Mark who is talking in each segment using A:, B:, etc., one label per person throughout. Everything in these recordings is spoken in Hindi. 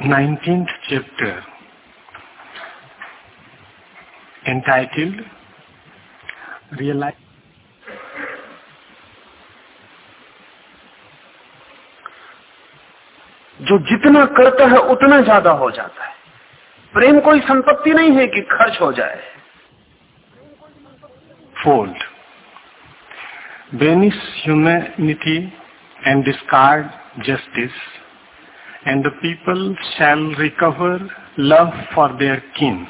A: 19th chapter, entitled realize,
B: जो जितना करता है, उतना ज़्यादा हो जाता है। प्रेम कोई संपत्ति नहीं है कि खर्च हो जाए।
A: Fold business humanity and discard justice and the people shall recover love for their kin.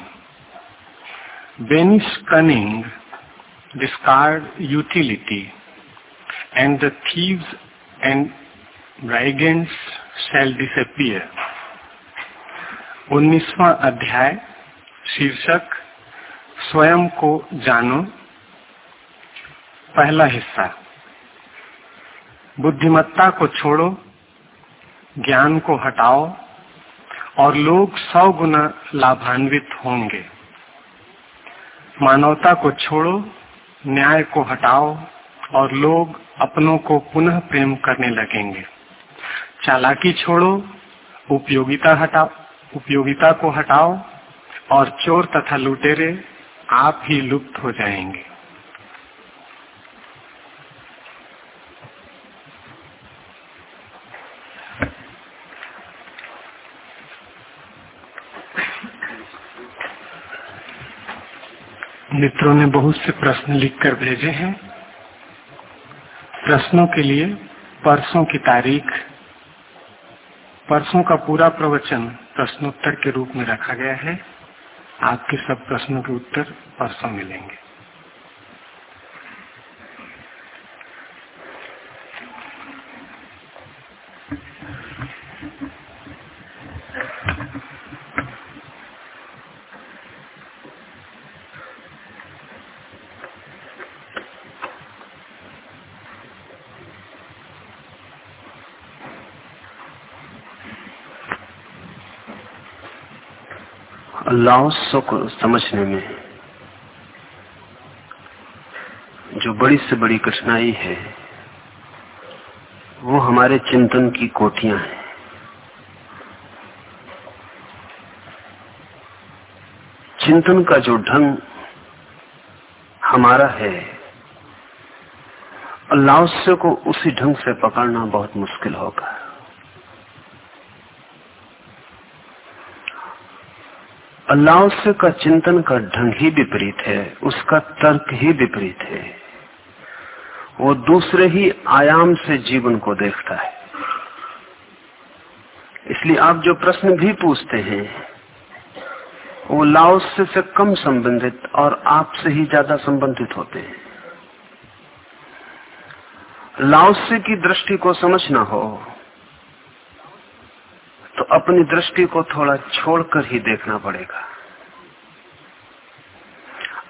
A: Banish cunning, discard utility, and the thieves and brigands shall disappear. उन्नीसवां अध्याय शीर्षक स्वयं को जानो पहला हिस्सा बुद्धिमत्ता को छोड़ो ज्ञान को हटाओ और लोग सौ गुना लाभान्वित होंगे। मानवता को छोड़ो, न्याय को हटाओ और लोग अपनों को पुनः प्रेम करने लगेंगे। चालाकी छोड़ो, उपयोगिता हटाओ उपयोगिता को हटाओ और चोर तथा लुटेरे आप ही लुप्त हो जाएँगे। मित्रों ने बहुत से प्रश्न लिखकर भेजे हैं। प्रश्नों के लिए परसों की तारीख, परसों का पूरा प्रवचन प्रश्नोत्तर के रूप में रखा गया है। आपके सब प्रश्नों के उत्तर परसों मिलेंगे।
B: लाओसो को समझने में जो बड़ी से बड़ी कठिनाई है, वो हमारे चिंतन की कोटियाँ हैं। चिंतन का जो ढंग हमारा है लाओस्य को उसी ढंग से पकड़ना बहुत मुश्किल होगा। अल्लाह का चिंतन का ढंग ही विपरीत है, उसका तर्क ही विपरीत है। वो दूसरे ही आयाम से जीवन को देखता है। इसलिए आप जो प्रश्न भी पूछते हैं, वो लाओस्य से कम संबंधित और आपसे ही ज़्यादा संबंधित होते हैं। लाओस्य की दृष्टि को समझना हो अपनी दृष्टि को थोड़ा छोड़कर ही देखना पड़ेगा।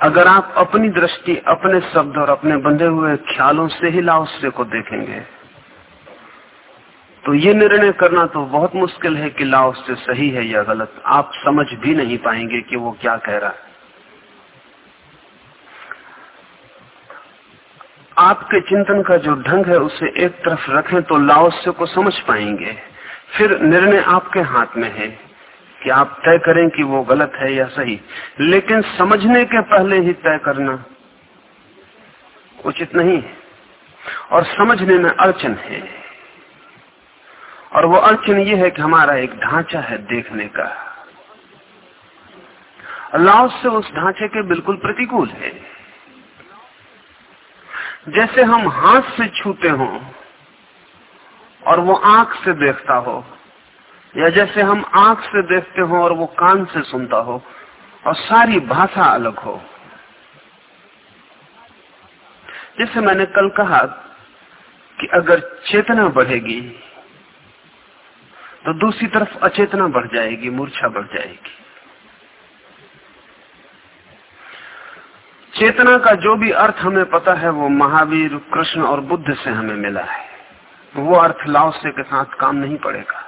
B: अगर आप अपनी दृष्टि, अपने शब्द और अपने बंधे हुए ख्यालों से ही लाओस्य को देखेंगे तो ये निर्णय करना तो बहुत मुश्किल है कि लाओस्य सही है या गलत। आप समझ भी नहीं पाएँगे कि वो क्या कह रहा है। आपके चिंतन का जो ढंग है, उसे एक तरफ़ रखें तो लाओस्य को समझ पाएँगे। फिर निर्णय आपके हाथ में है कि आप तय करें कि वो गलत है या सही। लेकिन समझने के पहले ही तय करना उचित नहीं है। और समझने में अड़चन है। और वो अड़चन ये है कि हमारा एक ढांचा है देखने का। अल्लाह से उस ढांचे के बिल्कुल प्रतिकूल है। जैसे हम हाथ से छूते हों और वो आँख से देखता हो। या जैसे हम आँख से देखते हो और वो कान से सुनता हो, और सारी भाषा अलग हो। जैसे मैंने कल कहा कि अगर चेतना बढ़ेगी तो दूसरी तरफ़ अचेतना बढ़ जाएगी, मूर्छा बढ़ जाएगी। चेतना का जो भी अर्थ हमें पता है, वो महावीर, कृष्ण और बुद्ध से हमें मिला है। वो अर्थ लाओसे के साथ काम नहीं पड़ेगा।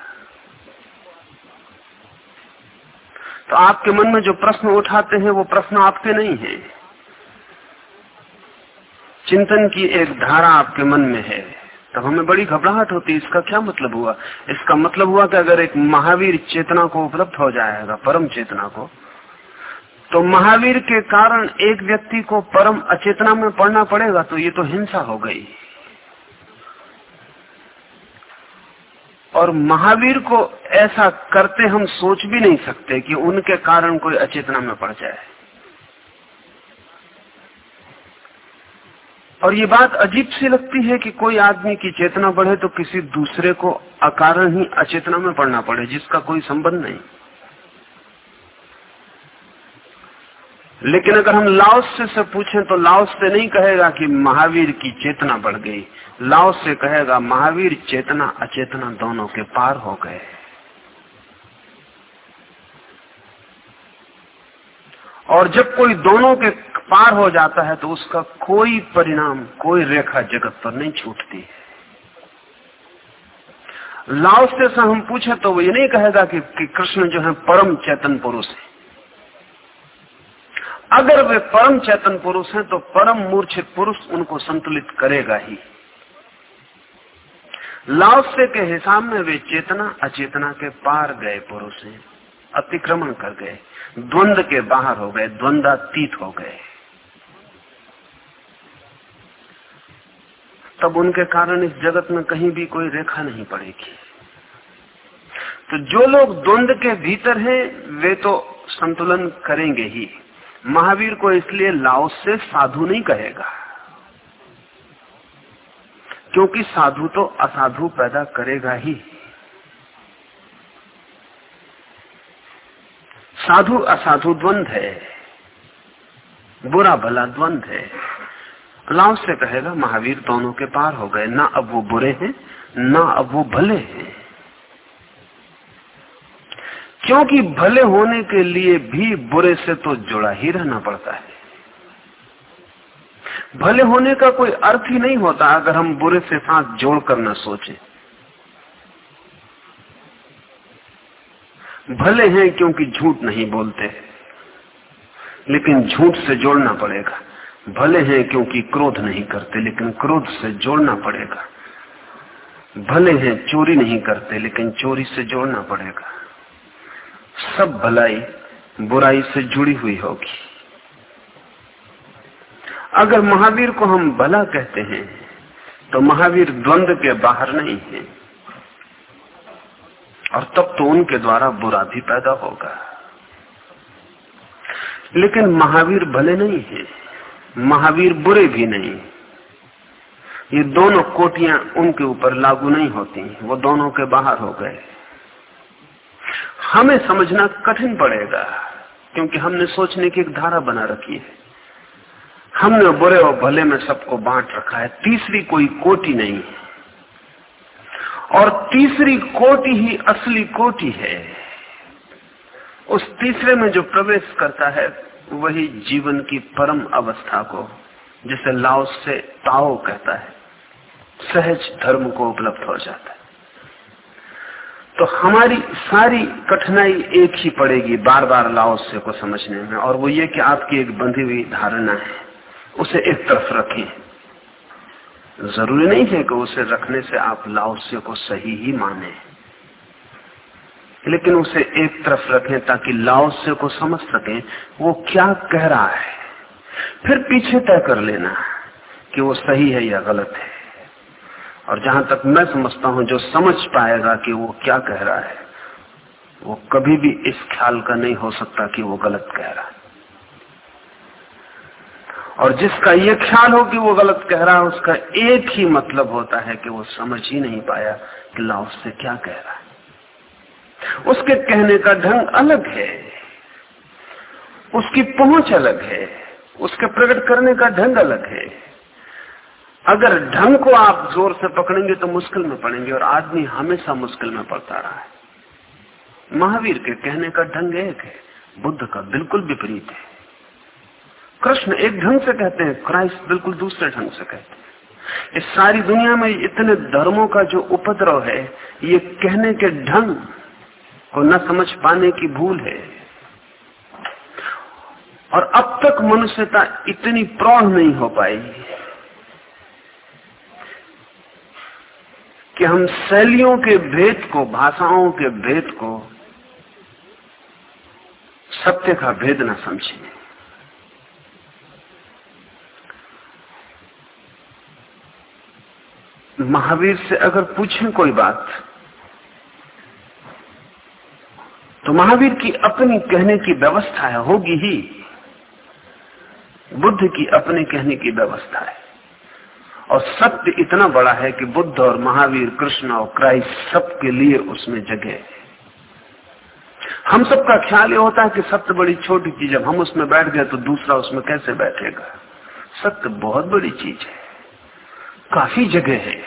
B: तो आपके मन में जो प्रश्न उठाते हैं, वो प्रश्न आपके नहीं है। चिंतन की एक धारा आपके मन में है। तब हमें बड़ी घबराहट होती इसका क्या मतलब हुआ? इसका मतलब हुआ कि अगर एक महावीर चेतना को उपलब्ध हो जाएगा, परम चेतना को तो महावीर के कारण एक व्यक्ति को परम अचेतना में पढ़ना पड़ेगा तो ये तो हिंसा हो गई। और महावीर को ऐसा करते हम सोच भी नहीं सकते कि उनके कारण कोई अचेतना में पड़ जाए। और ये बात अजीब सी लगती है कि कोई आदमी की चेतना बढ़े तो किसी दूसरे को अकारण ही अचेतना में पड़ना पड़े, जिसका कोई संबंध नहीं। लेकिन अगर हम लाओस से पूछें तो लाओस से नहीं कहेगा कि महावीर की चेतना बढ़ गई। लाओस से कहेगा, महावीर चेतना, अचेतना दोनों के पार हो गए। और जब कोई दोनों के पार हो जाता है तो उसका कोई परिणाम, कोई रेखा जगत पर नहीं छूटती। है लाओस से हम पूछे तो वो ये नहीं कहेगा कि कृष्ण जो है परम चेतन पुरुष है। अगर वे परम चेतन पुरुष हैं तो परम मूर्छित पुरुष उनको संतुलित करेगा ही। लाओसे के हिसाब में वे चेतना, अचेतना के पार गए पुरुष हैं, अतिक्रमण कर गए, द्वंद के बाहर हो गए, द्वंदातीत हो गए। तब उनके कारण इस जगत में कहीं भी कोई रेखा नहीं पड़ेगी। तो जो लोग द्वंद के भीतर हैं, वे तो संतुलन करेंगे ही। महावीर को इसलिए लाओस से साधु नहीं कहेगा। क्योंकि साधु तो असाधु पैदा करेगा ही। साधु असाधु द्वंद है, बुरा भला द्वंद है। लाओस से कहेगा, महावीर दोनों के पार हो गए, ना अब वो बुरे हैं, ना अब वो भले हैं। क्योंकि भले होने के लिए भी बुरे से तो जुड़ा ही रहना पड़ता है। भले होने का कोई अर्थ ही नहीं होता अगर हम बुरे से साथ जोड़ कर न सोचें। भले हैं क्योंकि झूठ नहीं बोलते, लेकिन झूठ से जोड़ना पड़ेगा। भले हैं क्योंकि क्रोध नहीं करते, लेकिन क्रोध से जोड़ना पड़ेगा। भले हैं चोरी नहीं करते, लेकिन चोरी से जोड़ना पड़ेगा। सब भलाई बुराई से जुड़ी हुई होगी। अगर महावीर को हम भला कहते हैं तो महावीर द्वंद के बाहर नहीं है। और तब तो उनके द्वारा बुरा भी पैदा होगा। लेकिन महावीर भले नहीं है, महावीर बुरे भी नहीं। ये दोनों कोटियाँ उनके ऊपर लागू नहीं होती, वो दोनों के बाहर हो गए। हमें समझना कठिन पड़ेगा, क्योंकि हमने सोचने की एक धारा बना रखी है। हमने बुरे और भले में सबको बांट रखा है, तीसरी कोई कोटि नहीं है। और तीसरी कोटि ही असली कोटि है। उस तीसरे में जो प्रवेश करता है, वही जीवन की परम अवस्था को, जिसे लाओ से ताओ कहता है। सहज धर्म को उपलब्ध हो जाता है। तो हमारी सारी कठिनाई एक ही पड़ेगी बार बार लाओस्य को समझने में। और वो ये कि आपकी एक बंधी हुई धारणा है, उसे एक तरफ़ रखें। ज़रूरी नहीं है कि उसे रखने से आप लाओस्य को सही ही माने। लेकिन उसे एक तरफ़ रखें ताकि लाओस्य को समझ सकें, वो क्या कह रहा है। फिर पीछे तय कर लेना कि वो सही है या गलत है। और जहाँ तक मैं समझता हूँ, जो समझ पाएगा कि वो क्या कह रहा है, वो कभी भी इस ख्याल का नहीं हो सकता कि वो गलत कह रहा है। और जिसका ये ख्याल हो कि वो गलत कह रहा है, उसका एक ही मतलब होता है कि वो समझ ही नहीं पाया कि ला उससे क्या कह रहा है। उसके कहने का ढंग अलग है, उसकी पहुँच अलग है, उसके प्रकट करने का ढंग अलग है। अगर ढंग को आप ज़ोर से पकड़ेंगे तो मुश्किल में पड़ेंगे और आदमी हमेशा मुश्किल में पड़ता रहा है। महावीर के कहने का ढंग एक है, बुद्ध का बिल्कुल विपरीत है। कृष्ण एक ढंग से कहते हैं, क्राइस्ट बिल्कुल दूसरे ढंग से कहते हैं। इस सारी दुनिया में इतने धर्मों का जो उपद्रव है, ये कहने के ढंग को न समझ पाने की भूल है। और अब तक मनुष्यता इतनी प्रौढ़ नहीं हो पाई। कि हम शैलियों के भेद को, भाषाओं के भेद को, सत्य का भेद न समझें। महावीर से अगर पूछें कोई बात तो महावीर की अपनी कहने की व्यवस्था है, होगी ही। बुद्ध की अपने कहने की व्यवस्था है। और सत्य इतना बड़ा है कि बुद्ध और महावीर, कृष्ण और क्राइस्ट सबके लिए उसमें जगह है। हम सबका ख्याल ये होता है कि सत्य बड़ी छोटी चीज़ है। हम उसमें बैठ गए तो दूसरा उसमें कैसे बैठेगा? सत्य बहुत बड़ी चीज़ है। काफ़ी जगह है।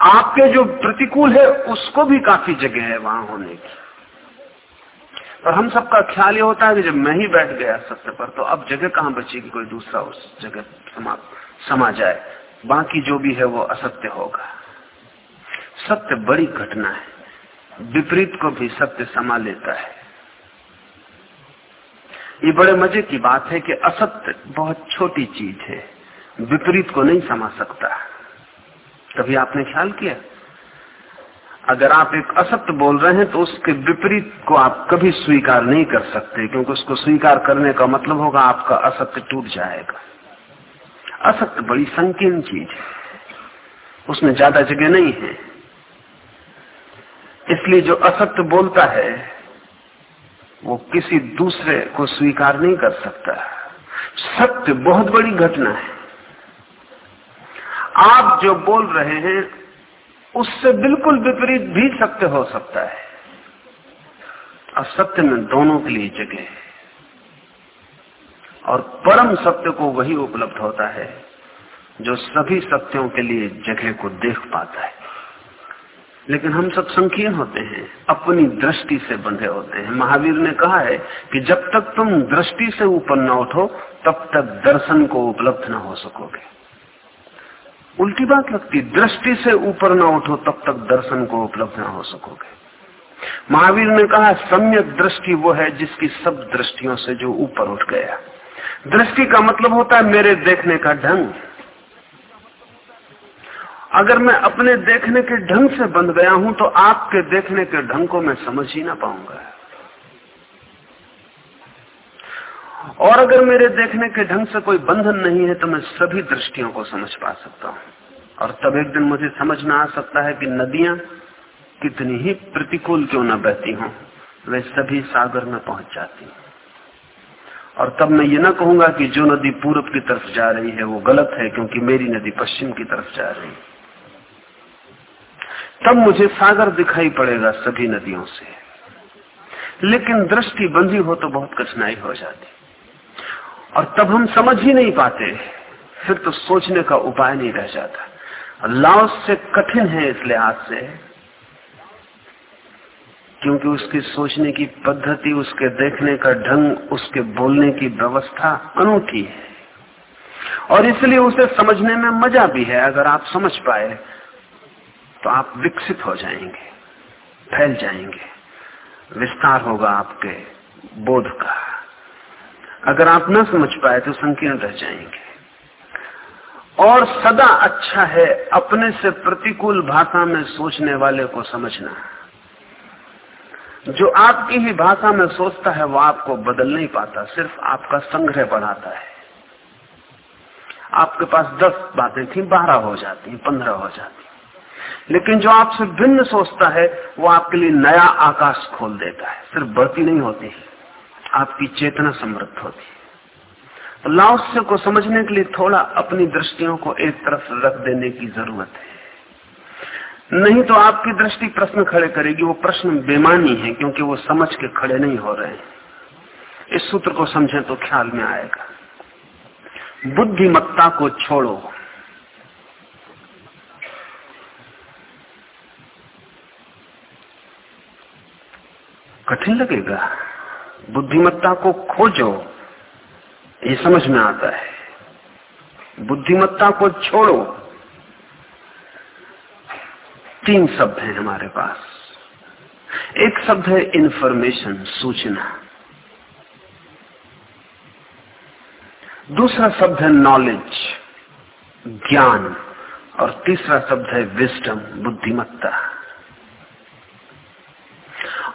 B: आपके जो प्रतिकूल है, उसको भी काफ़ी जगह है वहाँ होने की। और हम सबका ख्याल ये होता है कि जब मैं ही बैठ गया सत्य पर तो अब जगह कहाँ बचेगी? कोई दूसरा उस जगह समा समा जाए। बाकी जो भी है वो असत्य होगा। सत्य बड़ी घटना है। विपरीत को भी सत्य समा लेता है। ये बड़े मज़े की बात है कि असत्य बहुत छोटी चीज़ है। विपरीत को नहीं समा सकता। कभी आपने ख्याल किया? अगर आप एक असत्य बोल रहे हैं तो उसके विपरीत को आप कभी स्वीकार नहीं कर सकते, क्योंकि उसको स्वीकार करने का मतलब होगा आपका असत्य टूट जाएगा। असत्य बड़ी संकीर्ण चीज़ है। उसमें ज़्यादा जगह नहीं है। इसलिए जो असत्य बोलता है, वो किसी दूसरे को स्वीकार नहीं कर सकता। सत्य बहुत बड़ी घटना है। आप जो बोल रहे हैं, उससे बिल्कुल विपरीत भी सत्य हो सकता है। असत्य में दोनों के लिए जगह है। और परम सत्य को वही उपलब्ध होता है जो सभी सत्यों के लिए जगह को देख पाता है। लेकिन हम सब संकीर्ण होते हैं, अपनी दृष्टि से बंधे होते हैं। महावीर ने कहा है कि जब तक तुम दृष्टि से ऊपर न उठो, तब तक दर्शन को उपलब्ध न हो सकोगे। उल्टी बात लगती, दृष्टि से ऊपर न उठो, तब तक दर्शन को उपलब्ध न हो सकोगे। महावीर ने कहा, सम्यक दृष्टि वो है जिसकी सब दृष्टियों से जो ऊपर उठ गया। दृष्टि का मतलब होता है मेरे देखने का ढंग। अगर मैं अपने देखने के ढंग से बंध गया हूँ तो आपके देखने के ढंग को मैं समझ ही ना पाऊँगा। और अगर मेरे देखने के ढंग से कोई बंधन नहीं है तो मैं सभी दृष्टियों को समझ पा सकता हूँ। और तब एक दिन मुझे समझ में आ सकता है कि नदियाँ कितनी ही प्रतिकूल क्यों न बहती हों, वे सभी सागर में पहुँच जाती हैं। और तब मैं ये ना कहूँगा कि जो नदी पूरब की तरफ़ जा रही है वो गलत है, क्योंकि मेरी नदी पश्चिम की तरफ़ जा रही है। तब मुझे सागर दिखाई पड़ेगा सभी नदियों से। लेकिन दृष्टि बंधी हो तो बहुत कठिनाई हो जाती। और तब हम समझ ही नहीं पाते, फिर तो सोचने का उपाय नहीं रह जाता। लाओस से कठिन है इस लिहाज से क्योंकि उसकी सोचने की पद्धति, उसके देखने का ढंग, उसके बोलने की व्यवस्था अनूठी है। और इसलिए उसे समझने में मज़ा भी है। अगर आप समझ पाए तो आप विकसित हो जाएँगे, फैल जाएँगे। विस्तार होगा आपके बोध का। अगर आप न समझ पाए तो संकीर्ण रह जाएँगे। और सदा अच्छा है अपने से प्रतिकूल भाषा में सोचने वाले को समझना। जो आपकी ही भाषा में सोचता है वो आपको बदल नहीं पाता, सिर्फ़ आपका संग्रह बढ़ाता है। आपके पास दस बातें थी, बारह हो जाती, पंद्रह हो जाती। लेकिन जो आपसे भिन्न सोचता है, वो आपके लिए नया आकाश खोल देता है। सिर्फ़ बढ़ती नहीं होती, आपकी चेतना समृद्ध होती है। तो लाओस्य को समझने के लिए थोड़ा अपनी दृष्टियों को एक तरफ़ रख देने की ज़रूरत है। नहीं तो आपकी दृष्टि प्रश्न खड़े करेगी, वो प्रश्न बेमानी है, क्योंकि वो समझ के खड़े नहीं हो रहे हैं। इस सूत्र को समझें तो ख्याल में आएगा। बुद्धिमत्ता को छोड़ो। कठिन लगेगा। बुद्धिमत्ता को खोजो। ये समझ में आता है। बुद्धिमत्ता को छोड़ो। तीन शब्द हैं हमारे पास। एक शब्द है इंफॉर्मेशन सूचना। दूसरा शब्द है नॉलेज ज्ञान। और तीसरा शब्द है विस्टम बुद्धिमत्ता।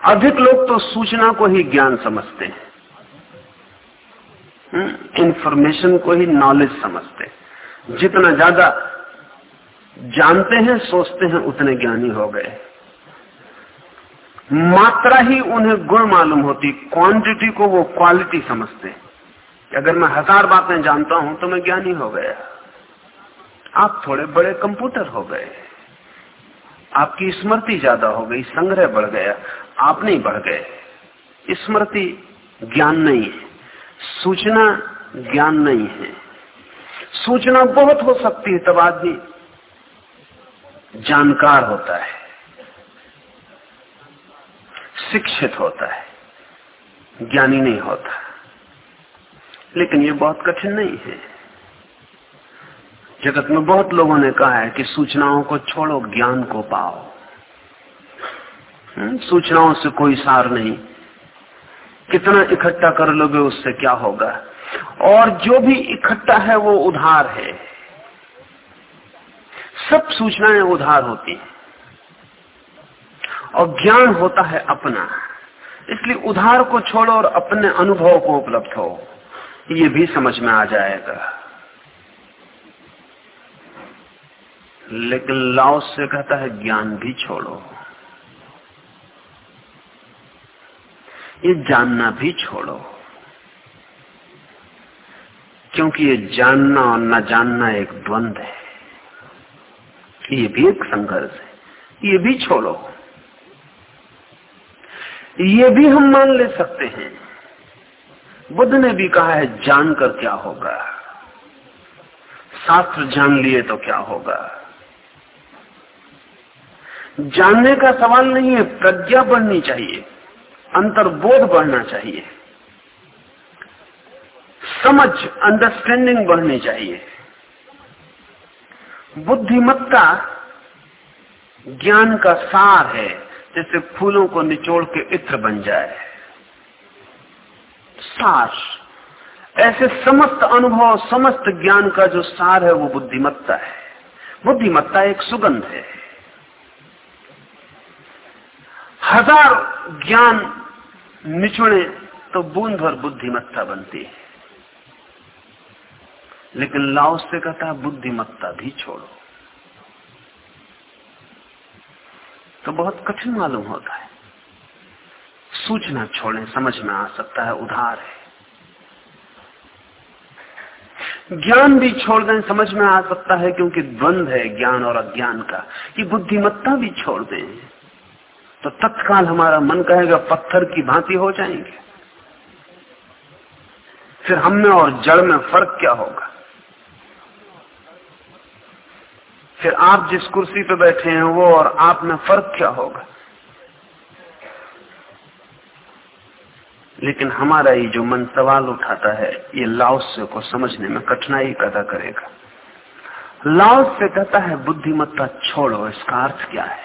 B: अधिक लोग तो सूचना को ही ज्ञान समझते हैं। इंफॉर्मेशन हम्म, को ही नॉलेज समझते हैं। जितना ज़्यादा जानते हैं, सोचते हैं, उतने ज्ञानी हो गए। मात्रा ही उन्हें गुण मालूम होती क्वांटिटी को वो क्वालिटी समझते। अगर मैं हज़ार बातें जानता हूँ तो मैं ज्ञानी हो गया। आप थोड़े बड़े कंप्यूटर हो गए। आपकी स्मृति ज़्यादा हो गई, संग्रह बढ़ गया। आप नहीं बढ़ गए। स्मृति ज्ञान नहीं है। सूचना ज्ञान नहीं है। सूचना बहुत हो सकती है, तब आदमी जानकार होता है शिक्षित होता है ज्ञानी नहीं होता। लेकिन ये बहुत कठिन नहीं है। जगत में बहुत लोगों ने कहा है कि सूचनाओं को छोड़ो ज्ञान को पाओ। हम्म, सूचनाओं से कोई सार नहीं। कितना इकट्ठा कर लोगे उससे क्या होगा? और जो भी इकट्ठा है वो उधार है। सब सूचनाएँ उधार होती हैं। और ज्ञान होता है अपना। इसलिए उधार को छोड़ो और अपने अनुभव को उपलब्ध हो। ये भी समझ में आ जाएगा। लेकिन लाओ से कहता है, ज्ञान भी छोड़ो। ये जानना भी छोड़ो। क्योंकि ये जानना और न जानना एक द्वंद है। ये भी एक संघर्ष है। ये भी छोड़ो। ये भी हम मान ले सकते हैं। बुद्ध ने भी कहा है, जानकर क्या होगा? शास्त्र जान लिए तो क्या होगा? जानने का सवाल नहीं है, प्रज्ञा बढ़नी चाहिए, अंतर्बोध बढ़ना चाहिए। समझ अंडरस्टैंडिंग बढ़नी चाहिए। बुद्धिमत्ता ज्ञान का सार है जैसे फूलों को निचोड़ के इत्र बन जाए। सार। ऐसे समस्त अनुभव, समस्त ज्ञान का जो सार है, वो बुद्धिमत्ता है। बुद्धिमत्ता एक सुगंध है। हज़ार ज्ञान निचुड़े तो बूंद भर बुद्धिमत्ता बनती है। लेकिन लाओ से कहता बुद्धिमत्ता भी छोड़ो। तो बहुत कठिन मालूम होता है। सूचना छोड़े समझ में आ सकता है, उधार है। ज्ञान भी छोड़ दें समझ में आ सकता है, क्योंकि द्वंद है ज्ञान और अज्ञान का। ये बुद्धिमत्ता भी छोड़ दें। तो तत्काल हमारा मन कहेगा, पत्थर की भांति हो जाएँगे। फिर हम में और जड़ में फ़र्क क्या होगा? फिर आप जिस कुर्सी पर बैठे हैं वो और आप में फ़र्क क्या होगा? लेकिन हमारा ये जो मन सवाल उठाता है, ये लाओस्य को समझने में कठिनाई पैदा करेगा। लाओस से कहता है, बुद्धिमत्ता छोड़ो, इसका अर्थ क्या है?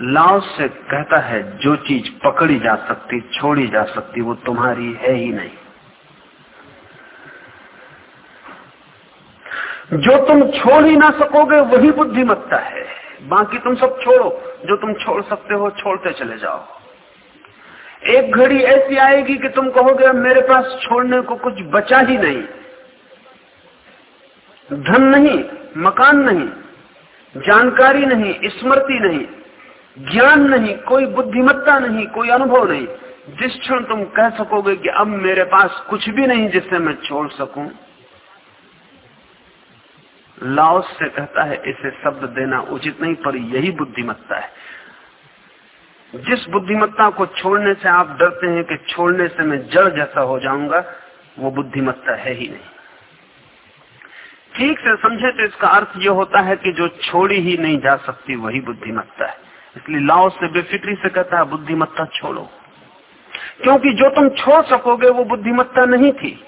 B: लाओस से कहता है, जो चीज़ पकड़ी जा सकती, छोड़ी जा सकती, वो तुम्हारी है ही नहीं। जो तुम छोड़ ही ना सकोगे, वही बुद्धिमत्ता है। बाकी तुम सब छोड़ो। जो तुम छोड़ सकते हो, छोड़ते चले जाओ। एक घड़ी ऐसी आएगी कि तुम कहोगे मेरे पास छोड़ने को कुछ बचा ही नहीं। धन नहीं, मकान नहीं, जानकारी नहीं, स्मृति नहीं, ज्ञान नहीं, कोई बुद्धिमत्ता नहीं, कोई अनुभव नहीं। जिस क्षण तुम कह सकोगे कि अब मेरे पास कुछ भी नहीं जिससे मैं छोड़ सकूँ लाओस से कहता है, इसे शब्द देना उचित नहीं, पर यही बुद्धिमत्ता है। जिस बुद्धिमत्ता को छोड़ने से आप डरते हैं कि छोड़ने से मैं जड़ जैसा हो जाऊँगा, वो बुद्धिमत्ता है ही नहीं। ठीक से समझे तो इसका अर्थ ये होता है कि जो छोड़ी ही नहीं जा सकती, वही बुद्धिमत्ता है। इसलिए लाओ से बेफिक्री से कहता है, बुद्धिमत्ता छोड़ो। क्योंकि जो तुम छोड़ सकोगे, वो बुद्धिमत्ता नहीं थी।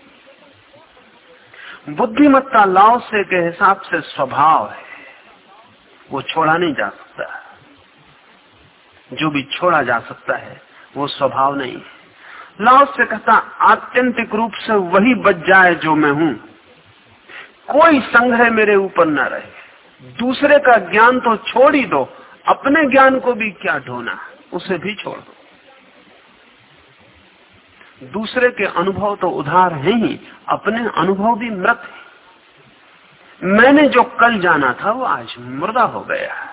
B: बुद्धिमत्ता लाओ से के हिसाब से स्वभाव है। वो छोड़ा नहीं जा सकता। जो भी छोड़ा जा सकता है, वो स्वभाव नहीं है। लाओ से कहता, आत्यंतिक रूप से वही बच जाए जो मैं हूँ। कोई संग्रह मेरे ऊपर न रहे। दूसरे का ज्ञान तो छोड़ ही दो, अपने ज्ञान को भी क्या ढोना, उसे भी छोड़ दो। दूसरे के अनुभव तो उधार है ही, अपने अनुभव भी मृत है। मैंने जो कल जाना था, वो आज मुर्दा हो गया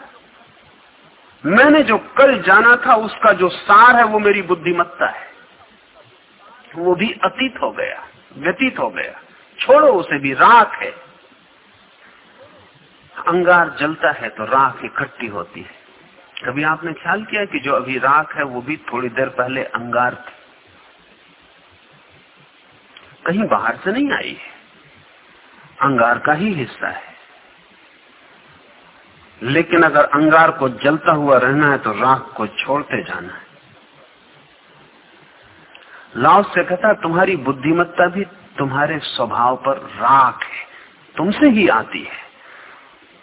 B: मैंने जो कल जाना था, उसका जो सार है, वो मेरी बुद्धिमत्ता है। वो भी अतीत हो गया, व्यतीत हो गया। छोड़ो उसे भी, राख है। अंगार जलता है तो राख इकट्ठी होती है। कभी आपने ख्याल किया कि जो अभी राख है, वो भी थोड़ी देर पहले अंगार थी? कहीं बाहर से नहीं आई। है अंगार का ही हिस्सा है। लेकिन अगर अंगार को जलता हुआ रहना है तो राख को छोड़ते जाना है। लाओ से कहता तुम्हारी बुद्धिमत्ता भी तुम्हारे स्वभाव पर राख है। तुमसे ही आती है।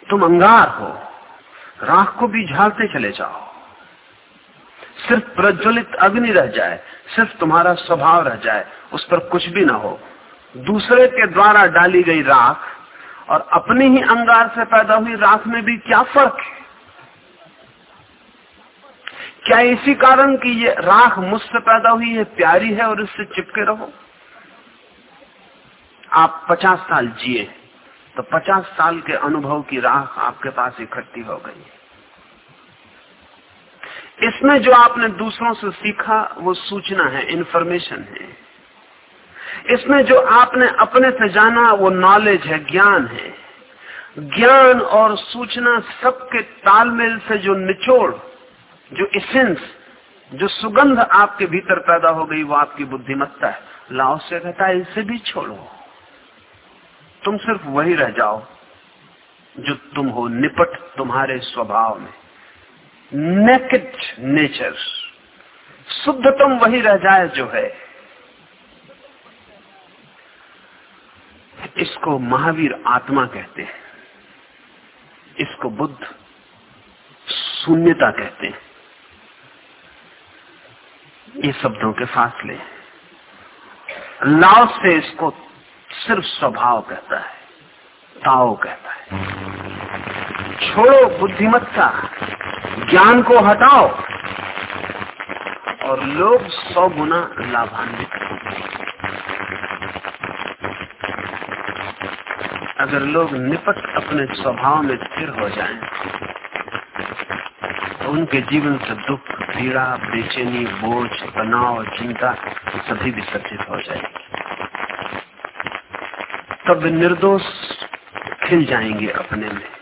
B: तुम अंगार हो। राख को भी झाड़ते चले जाओ। सिर्फ़ प्रज्वलित अग्नि रह जाए, सिर्फ़ तुम्हारा स्वभाव रह जाए, उस पर कुछ भी ना हो। दूसरे के द्वारा डाली गई राख और अपने ही अंगार से पैदा हुई राख में भी क्या फ़र्क है? क्या इसी कारण कि ये राख मुझसे पैदा हुई है प्यारी है और इससे चिपके रहो? आप पचास साल जिए तो पचास साल के अनुभव की राख आपके पास इकट्ठी हो गई इसमें जो आपने दूसरों से सीखा, वो सूचना है इंफॉर्मेशन है। इसमें जो आपने अपने से जाना, वो नॉलेज है, ज्ञान है। ज्ञान और सूचना सबके तालमेल से जो निचोड़, जो इसेंस जो सुगंध आपके भीतर पैदा हो गई, वो आपकी बुद्धिमत्ता है। लाओ से कहता है इसे भी छोड़ो। तुम सिर्फ़ वही रह जाओ, जो तुम हो, निपट तुम्हारे स्वभाव में। नेकेड नेचर शुद्धतम वही रह जाए जो है। इसको महावीर आत्मा कहते हैं। इसको बुद्ध शून्यता कहते हैं। ये शब्दों के फासले लाव से इसको सिर्फ़ स्वभाव कहता है, ताओ कहता है। छोड़ो बुद्धिमत्ता। ज्ञान को हटाओ। और लोग सौ गुना लाभान्वित अगर लोग निपट अपने स्वभाव में स्थिर हो जाएँ, तो उनके जीवन से दुख पीड़ा बेचैनी बोझ तनाव चिंता सभी विसर्जित हो जाएगी। तब निर्दोष खिल जाएँगे अपने में।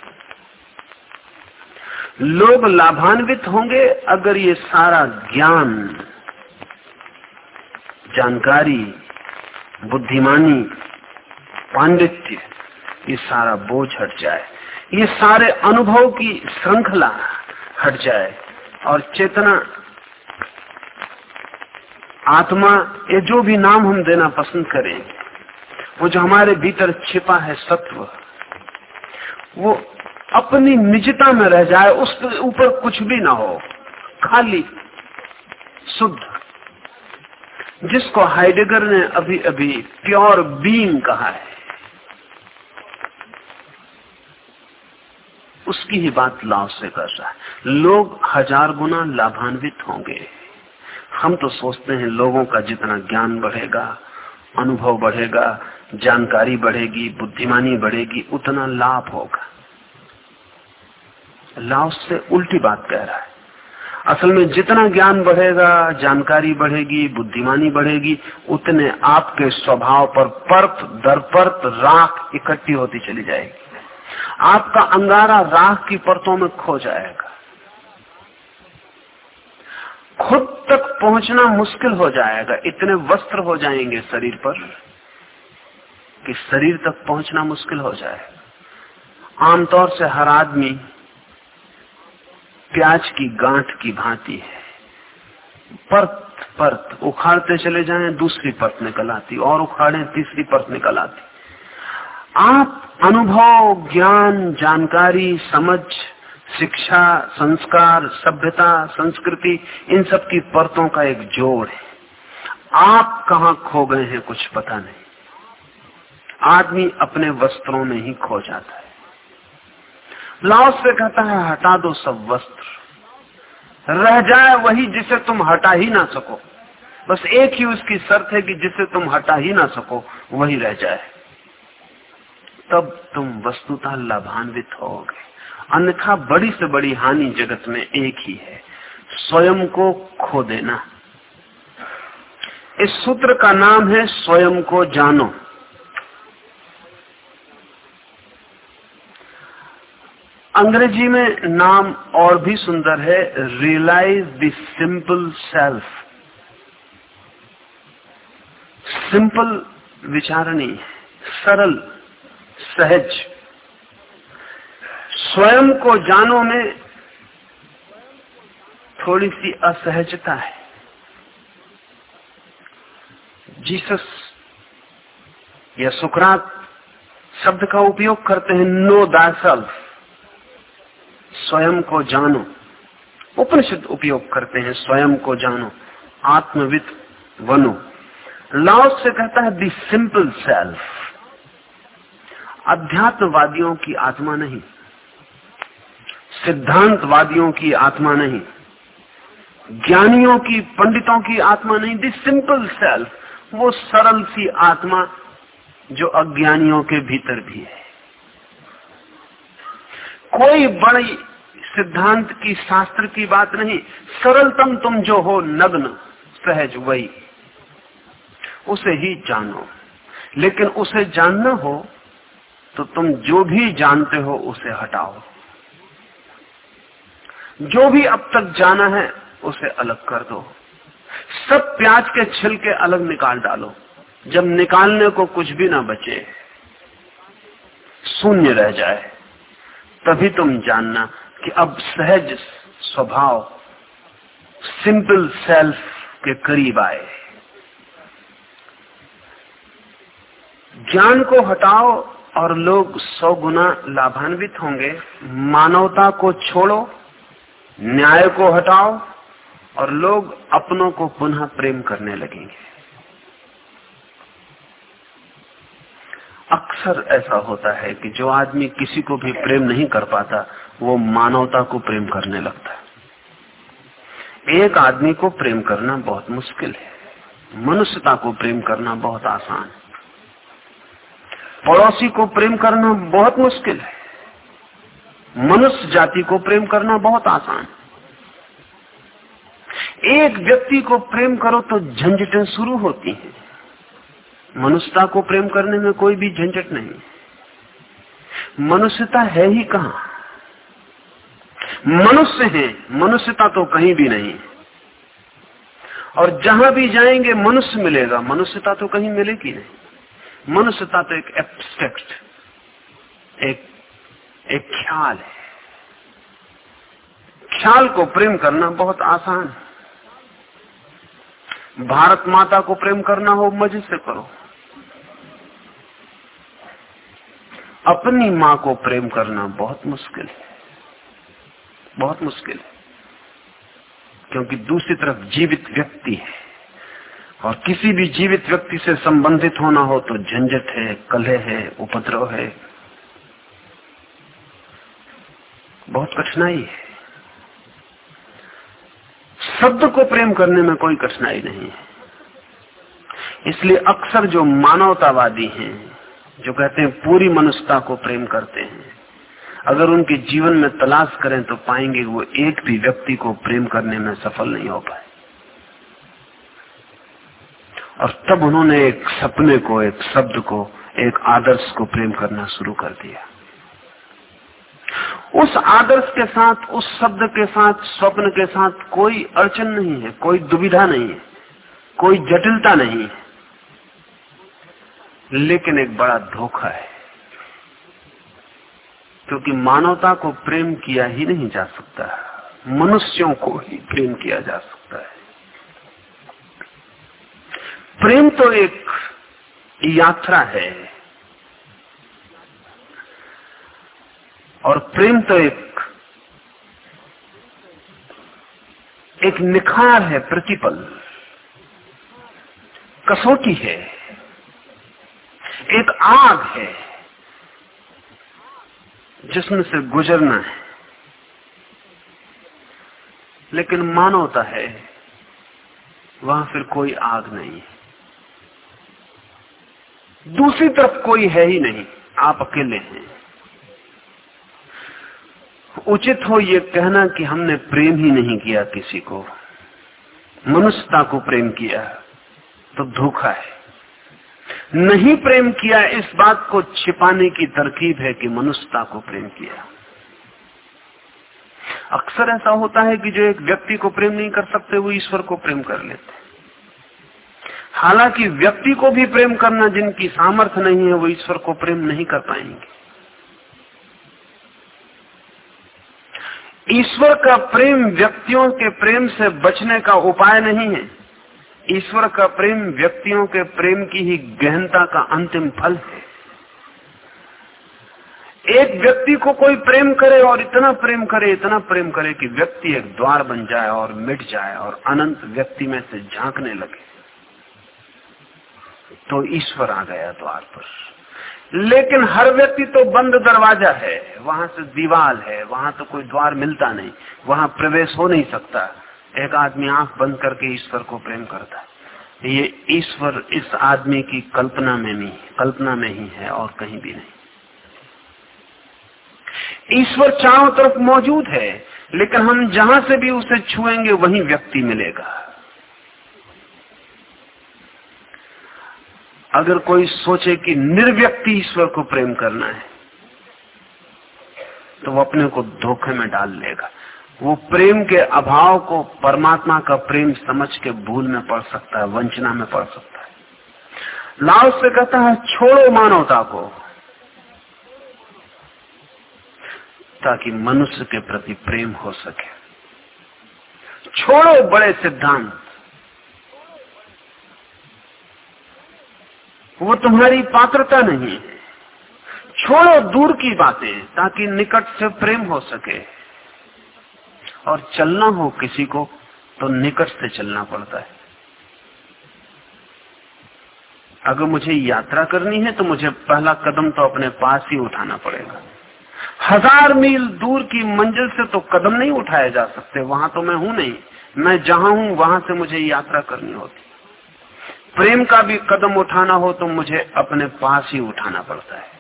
B: लोग लाभान्वित होंगे अगर ये सारा ज्ञान, जानकारी, बुद्धिमानी, पांडित्य, ये सारा बोझ हट जाए। ये सारे अनुभव की श्रृंखला हट जाए और चेतना, आत्मा, ये जो भी नाम हम देना पसंद करें, वो जो हमारे भीतर छिपा है सत्व, वो अपनी निजता में रह जाए, उस ऊपर कुछ भी ना हो। खाली, शुद्ध। जिसको हाइडेगर ने अभी अभी प्योर बीइंग कहा है, उसकी ही बात लाभ से कर रहा है। लोग हज़ार गुना लाभान्वित होंगे। हम तो सोचते हैं लोगों का जितना ज्ञान बढ़ेगा, अनुभव बढ़ेगा, जानकारी बढ़ेगी, बुद्धिमानी बढ़ेगी, उतना लाभ होगा। लाभ से उल्टी बात कह रहा है। असल में जितना ज्ञान बढ़ेगा, जानकारी बढ़ेगी, बुद्धिमानी बढ़ेगी, उतने आपके स्वभाव पर परत दर परत राख इकट्ठी होती चली जाएगी। आपका अंगारा राख की परतों में खो जाएगा। खुद तक पहुँचना मुश्किल हो जाएगा। इतने वस्त्र हो जाएँगे शरीर पर कि शरीर तक पहुँचना मुश्किल हो जाएगा। आमतौर से हर आदमी प्याज की गांठ की भांति है। परत परत, उखाड़ते चले जाएँ, दूसरी परत निकल आती, और उखाड़े, तीसरी परत निकल आती। आप अनुभव, ज्ञान, जानकारी, समझ, शिक्षा, संस्कार, सभ्यता, संस्कृति, इन सब की परतों का एक जोड़ है। आप कहा खो गए हैं कुछ पता नहीं। आदमी अपने वस्त्रों में ही खो जाता है। लाओ से कहता है, हटा दो सब वस्त्र। रह जाए वही जिसे तुम हटा ही ना सको। बस एक ही उसकी शर्त है कि जिसे तुम हटा ही ना सको, वही रह जाए। तब तुम वस्तुतः लाभान्वित होगे। अन्यथा बड़ी से बड़ी हानि जगत में एक ही है। स्वयं को खो देना। इस सूत्र का नाम है, स्वयं को जानो। अंग्रेज़ी में नाम और भी सुंदर है realise the simple self simple विचारणी, सरल, सहज। स्वयं को जानो में थोड़ी सी असहजता है। जीसस या सुकरात शब्द का उपयोग करते हैं नो दा सेल्फ स्वयं को जानो। उपनिषद उपयोग करते हैं, स्वयं को जानो। आत्मविद वनो लाओस से कहता है दी सिंपल सेल्फ अध्यात्मवादियों की आत्मा नहीं। सिद्धांतवादियों की आत्मा नहीं। ज्ञानियों की, पंडितों की आत्मा नहीं। दी सिंपल सेल्फ वो सरल सी आत्मा जो अज्ञानियों के भीतर भी है। कोई बड़ी सिद्धांत की, शास्त्र की बात नहीं। सरलतम तुम जो हो नग्न, सहज वही। उसे ही जानो। लेकिन उसे जानना हो तो तुम जो भी जानते हो, उसे हटाओ। जो भी अब तक जाना है, उसे अलग कर दो। सब प्याज के छिलके अलग निकाल डालो। जब निकालने को कुछ भी ना बचे, शून्य रह जाए। तभी तुम जानना कि अब सहज स्वभाव सिंपल सेल्फ के करीब आए। ज्ञान को हटाओ और लोग सौ गुना लाभान्वित होंगे। मानवता को छोड़ो, न्याय को हटाओ और लोग अपनों को पुनः प्रेम करने लगेंगे। अक्सर ऐसा होता है कि जो आदमी किसी को भी प्रेम नहीं कर पाता, वो मानवता को प्रेम करने लगता है। एक आदमी को प्रेम करना बहुत मुश्किल है। मनुष्यता को प्रेम करना बहुत आसान है। पड़ोसी को प्रेम करना बहुत मुश्किल है। मनुष्य जाति को प्रेम करना बहुत आसान है। एक व्यक्ति को प्रेम करो तो झंझटें शुरू होती हैं। मनुष्यता को प्रेम करने में कोई भी झंझट नहीं। मनुष्यता है ही कहा? मनुष्य है, मनुष्यता तो कहीं भी नहीं। और जहाँ भी जाएँगे, मनुष्य मिलेगा। मनुष्यता तो कहीं मिलेगी नहीं। मनुष्यता तो एक एब्स्ट्रैक्ट एक एक ख्याल है। ख्याल को प्रेम करना बहुत आसान है। भारत माता को प्रेम करना हो, मज़े से करो। अपनी माँ को प्रेम करना बहुत मुश्किल है। बहुत मुश्किल है। क्योंकि दूसरी तरफ़ जीवित व्यक्ति है। और किसी भी जीवित व्यक्ति से संबंधित होना हो तो झंझट है, कलह है, उपद्रव है। बहुत कठिनाई है। शब्द को प्रेम करने में कोई कठिनाई नहीं है। इसलिए अक्सर जो मानवतावादी हैं जो कहते हैं, पूरी मनुष्यता को प्रेम करते हैं। अगर उनके जीवन में तलाश करें तो पाएँगे वो एक भी व्यक्ति को प्रेम करने में सफल नहीं हो पाए। और तब उन्होंने एक सपने को, एक शब्द को, एक आदर्श को प्रेम करना शुरू कर दिया। उस आदर्श के साथ, उस शब्द के साथ, स्वप्न के साथ कोई अड़चन नहीं है, कोई दुविधा नहीं है, कोई जटिलता नहीं है। लेकिन एक बड़ा धोखा है। क्योंकि मानवता को प्रेम किया ही नहीं जा सकता, मनुष्यों को ही प्रेम किया जा सकता है। प्रेम तो एक यात्रा है, और प्रेम तो एक एक निखार है, प्रतिपल, कसौटी है। एक आग है, जिसमें से गुजरना है। लेकिन मानवता है, वहाँ फिर कोई आग नहीं है। दूसरी तरफ़ कोई है ही नहीं, आप अकेले हैं। उचित हो यह कहना कि हमने प्रेम ही नहीं किया किसी को। मनुष्यता को प्रेम किया तो धोखा है। नहीं प्रेम किया, इस बात को छिपाने की तरकीब है कि मनुष्यता को प्रेम किया। अक्सर ऐसा होता है कि जो एक व्यक्ति को प्रेम नहीं कर सकते, वो ईश्वर को प्रेम कर लेते हालाँकि व्यक्ति को भी प्रेम करना, जिनकी सामर्थ्य नहीं है, वो ईश्वर को प्रेम नहीं कर पाएँगे। ईश्वर का प्रेम व्यक्तियों के प्रेम से बचने का उपाय नहीं है। ईश्वर का प्रेम व्यक्तियों के प्रेम की ही गहनता का अंतिम फल है। एक व्यक्ति को कोई प्रेम करे और इतना प्रेम करे, इतना प्रेम करे कि व्यक्ति एक द्वार बन जाए और मिट जाए और अनंत व्यक्ति में से झांकने लगे। तो ईश्वर आ गया द्वार पर। लेकिन हर व्यक्ति तो बंद दरवाज़ा है, वहाँ से दीवाल है, वहाँ तो कोई द्वार मिलता नहीं, वहाँ प्रवेश हो नहीं सकता। एक आदमी आँख बंद करके ईश्वर को प्रेम करता है। ये ईश्वर इस आदमी की कल्पना में नहीं, कल्पना में ही है और कहीं भी नहीं। ईश्वर चारों तरफ़ मौजूद है, लेकिन हम जहाँ से भी उसे छुएँगे, वही व्यक्ति मिलेगा। अगर कोई सोचे कि निर्व्यक्ति ईश्वर को प्रेम करना है तो वो अपने को धोखे में डाल लेगा। वो प्रेम के अभाव को परमात्मा का प्रेम समझ के भूल में पड़ सकता है, वंचना में पड़ सकता है। लाओ से कहता है, छोड़ो मानवता को, ताकि मनुष्य के प्रति प्रेम हो सके। छोड़ो बड़े सिद्धांत। वो तुम्हारी पात्रता नहीं है। छोड़ो दूर की बातें, ताकि निकट से प्रेम हो सके। और चलना हो किसी को तो निकट से चलना पड़ता है। अगर मुझे यात्रा करनी है तो मुझे पहला कदम तो अपने पास ही उठाना पड़ेगा। हज़ार मील दूर की मंजिल से तो कदम नहीं उठाए जा सकते, वहाँ तो मैं हूँ नहीं। मैं जहाँ हूँ, वहाँ से मुझे यात्रा करनी होती। प्रेम का भी कदम उठाना हो तो मुझे अपने पास ही उठाना पड़ता है।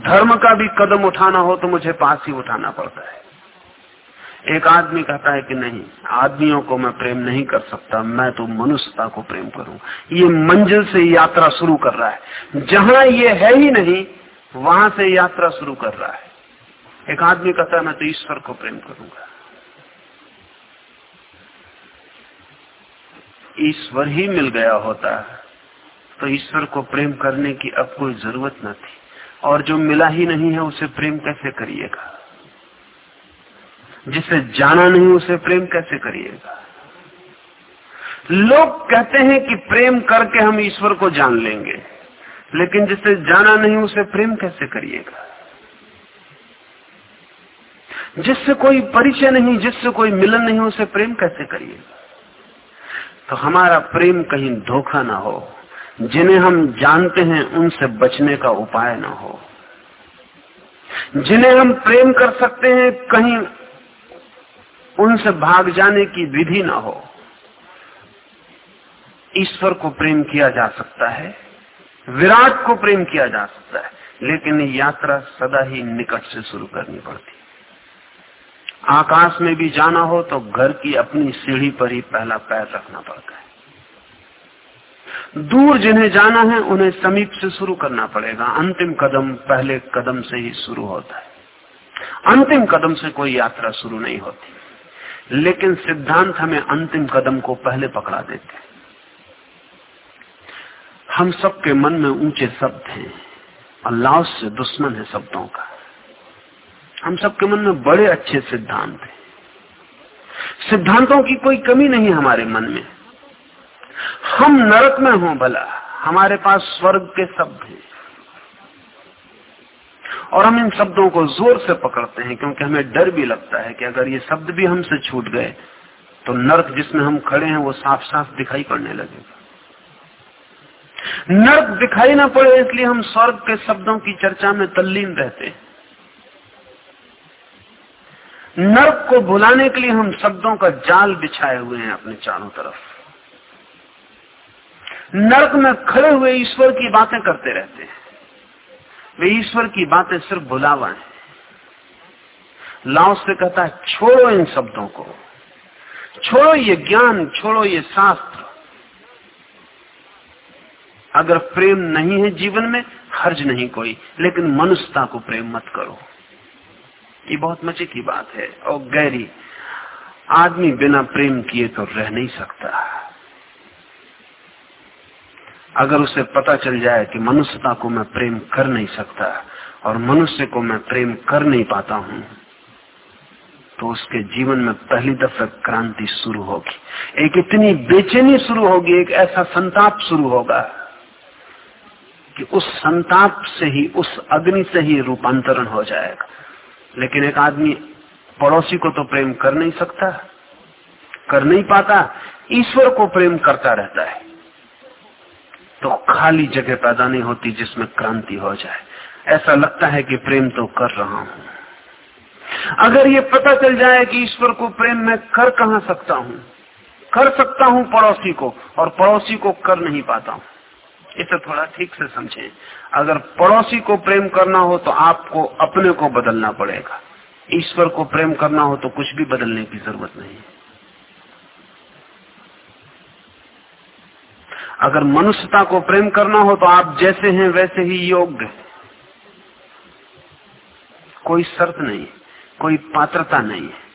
B: धर्म का भी कदम उठाना हो तो मुझे पास ही उठाना पड़ता है। एक आदमी कहता है कि नहीं, आदमियों को मैं प्रेम नहीं कर सकता, मैं तो मनुष्यता को प्रेम करूँ। ये मंजिल से यात्रा शुरू कर रहा है। जहाँ ये है ही नहीं, वहाँ से यात्रा शुरू कर रहा है। एक आदमी कहता है, मैं तो ईश्वर को प्रेम करूँगा। ईश्वर ही मिल गया होता तो ईश्वर को प्रेम करने की अब कोई ज़रूरत न थी। और जो मिला ही नहीं है, उसे प्रेम कैसे करिएगा? जिसे जाना नहीं, उसे प्रेम कैसे करिएगा? लोग कहते हैं कि प्रेम करके हम ईश्वर को जान लेंगे, लेकिन जिसे जाना नहीं, उसे प्रेम कैसे करिएगा? जिससे कोई परिचय नहीं, जिससे कोई मिलन नहीं, उसे प्रेम कैसे करिएगा? तो हमारा प्रेम कहीं धोखा ना हो, जिन्हें हम जानते हैं, उनसे बचने का उपाय ना हो। जिन्हें हम प्रेम कर सकते हैं, कहीं उनसे भाग जाने की विधि ना हो। ईश्वर को प्रेम किया जा सकता है, विराट को प्रेम किया जा सकता है, लेकिन यात्रा सदा ही निकट से शुरू करनी पड़ती आकाश में भी जाना हो तो घर की अपनी सीढ़ी पर ही पहला पैर रखना पड़ता है। दूर जिन्हें जाना है, उन्हें समीप से शुरू करना पड़ेगा। अंतिम कदम पहले कदम से ही शुरू होता है। अंतिम कदम से कोई यात्रा शुरू नहीं होती। लेकिन सिद्धांत हमें अंतिम कदम को पहले पकड़ा देते हैं। हम सबके मन में ऊँचे शब्द हैं अल्लाह से दुश्मन है शब्दों का। हम सबके मन में बड़े अच्छे सिद्धांत हैं। सिद्धांतों की कोई कमी नहीं हमारे मन में। हम नरक में हों भला, हमारे पास स्वर्ग के शब्द हैं। और हम इन शब्दों को ज़ोर से पकड़ते हैं, क्योंकि हमें डर भी लगता है कि अगर ये शब्द भी हमसे छूट गए तो नर्क जिसमें हम खड़े हैं, वो साफ़ साफ़ दिखाई पड़ने लगेगा। नर्क दिखाई ना पड़े, इसलिए हम स्वर्ग के शब्दों की चर्चा में तल्लीन रहते हैं। नर्क को भुलाने के लिए हम शब्दों का जाल बिछाए हुए हैं अपने चारों तरफ़। नर्क में खड़े हुए ईश्वर की बातें करते रहते हैं। वे ईश्वर की बातें सिर्फ़ बुलावा है। लाओ से कहता है, छोड़ो इन शब्दों को। छोड़ो ये ज्ञान, छोड़ो ये शास्त्र। अगर प्रेम नहीं है जीवन में हर्ज नहीं कोई, लेकिन मनुष्यता को प्रेम मत करो। ये बहुत मज़े की बात है, और गहरी। आदमी बिना प्रेम किए तो रह नहीं सकता। अगर उसे पता चल जाए कि मनुष्यता को मैं प्रेम कर नहीं सकता और मनुष्य को मैं प्रेम कर नहीं पाता हूँ तो उसके जीवन में पहली दफे क्रांति शुरू होगी। एक इतनी बेचैनी शुरू होगी, एक ऐसा संताप शुरू होगा कि उस संताप से ही, उस अग्नि से ही रूपांतरण हो जाएगा। लेकिन एक आदमी पड़ोसी को तो प्रेम कर नहीं सकता, कर नहीं पाता, ईश्वर को प्रेम करता रहता है। तो खाली जगह पैदा नहीं होती जिसमें क्रांति हो जाए। ऐसा लगता है कि प्रेम तो कर रहा हूँ। अगर ये पता चल जाए कि ईश्वर को प्रेम मैं कर कहा सकता हूँ? कर सकता हूँ पड़ोसी को, और पड़ोसी को कर नहीं पाता हूँ। इसे थोड़ा ठीक से समझें। अगर पड़ोसी को प्रेम करना हो तो आपको अपने को बदलना पड़ेगा। ईश्वर को प्रेम करना हो तो कुछ भी बदलने की ज़रूरत नहीं। अगर मनुष्यता को प्रेम करना हो तो आप जैसे हैं वैसे ही योग्य। कोई शर्त नहीं, कोई पात्रता नहीं है।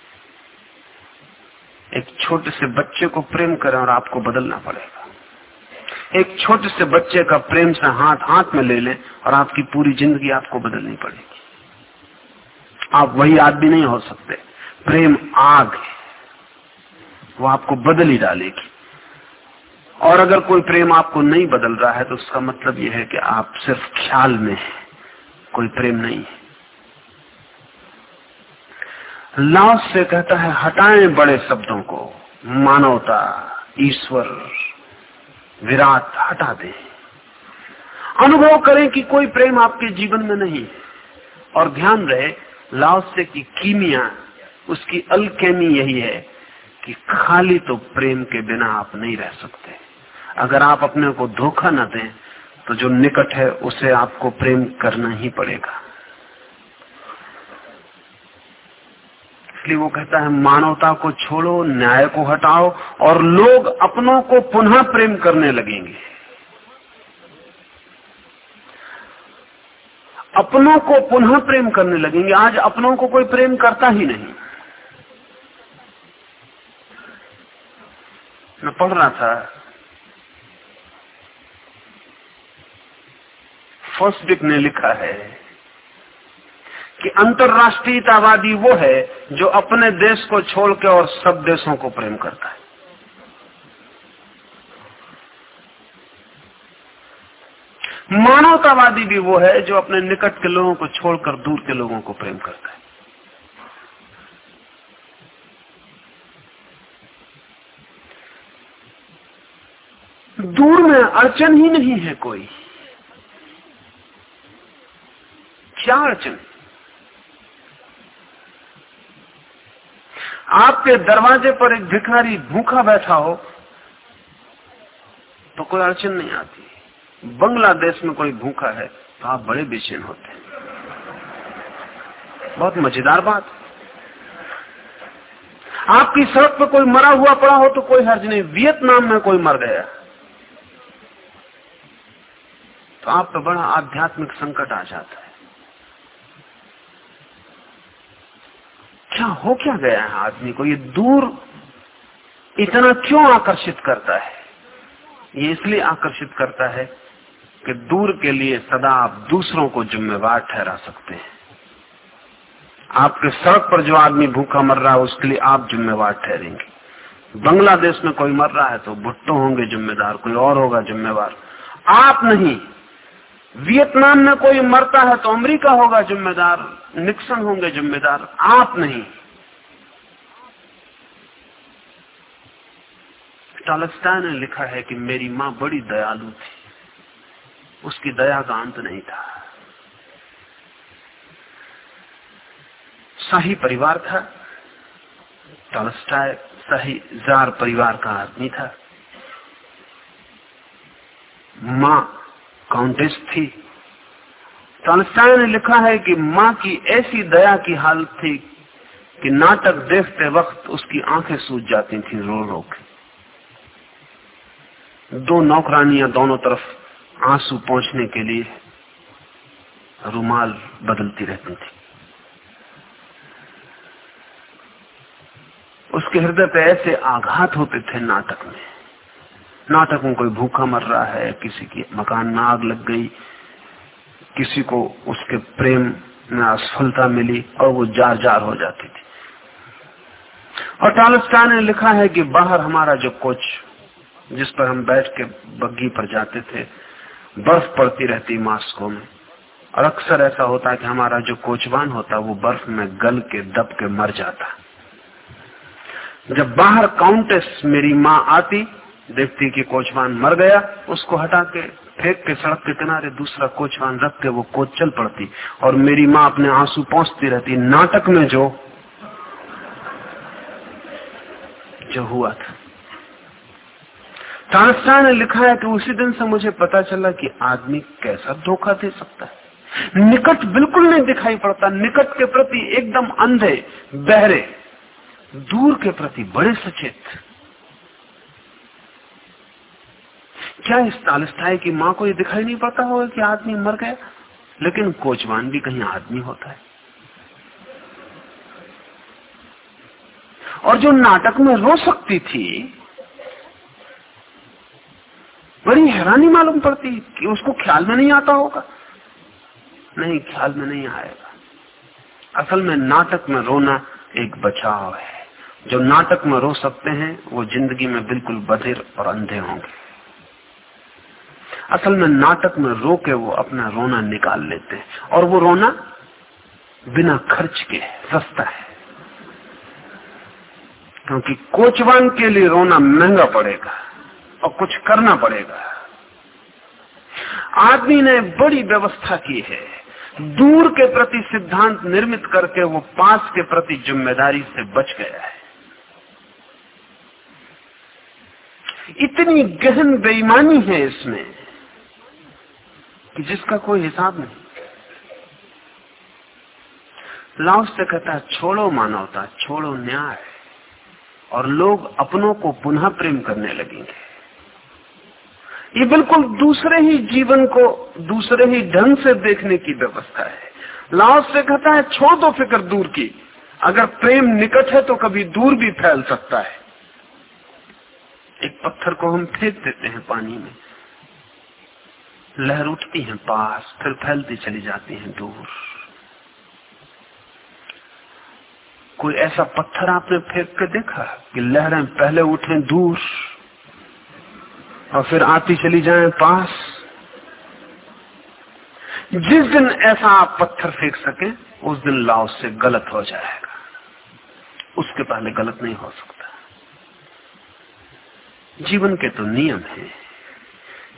B: एक छोटे से बच्चे को प्रेम करें और आपको बदलना पड़ेगा। एक छोटे से बच्चे का प्रेम से हाथ हाथ में ले लें और आपकी पूरी ज़िंदगी आपको बदलनी पड़ेगी। आप वही आदमी नहीं हो सकते। प्रेम आग है। वो आपको बदल ही डालेगी। और अगर कोई प्रेम आपको नहीं बदल रहा है तो उसका मतलब यह है कि आप सिर्फ़ ख्याल में कोई प्रेम नहीं है। से कहता है, हटाएँ बड़े शब्दों को, मानवता, ईश्वर, विराट, हटा दे। अनुभव करें कि कोई प्रेम आपके जीवन में नहीं और ध्यान रहे, लाओसे की कीमिया, उसकी अलकेमी यही है कि खाली तो प्रेम के बिना आप नहीं रह सकते। अगर आप अपने को धोखा न दें तो जो निकट है, उसे आपको प्रेम करना ही पड़ेगा। इसलिए वो कहता है, मानवता को छोड़ो, न्याय को हटाओ, और लोग अपनों को पुनः प्रेम करने लगेंगे। अपनों को पुनः प्रेम करने लगेंगे। आज अपनों को कोई प्रेम करता ही नहीं। मैं पढ़ रहा था फ़र्स्ट ने लिखा है कि अंतर्राष्ट्रीयतावादी वो है जो अपने देश को छोड़ के और सब देशों को प्रेम करता है। मानवतावादी भी वो है जो अपने निकट के लोगों को छोड़कर दूर के लोगों को प्रेम करता है। दूर में अड़चन ही नहीं है कोई। क्या अड़चन आपके दरवाजे पर एक भिखारी भूखा बैठा हो तो कोई अड़चन नहीं आती। बांग्लादेश में कोई भूखा है तो आप बड़े बेचैन होते हैं। बहुत मज़ेदार बात। आपकी सड़क पर कोई मरा हुआ पड़ा हो तो कोई हर्ज नहीं। वियतनाम में कोई मर गया। तो आप पर बड़ा आध्यात्मिक संकट आ जाता है। क्या, हो क्या गया है आदमी को? ये दूर इतना क्यों आकर्षित करता है? ये इसलिए आकर्षित करता है कि दूर के लिए सदा आप दूसरों को जिम्मेवार ठहरा सकते हैं। आपके सड़क पर जो आदमी भूखा मर रहा है, उसके लिए आप जिम्मेवार ठहरेंगे। बांग्लादेश में कोई मर रहा है तो भुट्टो होंगे जिम्मेदार, कोई और होगा जिम्मेवार। आप नहीं वियतनाम में कोई मरता है तो अमेरिका होगा जिम्मेदार, निक्सन होंगे जिम्मेदार, आप नहीं। टालस्टा ने लिखा है कि मेरी माँ बड़ी दयालु थी। उसकी दया का अंत नहीं था। शाही परिवार था। टॉलस्टाय शाही जार परिवार का आदमी था। माँ काउंटेस थी। टॉलस्टाय ने लिखा है कि माँ की ऐसी दया की हालत थी कि नाटक देखते वक्त उसकी आँखें सूज जाती थी रो रो के। दो नौकरानियाँ दोनों तरफ़ आँसू पहुँचने के लिए रुमाल बदलती रहती थी। उसके हृदय पे ऐसे आघात होते थे नाटक में। नाटक कोई भूखा मर रहा है, किसी की मकान में आग लग गई, किसी को उसके प्रेम में असफलता मिली और वो जार जार हो जाती थी। और टालस्टान ने लिखा है कि बाहर हमारा जो कोच, जिस पर हम बैठ के बग्घी पर जाते थे, बर्फ़ पड़ती रहती मास्को में। और अक्सर ऐसा होता कि हमारा जो कोचवान होता, वो बर्फ़ में गल के, दब के मर जाता। जब बाहर काउंटेस मेरी माँ आती देखती कि कोचवान मर गया, उसको हटा के फेंक के सड़क के किनारे दूसरा कोचवान रख के वो कोच चल पड़ती और मेरी माँ अपने आँसू पहुँचती रहती, नाटक में जो जो हुआ था। तानसा ने लिखा है कि उसी दिन से मुझे पता चला कि आदमी कैसा धोखा दे सकता है। निकट बिल्कुल नहीं दिखाई पड़ता, निकट के प्रति एकदम अंधे, बहरे, दूर के प्रति बड़े सचेत। क्या इस तालिस्ताई की माँ को ये दिखाई नहीं पड़ता होगा कि आदमी मर गया? लेकिन कोचवान भी कहीं आदमी होता है। और जो नाटक में रो सकती थी, बड़ी हैरानी मालूम पड़ती कि उसको ख्याल में नहीं आता होगा। नहीं, ख्याल में नहीं आएगा। असल में नाटक में रोना एक बचाव है। जो नाटक में रो सकते हैं, वो ज़िंदगी में बिल्कुल बधिर और अंधे होंगे। असल में नाटक में रो के वो अपना रोना निकाल लेते हैं। और वो रोना बिना खर्च के सस्ता है। क्योंकि कोचवान के लिए रोना महँगा पड़ेगा और कुछ करना पड़ेगा। आदमी ने बड़ी व्यवस्था की है। दूर के प्रति सिद्धांत निर्मित करके वो पास के प्रति ज़िम्मेदारी से बच गया है। इतनी गहन बेईमानी है इसमें जिसका कोई हिसाब नहीं। लाओस से कहता है, छोड़ो मानवता, छोड़ो न्याय। और लोग अपनों को पुनः प्रेम करने लगेंगे। ये बिल्कुल दूसरे ही जीवन को, दूसरे ही ढंग से देखने की व्यवस्था है। लाओस से कहता है, छोड़ दो फ़िक्र दूर की। अगर प्रेम निकट है तो कभी दूर भी फैल सकता है। एक पत्थर को हम फेंक देते हैं पानी में। लहर उठती है पास, फिर फैलती चली जाती है दूर। कोई ऐसा पत्थर आपने फेंक के देखा कि लहरें पहले उठे दूर और फिर आती चली जाएँ पास? जिस दिन ऐसा आप पत्थर फेंक सके, उस दिन लाओ से गलत हो जाएगा। उसके पहले गलत नहीं हो सकता। जीवन के तो नियम है।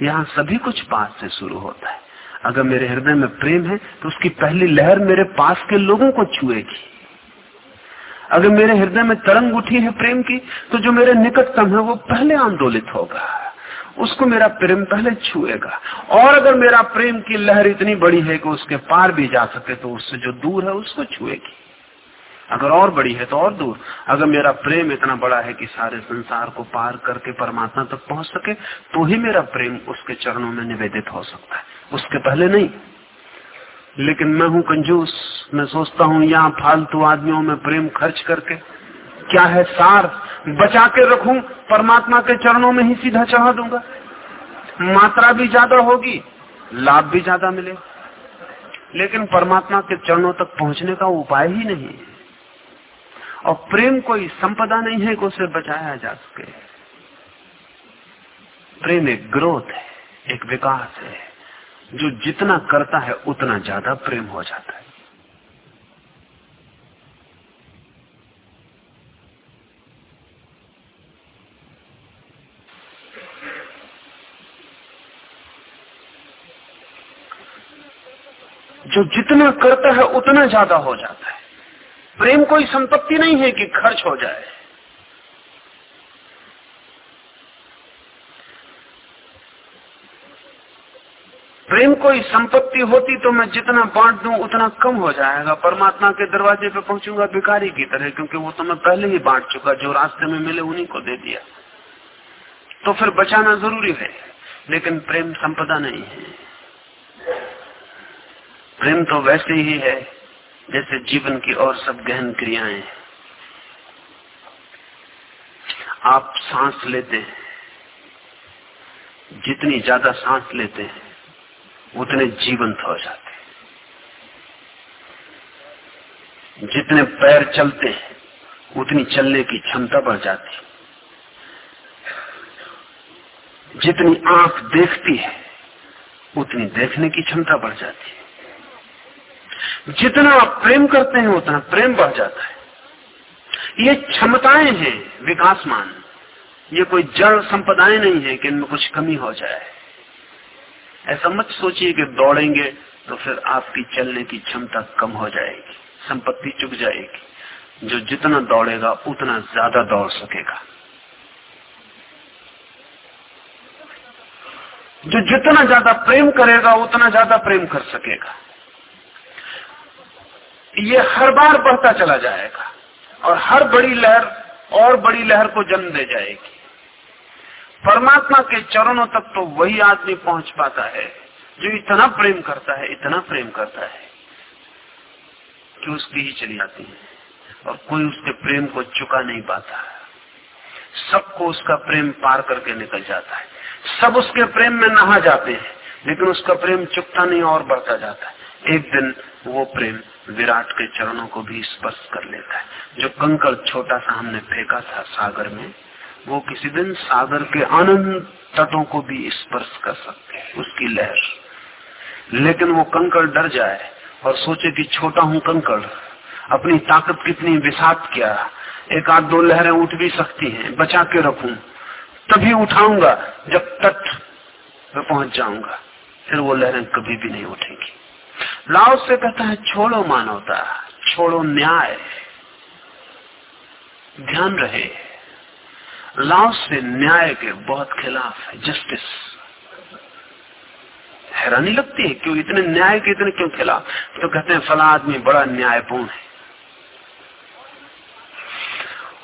B: यहाँ सभी कुछ पास से शुरू होता है। अगर मेरे हृदय में प्रेम है तो उसकी पहली लहर मेरे पास के लोगों को छुएगी। अगर मेरे हृदय में तरंग उठी है प्रेम की तो जो मेरे निकटतम है, वो पहले आंदोलित होगा। उसको मेरा प्रेम पहले छुएगा। और अगर मेरा प्रेम की लहर इतनी बड़ी है कि उसके पार भी जा सके तो उससे जो दूर है, उसको छुएगी। अगर और बड़ी है तो और दूर। अगर मेरा प्रेम इतना बड़ा है कि सारे संसार को पार करके परमात्मा तक पहुँच सके तो ही मेरा प्रेम उसके चरणों में निवेदित हो सकता है। उसके पहले नहीं। लेकिन मैं हूँ कंजूस। मैं सोचता हूँ यहाँ फालतू आदमियों में प्रेम खर्च करके क्या है सार? बचा के रखू, परमात्मा के चरणों में ही सीधा चढ़ा दूँगा। मात्रा भी ज़्यादा होगी, लाभ भी ज़्यादा मिले लेकिन परमात्मा के चरणों तक पहुँचने का उपाय ही नहीं। है और प्रेम कोई संपदा नहीं है कि उसे बचाया जा सके। प्रेम एक ग्रोथ है, एक विकास है। जो जितना करता है, उतना ज़्यादा प्रेम हो जाता है। जो जितना करता है, उतना ज़्यादा हो जाता है। प्रेम कोई संपत्ति नहीं है कि खर्च हो जाए। प्रेम कोई संपत्ति होती तो मैं जितना बांट दूँ, उतना कम हो जाएगा। परमात्मा के दरवाजे पे पहुंचूँगा भिखारी की तरह, क्योंकि वो तो मैं पहले ही बांट चुका, जो रास्ते में मिले उन्हीं को दे दिया। तो फिर बचाना ज़रूरी है, लेकिन प्रेम संपदा नहीं है। प्रेम तो वैसे ही है जैसे जीवन की और सब गहन क्रियाएँ। आप सांस लेते हैं। जितनी ज़्यादा सांस लेते हैं, उतने जीवंत हो जाते हैं। जितने पैर चलते हैं, उतनी चलने की क्षमता बढ़ जाती है। जितनी आँख देखती है, उतनी देखने की क्षमता बढ़ जाती है। जितना आप प्रेम करते हैं, उतना प्रेम बढ़ जाता है। ये क्षमताएँ हैं विकासमान। ये कोई जड़ संपदाएँ नहीं है कि इनमें कुछ कमी हो जाए। ऐसा मत सोचिए कि दौड़ेंगे तो फिर आपकी चलने की क्षमता कम हो जाएगी, संपत्ति चुक जाएगी। जो जितना दौड़ेगा, उतना ज़्यादा दौड़ सकेगा। जो जितना ज़्यादा प्रेम करेगा, उतना ज़्यादा प्रेम कर सकेगा। ये हर बार बढ़ता चला जाएगा और हर बड़ी लहर और बड़ी लहर को जन्म दे जाएगी। परमात्मा के चरणों तक तो वही आदमी पहुँच पाता है जो इतना प्रेम करता है, इतना प्रेम करता है कि उसकी ही चली जाती है और कोई उसके प्रेम को चुका नहीं पाता। सबको उसका प्रेम पार करके निकल जाता है। सब उसके प्रेम में नहा जाते हैं, लेकिन उसका प्रेम चुकता नहीं और बढ़ता जाता है। एक दिन वो प्रेम विराट के चरणों को भी स्पर्श कर लेता है। जो कंकड़ छोटा सा हमने फेंका था सागर में, वो किसी दिन सागर के आनंद तटों को भी स्पर्श कर सकते हैं, उसकी लहर। लेकिन वो कंकड़ डर जाए और सोचे कि छोटा हूँ कंकड़, अपनी ताकत कितनी विषाद क्या, एक आध दो लहरें उठ भी सकती हैं, बचा के रखू, तभी उठाऊँगा, जब तट में पहुँच जाऊँगा, फिर वो लहरें कभी भी नहीं उठेंगी। लाओ से कहता है, छोड़ो मानवता, छोड़ो न्याय, ध्यान रहे। लाओ से न्याय के बहुत खिलाफ है जस्टिस हैरानी लगती है, क्यों इतने न्याय के इतने क्यों खिलाफ? तो कहते हैं, फला आदमी बड़ा न्यायपूर्ण है।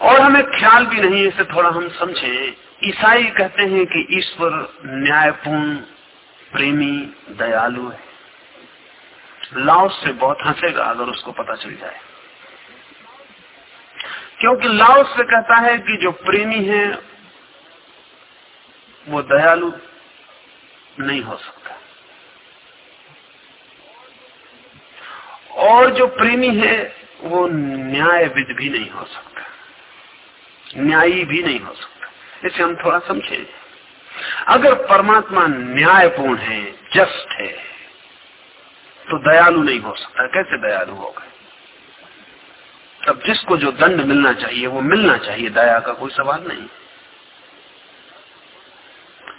B: और हमें ख्याल भी नहीं इसे थोड़ा हम समझें। ईसाई कहते हैं कि ईश्वर न्यायपूर्ण, प्रेमी, दयालु है। लाओस से बहुत हंसेगा अगर उसको पता चल जाए। क्योंकि लाओस से कहता है कि जो प्रेमी है, वो दयालु नहीं हो सकता। और जो प्रेमी है, वो न्यायविद भी नहीं हो सकता। न्यायी भी नहीं हो सकता। इसे हम थोड़ा समझे। अगर परमात्मा न्यायपूर्ण है, जस्ट है तो दयालु नहीं हो सकता। कैसे दयालु होगा तब जिसको जो दंड मिलना चाहिए, वो मिलना चाहिए। दया का कोई सवाल नहीं।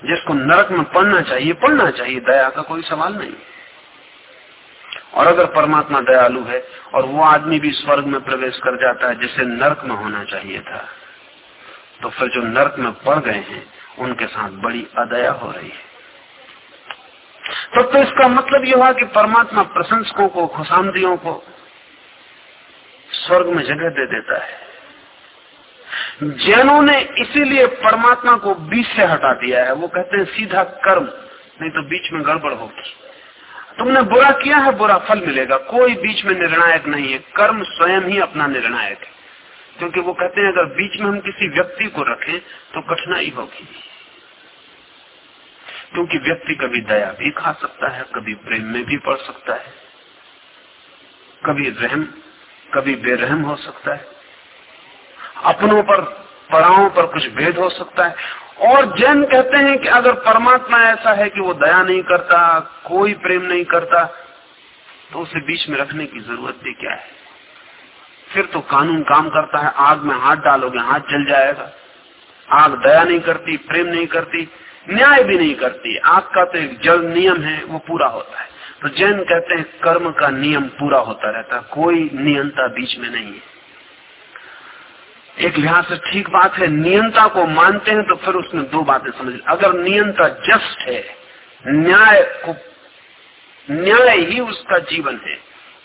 B: जिसको नरक में पढ़ना चाहिए पढ़ना चाहिए। दया का कोई सवाल नहीं। और अगर परमात्मा दयालु है, और वो आदमी भी स्वर्ग में प्रवेश कर जाता है, जिसे नरक में होना चाहिए था तो फिर जो नरक में पड़ गए हैं, उनके साथ बड़ी अदया हो रही है। तब तो, तो इसका मतलब यह हुआ कि परमात्मा प्रशंसकों को खुशामदियों को स्वर्ग में जगह दे देता है। जैनों ने इसीलिए परमात्मा को बीच से हटा दिया है वो कहते हैं सीधा कर्म नहीं तो बीच में गड़बड़ होगी। तुमने बुरा किया है बुरा फल मिलेगा कोई बीच में निर्णायक नहीं है कर्म स्वयं ही अपना निर्णायक है। क्योंकि वो कहते हैं अगर बीच में हम किसी व्यक्ति को रखें तो कठिनाई होगी। क्योंकि व्यक्ति कभी दया भी खा सकता है, कभी प्रेम में भी पड़ सकता है, कभी रहम, कभी बेरहम हो सकता है। अपनों पर, पराओं पर कुछ भेद हो सकता है। और जैन कहते हैं कि अगर परमात्मा ऐसा है कि वो दया नहीं करता, कोई प्रेम नहीं करता तो उसे बीच में रखने की ज़रूरत भी क्या है? फिर तो कानून काम करता है, आग में हाथ डालोगे, हाथ जल जाएगा। आग दया नहीं करती, प्रेम नहीं करती। न्याय भी नहीं करती। आग का तो एक जल नियम है, वो पूरा होता है। तो जैन कहते हैं, कर्म का नियम पूरा होता रहता है, कोई नियंता बीच में नहीं है। एक लिहाज से ठीक बात है, नियंता को मानते हैं तो फिर उसमें दो बातें समझ अगर नियंता जस्ट है, न्याय को, न्याय ही उसका जीवन है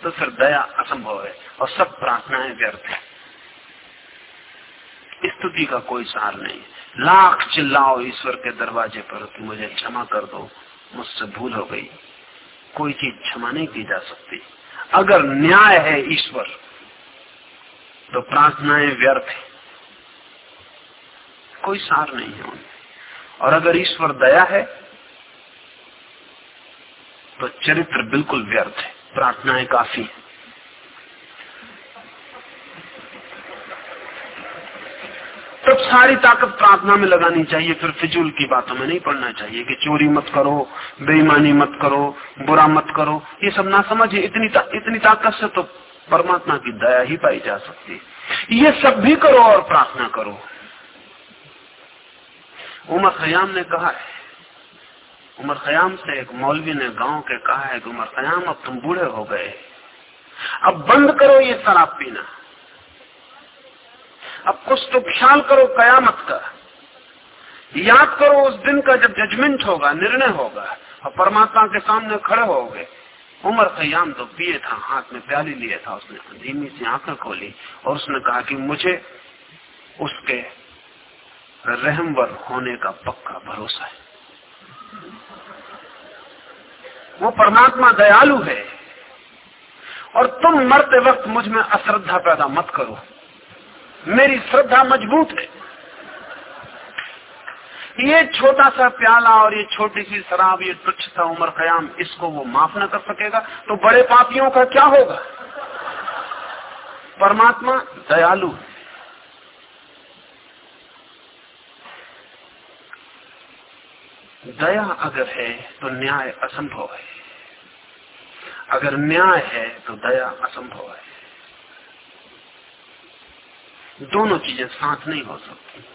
B: तो फिर दया असंभव है, और सब प्रार्थनाएँ व्यर्थ है। स्तुति का कोई सार नहीं लाख चिल्लाओ ईश्वर के दरवाजे पर कि मुझे क्षमा कर दो, मुझसे भूल हो गई। कोई चीज़ क्षमा नहीं की जा सकती। अगर न्याय है ईश्वर तो प्रार्थनाएँ व्यर्थ है। कोई सार नहीं है उनमें। और अगर ईश्वर दया है तो चरित्र बिल्कुल व्यर्थ है। प्रार्थनाएँ काफ़ी है। तब सारी ताकत प्रार्थना में लगानी चाहिए फिर फिजूल की बातों में नहीं पड़ना चाहिए कि चोरी मत करो बेईमानी मत करो बुरा मत करो। ये सब ना समझिए। इतनी ता, इतनी ताकत से तो परमात्मा की दया ही पाई जा सकती है। ये सब भी करो और प्रार्थना करो। उमर खयाम ने कहा है उमर खयाम से एक मौलवी ने गाँव के कहा है कि उमर खयाम अब तुम बूढ़े हो गए। अब बंद करो ये शराब पीना। अब कुछ तो ख्याल करो, कयामत का। याद करो उस दिन का जब जजमेंट होगा, निर्णय होगा, और परमात्मा के सामने खड़े हो गए उमर खयाम तो पिए था, हाथ में प्याली लिए था, उसने धीमी सी आँखें खोली, और उसने कहा कि मुझे उसके रहमवर होने का पक्का भरोसा है। वो परमात्मा दयालु है, और तुम मरते वक्त मुझमें अश्रद्धा पैदा मत करो। मेरी श्रद्धा मज़बूत है। ये छोटा सा प्याला और ये छोटी सी शराब, ये तुच्छता उम्र कयाम इसको वो माफ़ न कर सकेगा। तो बड़े पापियों का क्या होगा? परमात्मा दयालु है। दया अगर है तो न्याय असंभव है। अगर न्याय है तो दया असंभव है। दोनों चीज़ें साथ नहीं हो सकती।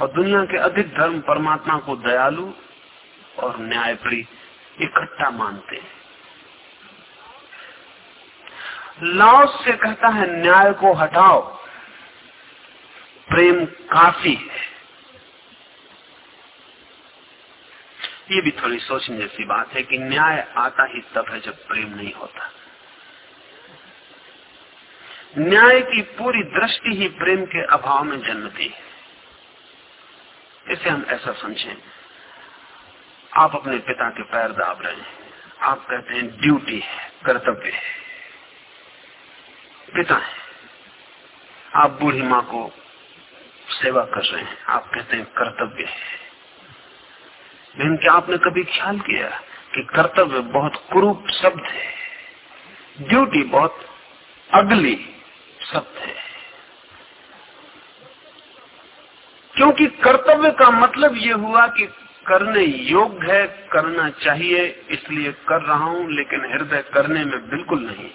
B: और दुनिया के अधिक धर्म परमात्मा को दयालु और न्यायप्रिय इकट्ठा मानते हैं। लाओस से कहता है, न्याय को हटाओ। प्रेम काफ़ी है। ये भी थोड़ी सोचने जैसी बात है कि न्याय आता ही तब है जब प्रेम नहीं होता। न्याय की पूरी दृष्टि ही प्रेम के अभाव में जन्मती है। इसे हम ऐसा समझें। आप अपने पिता के पैर दाब रहे हैं। आप कहते हैं, ड्यूटी है, कर्तव्य है। पिता है। आप बूढ़ी माँ को सेवा कर रहे हैं। आप कहते हैं, कर्तव्य है। लेकिन क्या आपने कभी ख्याल किया कि कर्तव्य बहुत कुरूप शब्द है? ड्यूटी बहुत अगली शब्द है। क्योंकि कर्तव्य का मतलब ये हुआ कि करने योग्य है, करना चाहिए, इसलिए कर रहा हूँ, लेकिन हृदय करने में बिल्कुल नहीं।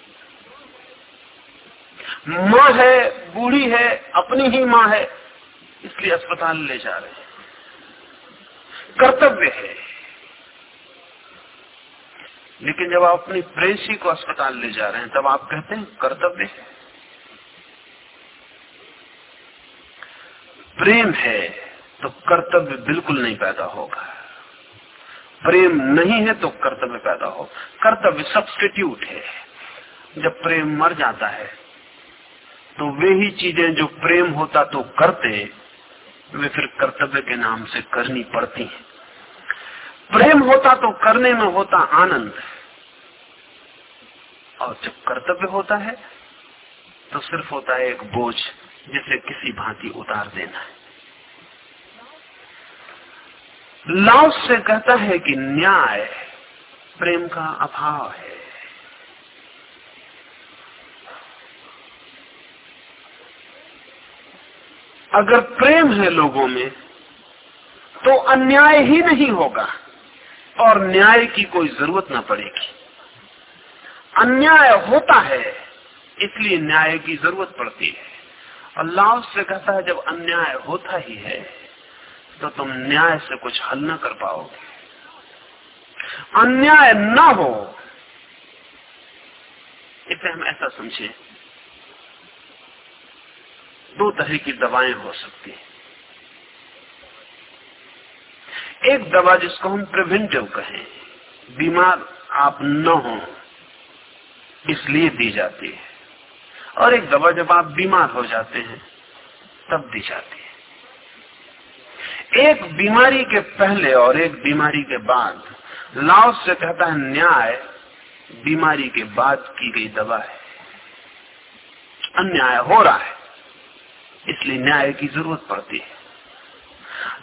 B: माँ है, बूढ़ी है, अपनी ही माँ है, इसलिए अस्पताल ले जा रहे हैं। कर्तव्य है। लेकिन जब आप अपनी प्रेसी को अस्पताल ले जा रहे हैं, तब आप कहते हैं कर्तव्य है। प्रेम है तो कर्तव्य बिल्कुल नहीं पैदा होगा। प्रेम नहीं है तो कर्तव्य पैदा हो। कर्तव्य सब्सटीट्यूट है। जब प्रेम मर जाता है तो वे ही चीज़ें जो प्रेम होता तो करते, वे फिर कर्तव्य के नाम से करनी पड़ती हैं। प्रेम होता तो करने में होता आनंद। और जब कर्तव्य होता है तो सिर्फ़ होता है एक बोझ। जिसे किसी भांति उतार देना है। लाओस से कहता है कि न्याय प्रेम का अभाव है। अगर प्रेम है लोगों में तो अन्याय ही नहीं होगा और न्याय की कोई ज़रूरत ना पड़ेगी। अन्याय होता है, इसलिए न्याय की ज़रूरत पड़ती है। अल्लाह से कहता है, जब अन्याय होता ही है तो तुम न्याय से कुछ हल न कर पाओगे। अन्याय न हो, इसे हम ऐसा समझे, दो तरह की दवाएँ हो सकती हैं। एक दवा जिसको हम प्रिवेंटिव कहें, बीमार आप न हो, इसलिए दी जाती है। और एक दवा जब आप बीमार हो जाते हैं, तब दी जाती है। एक बीमारी के पहले और एक बीमारी के बाद लाओ से कहता है, न्याय, बीमारी के बाद की गई दवा है। अन्याय हो रहा है, इसलिए न्याय की ज़रूरत पड़ती है।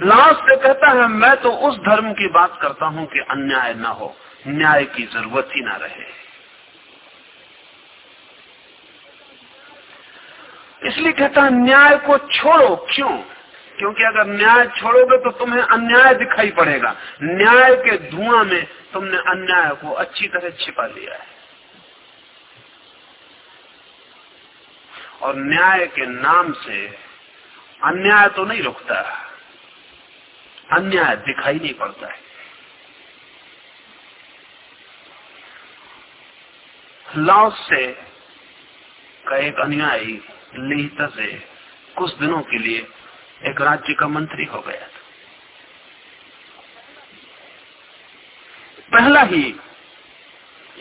B: लाओस से कहता है, मैं तो उस धर्म की बात करता हूँ कि अन्याय ना हो, न्याय की ज़रूरत ही ना रहे। इसलिए कहता न्याय को छोड़ो। क्यों? क्योंकि अगर न्याय छोड़ोगे तो तुम्हें अन्याय दिखाई पड़ेगा। न्याय के धुआँ में तुमने अन्याय को अच्छी तरह छिपा लिया है। और न्याय के नाम से अन्याय तो नहीं रुकता। अन्याय दिखाई नहीं पड़ता है। लाओस से का एक अनुयायी लिहिता से कुछ दिनों के लिए एक राज्य का मंत्री हो गया था। पहला ही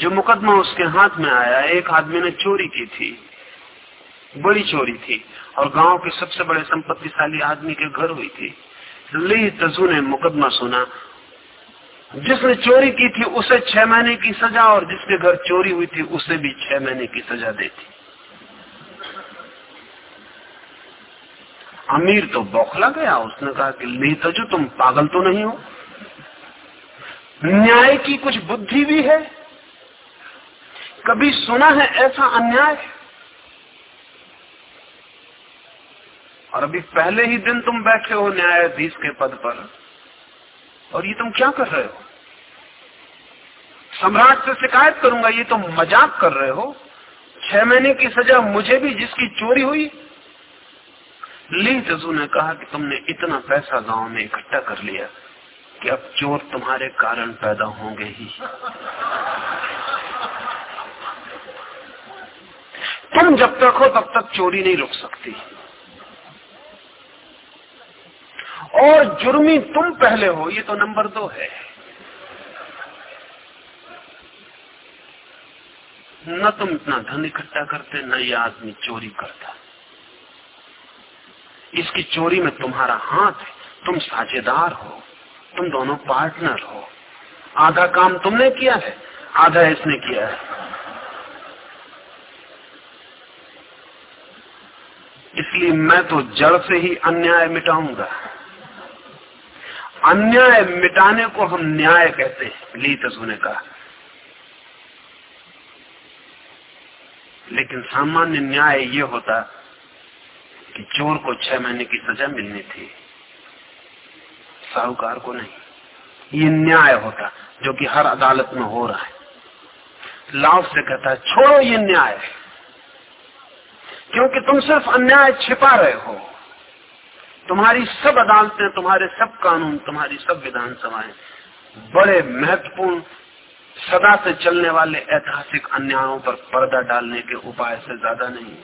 B: जो मुकदमा उसके हाथ में आया, एक आदमी ने चोरी की थी। बड़ी चोरी थी और गाँव के सबसे बड़े संपत्तिशाली आदमी के घर हुई थी। ली तजू ने मुकदमा सुना। जिसने चोरी की थी, उसे छह महीने की सजा और जिसके घर चोरी हुई थी, उसे भी छह महीने की सजा देती अमीर तो बौखला गया। उसने कहा कि ली तजू तुम पागल तो नहीं हो। न्याय की कुछ बुद्धि भी है। कभी सुना है ऐसा अन्याय? और अभी पहले ही दिन तुम बैठे हो न्यायाधीश के पद पर। और ये तुम क्या कर रहे हो? सम्राट से शिकायत करूँगा, ये तुम मज़ाक कर रहे हो। छह महीने की सजा मुझे भी जिसकी चोरी हुई ली जजू ने कहा कि तुमने इतना पैसा गाँव में इकट्ठा कर लिया कि अब चोर तुम्हारे कारण पैदा होंगे ही। तुम जब तक हो तब तक चोरी नहीं रुक सकती। और जुर्मी तुम पहले हो, ये तो नंबर दो है। न तुम इतना धन इकट्ठा करते, न ये आदमी चोरी करता। इसकी चोरी में तुम्हारा हाथ है। तुम साझेदार हो। तुम दोनों पार्टनर हो। आधा काम तुमने किया है, आधा इसने किया है। इसलिए मैं तो जड़ से ही अन्याय मिटाऊँगा। अन्याय मिटाने को हम न्याय कहते हैं ली तजू कहा लेकिन सामान्य न्याय ये होता कि चोर को छह महीने की सजा मिलनी थी। साहूकार को नहीं। ये न्याय होता, जो कि हर अदालत में हो रहा है। लाभ से कहता है, छोड़ो ये न्याय। क्योंकि तुम सिर्फ़ अन्याय छिपा रहे हो। तुम्हारी सब अदालतें, तुम्हारे सब कानून, तुम्हारी सब विधानसभाएँ बड़े महत्वपूर्ण, सदा से चलने वाले ऐतिहासिक अन्यायों पर पर्दा डालने के उपाय से ज़्यादा नहीं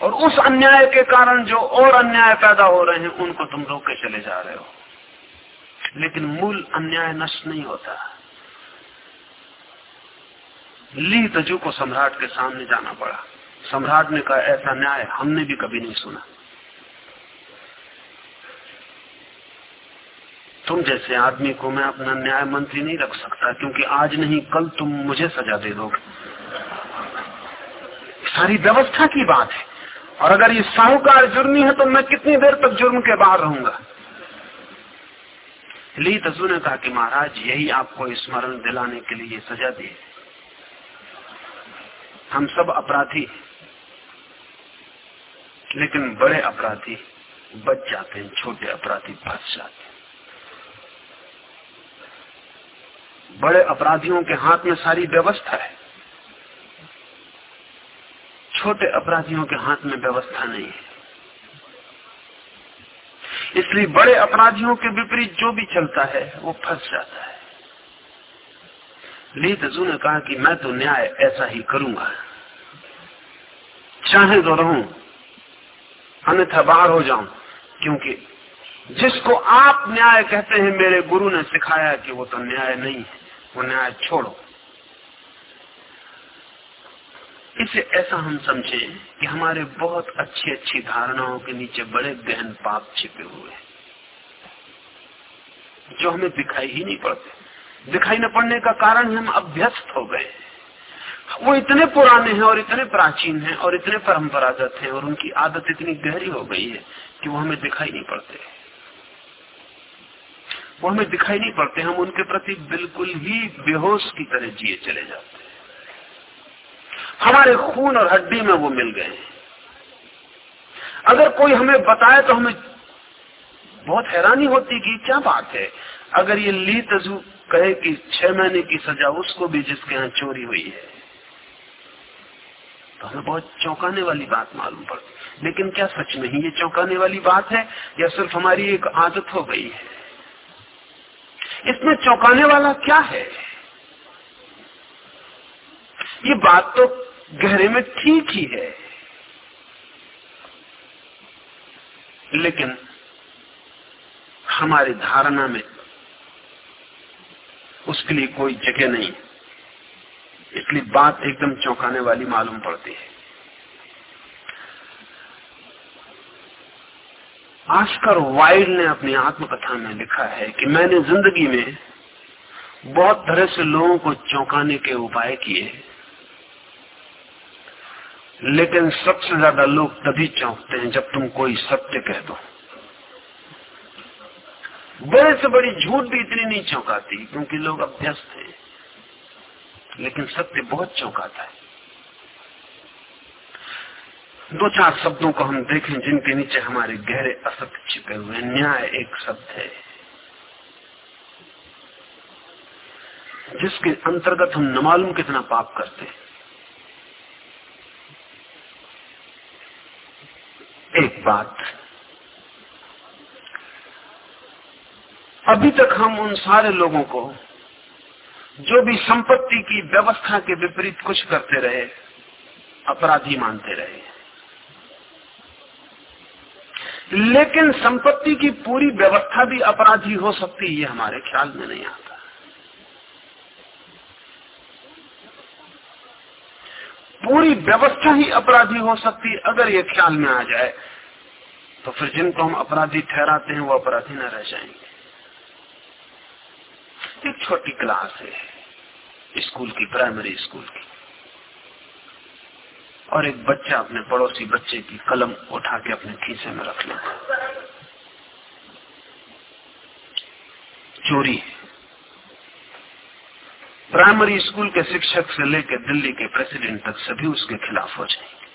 B: और उस अन्याय के कारण जो और अन्याय पैदा हो रहे हैं, उनको तुम रोके चले जा रहे हो। लेकिन मूल अन्याय नष्ट नहीं होता। ली तजू को सम्राट के सामने जाना पड़ा। सम्राट ने कहा, ऐसा न्याय हमने भी कभी नहीं सुना। तुम जैसे आदमी को मैं अपना न्याय मंत्री नहीं रख सकता, क्योंकि आज नहीं, कल तुम मुझे सजा दे दोगे। सारी व्यवस्था की बात है। और अगर ये साहूकार जुर्मी है तो मैं कितनी देर तक जुर्म के बाहर रहूँगा? ली तजू ने कहा कि महाराज, यही आपको स्मरण दिलाने के लिए सजा दी हम सब अपराधी लेकिन बड़े अपराधी बच जाते हैं, छोटे अपराधी फंस जाते हैं। बड़े अपराधियों के हाथ में सारी व्यवस्था है। छोटे अपराधियों के हाथ में व्यवस्था नहीं है। इसलिए बड़े अपराधियों के विपरीत जो भी चलता है, वो फंस जाता है। ली तजू ने कहा कि मैं तो न्याय ऐसा ही करूँगा। चाहे तो रहूँ, अन्यथा बाहर हो जाऊँ, क्योंकि जिसको आप न्याय कहते हैं, मेरे गुरु ने सिखाया कि वो तो न्याय नहीं है, वो न्याय छोड़ो। इसे ऐसा हम समझे कि हमारे बहुत अच्छी अच्छी धारणाओं के नीचे बड़े गहन पाप छिपे हुए हैं, जो हमें दिखाई ही नहीं पड़ते। दिखाई न पड़ने का कारण हम अभ्यस्त हो गए वो इतने पुराने हैं और इतने प्राचीन हैं और इतने परंपरागत हैं और उनकी आदत इतनी गहरी हो गई है कि वो हमें दिखाई नहीं पड़ते। वो हमें दिखाई नहीं पड़ते, हम उनके प्रति बिल्कुल ही बेहोश की तरह जिए चले जाते हैं। हमारे खून और हड्डी में वो मिल गए। अगर कोई हमें बताए तो हमें बहुत हैरानी होती कि क्या बात है। अगर ये ली तजू कहे कि छह महीने की सजा उसको भी जिसके यहाँ चोरी हुई है। तो हमें बहुत चौंकाने वाली बात मालूम पड़ती। लेकिन क्या सच में ही ये चौंकाने वाली बात है या सिर्फ़ हमारी एक आदत हो गई है? इसमें चौंकाने वाला क्या है? ये बात तो गहरे में ठीक ही है। लेकिन हमारी धारणा में उसके लिए कोई जगह नहीं इसलिए बात एकदम चौंकाने वाली मालूम पड़ती है। आस्कर वाइल्ड ने अपनी आत्मकथा में लिखा है कि मैंने ज़िंदगी में बहुत तरह से लोगों को चौंकाने के उपाय किए। लेकिन सबसे ज़्यादा लोग तभी चौंकते हैं जब तुम कोई सत्य कह दो। बड़े से बड़ी झूठ भी इतनी नहीं चौंकाती, क्योंकि लोग अभ्यस्त हैं। लेकिन सत्य बहुत चौंकाता है। दो चार शब्दों को हम देखें जिनके नीचे हमारे गहरे असत्य छिपे हुए न्याय एक शब्द है, जिसके अंतर्गत हम न मालूम कितना पाप करते हैं एक बात। अभी तक हम उन सारे लोगों को, जो भी संपत्ति की व्यवस्था के विपरीत कुछ करते रहे, अपराधी मानते रहे। लेकिन संपत्ति की पूरी व्यवस्था भी अपराधी हो सकती है हमारे ख्याल में नहीं आता। पूरी व्यवस्था ही अपराधी हो सकती, अगर ये ख्याल में आ जाए। तो फिर जिनको हम अपराधी ठहराते हैं, वो अपराधी न रह जाएँगे। एक छोटी क्लास है, स्कूल की, प्राइमरी स्कूल की। और एक बच्चा अपने पड़ोसी बच्चे की कलम उठा के अपने खीसे में रख लेता चोरी प्राइमरी स्कूल के शिक्षक से लेकर दिल्ली के प्रेसिडेंट तक सभी उसके खिलाफ हो जाएँगे।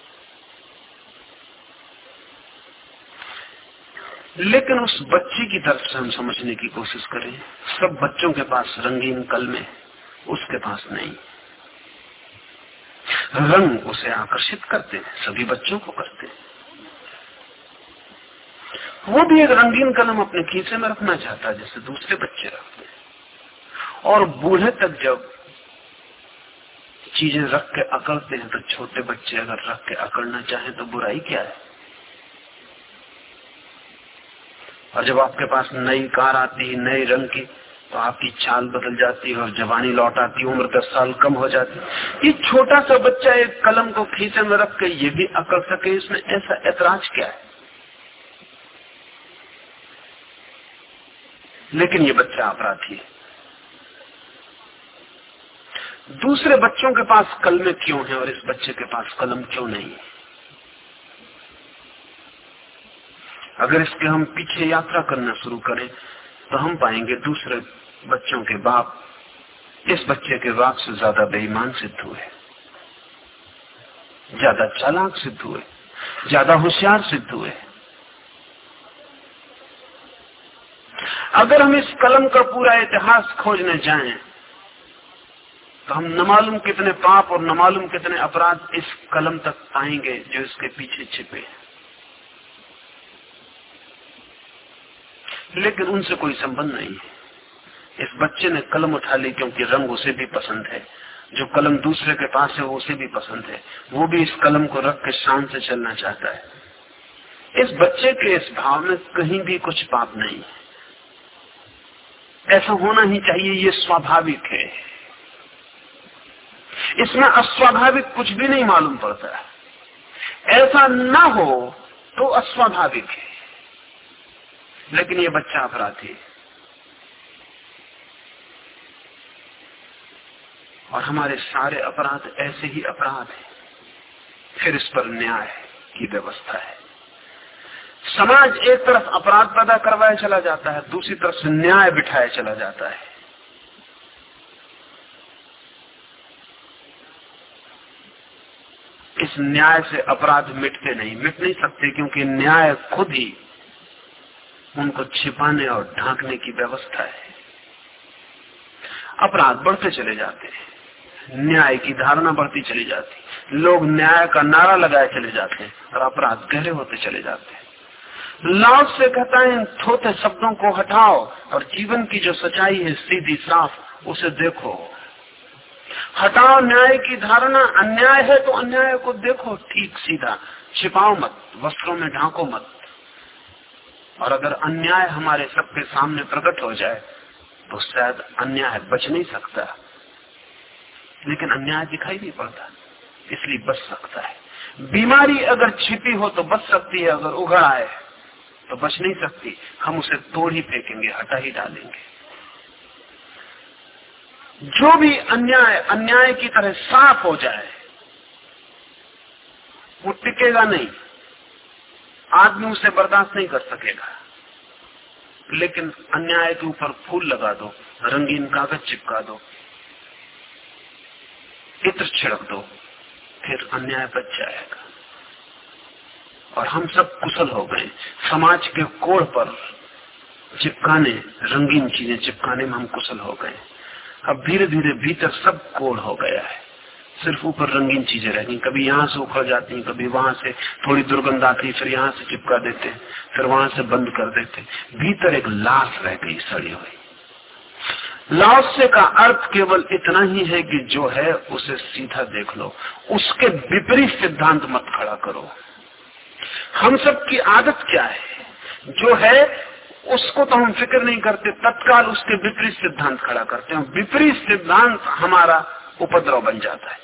B: लेकिन उस बच्चे की तरफ़ से हम समझने की कोशिश करें, सब बच्चों के पास रंगीन कल में, उसके पास नहीं। रंग उसे आकर्षित करते हैं, सभी बच्चों को करते हैं। वो भी एक रंगीन कलम अपने खींचे में रखना चाहता है, जैसे दूसरे बच्चे रखते हैं। और बूढ़े तक जब चीज़ें रख के अकड़ते हैं तो छोटे बच्चे अगर रख के अकड़ना चाहें तो बुराई क्या है? और जब आपके पास नई कार आती है, नए रंग की तो आपकी चाल बदल जाती है और जवानी लौट आती उम्र दस साल कम हो जाती ये छोटा सा बच्चा एक कलम को खींचे में रख के ये भी अकड़ सके, इसमें ऐसा ऐतराज क्या है? लेकिन ये बच्चा अपराधी है। दूसरे बच्चों के पास कलमे क्यों है और इस बच्चे के पास कलम क्यों नहीं है? अगर इसके हम पीछे यात्रा करना शुरू करें तो हम पाएँगे दूसरे बच्चों के बाप, इस बच्चे के बाप से ज़्यादा बेईमान सिद्ध हुए, ज़्यादा चालाक सिद्ध हुए, ज़्यादा होशियार सिद्ध हुए। अगर हम इस कलम का पूरा इतिहास खोजने जाएँ तो हम न मालूम कितने पाप और न मालूम कितने अपराध इस कलम तक आएँगे जो इसके पीछे छिपे हैं। लेकिन उनसे कोई संबंध नहीं। है इस बच्चे ने कलम उठा ली क्योंकि रंग उसे भी पसंद है। जो कलम दूसरे के पास है, वो उसे भी पसंद है। वो भी इस कलम को रख के शान से चलना चाहता है। इस बच्चे के इस भाव में कहीं भी कुछ पाप नहीं। है ऐसा होना ही चाहिए, ये स्वाभाविक है। इसमें अस्वाभाविक कुछ भी नहीं मालूम पड़ता। ऐसा ना हो तो अस्वाभाविक है। लेकिन ये बच्चा अपराधी है। और हमारे सारे अपराध ऐसे ही अपराध हैं। फिर इस पर न्याय की व्यवस्था है। समाज एक तरफ़ अपराध पैदा करवाया चला जाता है, दूसरी तरफ़ से न्याय बिठाया चला जाता है। इस न्याय से अपराध मिटते नहीं, मिट नहीं सकते क्योंकि न्याय खुद ही उनको छिपाने और ढांकने की व्यवस्था है। अपराध बढ़ते चले जाते हैं। न्याय की धारणा बढ़ती चली जाती लोग न्याय का नारा लगाए चले जाते हैं और अपराध गहरे होते चले जाते हैं। लाभ से कहता है, इन थोते शब्दों को हटाओ और जीवन की जो सच्चाई है सीधी साफ़, उसे देखो। हटाओ न्याय की धारणा, अन्याय है तो अन्याय को देखो, ठीक सीधा। छिपाओ मत, वस्त्रों में ढांको मत। और अगर अन्याय हमारे सबके सामने प्रकट हो जाए तो शायद अन्याय बच नहीं सकता। लेकिन अन्याय दिखाई नहीं पड़ता, इसलिए बच सकता है। बीमारी अगर छिपी हो तो बच सकती है, अगर उघड़ आए तो बच नहीं सकती। हम उसे तोड़ ही फेंकेंगे, हटा ही डालेंगे। जो भी अन्याय अन्याय की तरह साफ़ हो जाए, वो टिकेगा नहीं। आदमी उसे बर्दाश्त नहीं कर सकेगा। लेकिन अन्याय के ऊपर फूल लगा दो, रंगीन कागज़ चिपका दो इत्र छिड़क दो, फिर अन्याय बच जाएगा। और हम सब कुशल हो गए। समाज के कोड़ पर चिपकाने, रंगीन चीज़ें चिपकाने में हम कुशल हो गए। अब धीरे धीरे भीतर सब कोड़ हो गया है। सिर्फ़ ऊपर रंगीन चीज़ें रह गई कभी यहाँ से उखड़ जाती हैं, कभी वहाँ से थोड़ी दुर्गंध आती फिर यहाँ से चिपका देते फिर वहाँ से बंद कर देते भीतर एक लाश रह गई, सड़ी हुई। लाओसे का अर्थ केवल इतना ही है कि जो है, उसे सीधा देख लो। उसके विपरीत सिद्धांत मत खड़ा करो। हम सब की आदत क्या है? जो है, उसको तो हम फ़िक्र नहीं करते, तत्काल उसके विपरीत सिद्धांत खड़ा करते हैं। विपरीत सिद्धांत हमारा उपद्रव बन जाता है।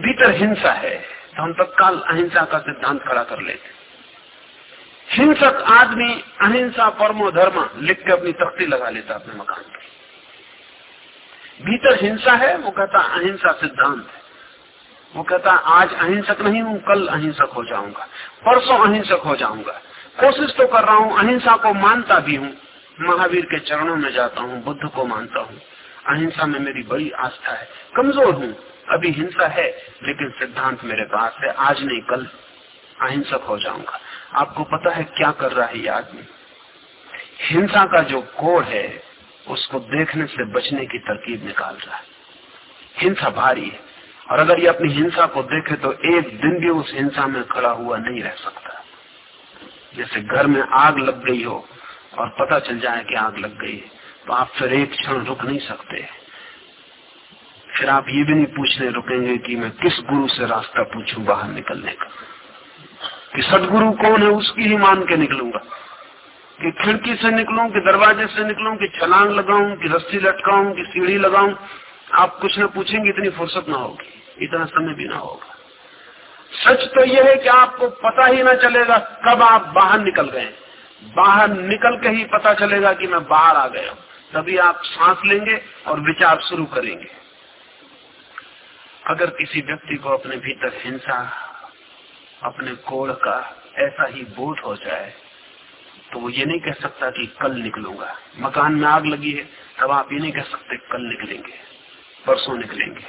B: भीतर हिंसा है तो हम तत्काल अहिंसा का सिद्धांत खड़ा कर लेते हिंसक आदमी अहिंसा, परमो धर्म लिख के अपनी तख्ती लगा लेता अपने मकान पर। भीतर हिंसा है, वो कहता अहिंसा सिद्धांत है। वो कहता, आज अहिंसक नहीं हूँ, कल अहिंसक हो जाऊँगा। परसों अहिंसक हो जाऊँगा। कोशिश तो कर रहा हूँ, अहिंसा को मानता भी हूँ। महावीर के चरणों में जाता हूँ, बुद्ध को मानता हूँ। अहिंसा में मेरी बड़ी आस्था है। कमज़ोर हूँ। अभी हिंसा है, लेकिन सिद्धांत मेरे पास है। आज नहीं, कल अहिंसक हो जाऊँगा। आपको पता है क्या कर रहा है ये आदमी? हिंसा का जो कोड है, उसको देखने से बचने की तरकीब निकाल रहा है। हिंसा भारी है। और अगर ये अपनी हिंसा को देखे तो एक दिन भी उस हिंसा में खड़ा हुआ नहीं रह सकता। जैसे घर में आग लग गई हो और पता चल जाए कि आग लग गई तो आप फिर एक क्षण रुक नहीं सकते। फिर आप ये भी नहीं पूछने रुकेंगे कि मैं किस गुरु से रास्ता पूछूँ बाहर निकलने का। कि सदगुरु कौन है उसकी ही मान के निकलूँगा। कि खिड़की से निकलूं, कि दरवाजे से निकलूं, कि छलांग लगाऊँ, कि रस्सी लटकाऊं, कि सीढ़ी लगाऊँ, आप कुछ न पूछेंगे, इतनी फुर्सत ना होगी, इतना समय भी ना होगा। सच तो यह है कि आपको पता ही ना चलेगा कब आप बाहर निकल गए। बाहर निकल के ही पता चलेगा कि मैं बाहर आ गया तभी आप सांस लेंगे और विचार शुरू करेंगे। अगर किसी व्यक्ति को अपने भीतर हिंसा, अपने कोड़ का ऐसा ही बोध हो जाए तो वो ये नहीं कह सकता कि कल निकलूँगा। मकान में आग लगी है, तब आप ये नहीं कह सकते कल निकलेंगे, परसों निकलेंगे।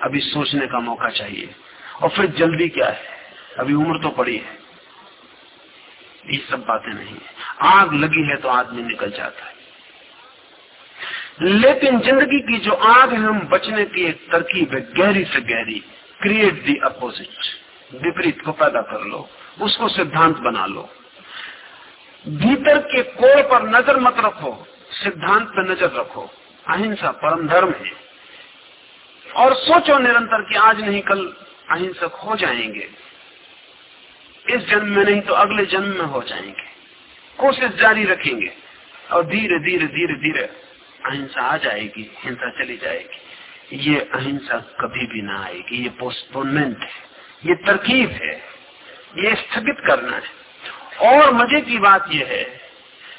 B: अभी सोचने का मौका चाहिए। और फिर जल्दी क्या है? अभी उम्र तो पड़ी है। ये सब बातें नहीं है। आग लगी है तो आदमी निकल जाता है। लेकिन ज़िंदगी की जो आग है, हम बचने की एक तरकीब है, गहरी से गहरी। क्रिएट दी अपोजिट विपरीत को पैदा कर लो। उसको सिद्धांत बना लो। भीतर के कोड़ पर नज़र मत रखो। सिद्धांत पर नज़र रखो। अहिंसा परम धर्म है। और सोचो निरंतर कि आज नहीं, कल अहिंसक हो जाएँगे। इस जन्म में नहीं तो अगले जन्म में हो जाएँगे। कोशिश जारी रखेंगे। और धीरे धीरे धीरे धीरे अहिंसा आ जाएगी हिंसा चली जाएगी। ये अहिंसा कभी भी ना आएगी, ये पोस्टपोनमेंट है, ये तरकीब है, ये स्थगित करना है। और मज़े की बात यह है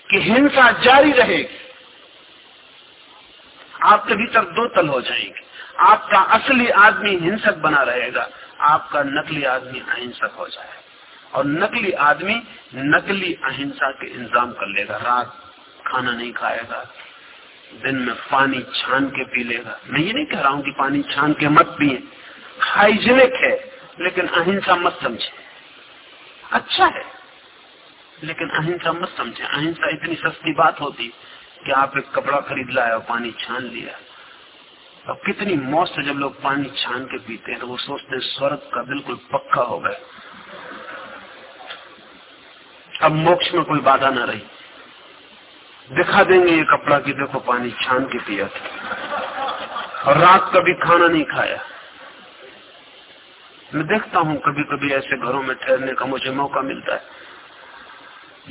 B: कि हिंसा जारी रहेगी। आपके भीतर दो तल हो जाएँगे। आपका असली आदमी हिंसक बना रहेगा, आपका नकली आदमी अहिंसक हो जाएगा। और नकली आदमी नकली अहिंसा के इंतज़ाम कर लेगा, रात खाना नहीं खाएगा दिन में पानी छान के पी लेगा। मैं ये नहीं कह रहा हूँ कि पानी छान के मत पिए। हाइजीनिक है, लेकिन अहिंसा मत समझे। अच्छा है, लेकिन अहिंसा मत समझे। अहिंसा इतनी सस्ती बात होती कि आप एक कपड़ा खरीद लाए और पानी छान लिया। अब कितनी मौत जब लोग पानी छान के पीते हैं तो वो सोचते हैं, स्वर्ग का बिल्कुल पक्का हो गया। अब मोक्ष में कोई बाधा ना रही। दिखा देंगे ये कपड़ा की देखो पानी छान के पिया। था और रात कभी खाना नहीं खाया। मैं देखता हूँ कभी कभी ऐसे घरों में ठहरने का मुझे मौका मिलता है।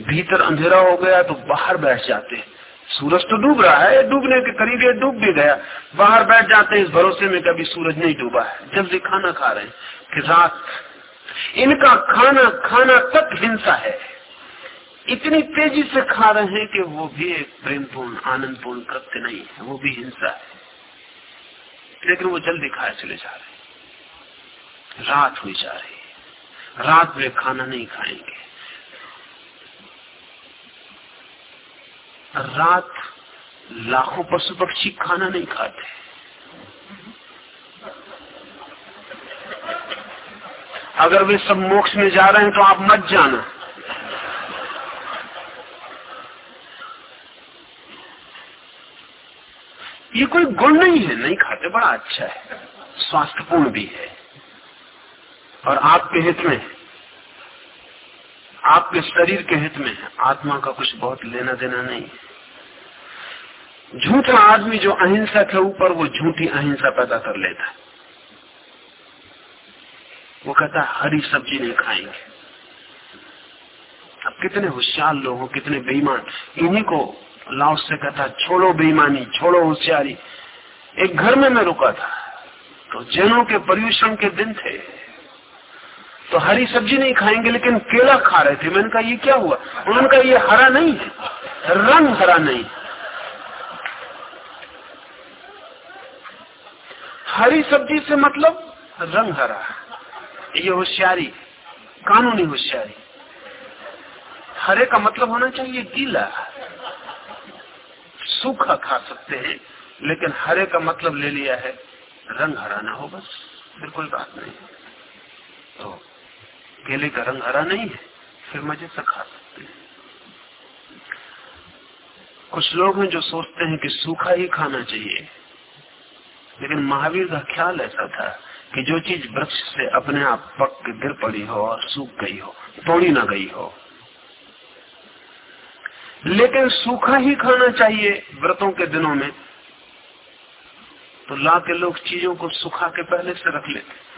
B: भीतर अंधेरा हो गया तो बाहर बैठ जाते हैं। सूरज तो डूब रहा है, डूबने के करीब ये डूब भी गया। बाहर बैठ जाते हैं, इस भरोसे में कभी सूरज नहीं डूबा है। जल्दी खाना खा रहे हैं कि रात, इनका खाना खाना तक हिंसा है। इतनी तेज़ी से खा रहे हैं कि वो भी एक प्रेमपूर्ण, आनंदपूर्ण कृत्य नहीं है, वो भी हिंसा है। लेकिन वो जल्दी खाए चले जा रहे रात हुई जा रही है। रात में खाना नहीं खाएँगे। रात लाखों पशु पक्षी खाना नहीं खाते। अगर वे सब मोक्ष में जा रहे हैं तो आप मत जाना। ये कोई गुण नहीं है, नहीं खाते, बड़ा अच्छा है। स्वास्थ्यपूर्ण भी है। और आपके हित में आपके शरीर के हित में आत्मा का कुछ बहुत लेना देना नहीं है। झूठा आदमी जो अहिंसा के ऊपर, वो झूठी अहिंसा पैदा कर लेता वो कहता है, हरी सब्ज़ी नहीं खाएँगे। अब कितने होशियार लोग हो, कितने बेईमान। इन्हीं को लाओस से कहता, छोड़ो बेईमानी, छोड़ो होशियारी। एक घर में मैं रुका था तो जैनों के पर्यूषण के दिन थे। तो हरी सब्ज़ी नहीं खाएँगे, लेकिन केला खा रहे थे। मैंने कहा, ये क्या हुआ? उन्होंने कहा, ये हरा नहीं है, रंग हरा नहीं हरी सब्ज़ी से मतलब रंग हरा ये होशियारी, कानूनी होशियारी। हरे का मतलब होना चाहिए गीला। सूखा खा सकते हैं, लेकिन हरे का मतलब ले लिया है, रंग हरा ना हो बस, फिर कोई बात नहीं। तो केले का रंग हरा नहीं है, फिर मज़े से खा सकते हैं। कुछ लोग हैं जो सोचते हैं कि सूखा ही खाना चाहिए, लेकिन महावीर का ख्याल ऐसा था कि जो चीज़ वृक्ष से अपने आप पक गिर पड़ी हो और सूख गई हो, तोड़ी ना गई हो लेकिन सूखा ही खाना चाहिए व्रतों के दिनों में। तो ला के लोग चीज़ों को सुखा के पहले से रख लेते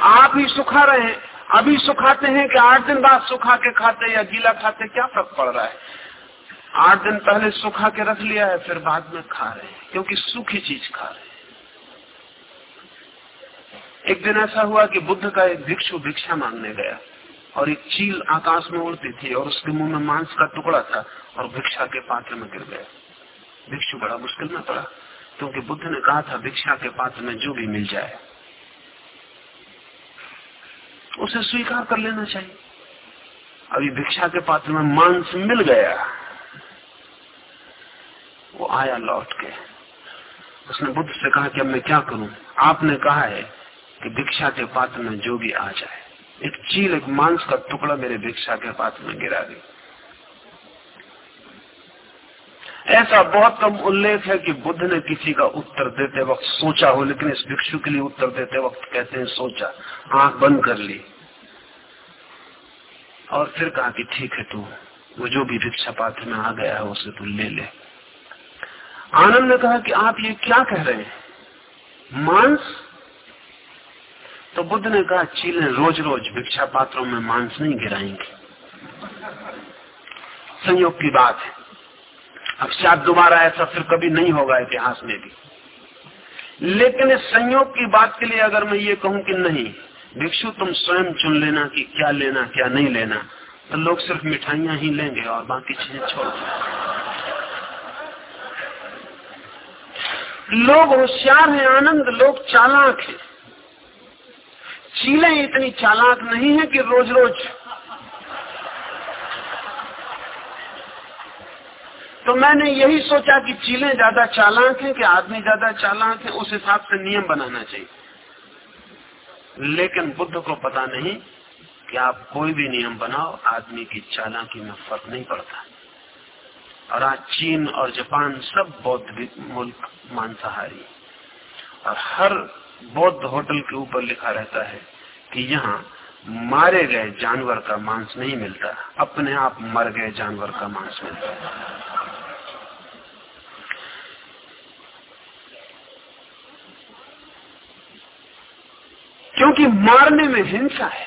B: आप ही सुखा रहे हैं। अभी सुखाते हैं कि आठ दिन बाद सुखा के खाते या गीला खाते, क्या फ़र्क पड़ रहा है? आठ दिन पहले सुखा के रख लिया है, फिर बाद में खा रहे हैं, क्योंकि सूखी चीज़ खा रहे हैं। एक दिन ऐसा हुआ कि बुद्ध का एक भिक्षु भिक्षा मांगने गया। और एक चील आकाश में उड़ती थी और उसके मुँह में मांस का टुकड़ा था और भिक्षा के पात्र में गिर गया। भिक्षु बड़ा मुश्किल में पड़ा, क्योंकि बुद्ध ने कहा था, भिक्षा के पात्र में जो भी मिल जाए, उसे स्वीकार कर लेना चाहिए। अभी भिक्षा के पात्र में मांस मिल गया, वो आया लौट के। उसने बुद्ध से कहा कि अब मैं क्या करूँ? आपने कहा है कि भिक्षा के पात्र में जो भी आ जाए। एक चील, एक मांस का टुकड़ा मेरे भिक्षा के पात्र में गिरा दी। ऐसा बहुत कम उल्लेख है कि बुद्ध ने किसी का उत्तर देते वक्त सोचा हो, लेकिन इस भिक्षु के लिए उत्तर देते वक्त कहते हैं, सोचा, आँख बंद कर ली। और फिर कहा कि ठीक है तू, वो जो भी भिक्षा पात्र में आ गया है, उसे तू ले ले। आनंद ने कहा कि आप ये क्या कह रहे हैं? मांस तो बुद्ध ने कहा, चीले रोज रोज भिक्षा पात्रों में मांस नहीं गिराएँगे। संयोग की बात है। अब शायद दोबारा ऐसा फिर कभी नहीं होगा इतिहास में भी। लेकिन इस संयोग की बात के लिए अगर मैं ये कहूँ कि नहीं, भिक्षु तुम स्वयं चुन लेना कि क्या लेना, क्या नहीं लेना तो लोग सिर्फ़ मिठाइयाँ ही लेंगे और बाकी चीज़ें छोड़ लोग होशियार हैं, आनंद, लोग चालाक हैं। चीलें इतनी चालाक नहीं है कि रोज रोज। तो मैंने यही सोचा कि चीले ज़्यादा चालाक हैं कि आदमी ज़्यादा चालाक है, उस हिसाब से नियम बनाना चाहिए। लेकिन बुद्ध को पता नहीं कि आप कोई भी नियम बनाओ, आदमी की चालाकी में फ़र्क नहीं पड़ता। और आज चीन और जापान सब बौद्ध मुल्क मांसाहारी और हर बौद्ध होटल के ऊपर लिखा रहता है कि यहाँ मारे गए जानवर का मांस नहीं मिलता, अपने आप मर गए जानवर का मांस मिलता है। क्योंकि मारने में हिंसा है।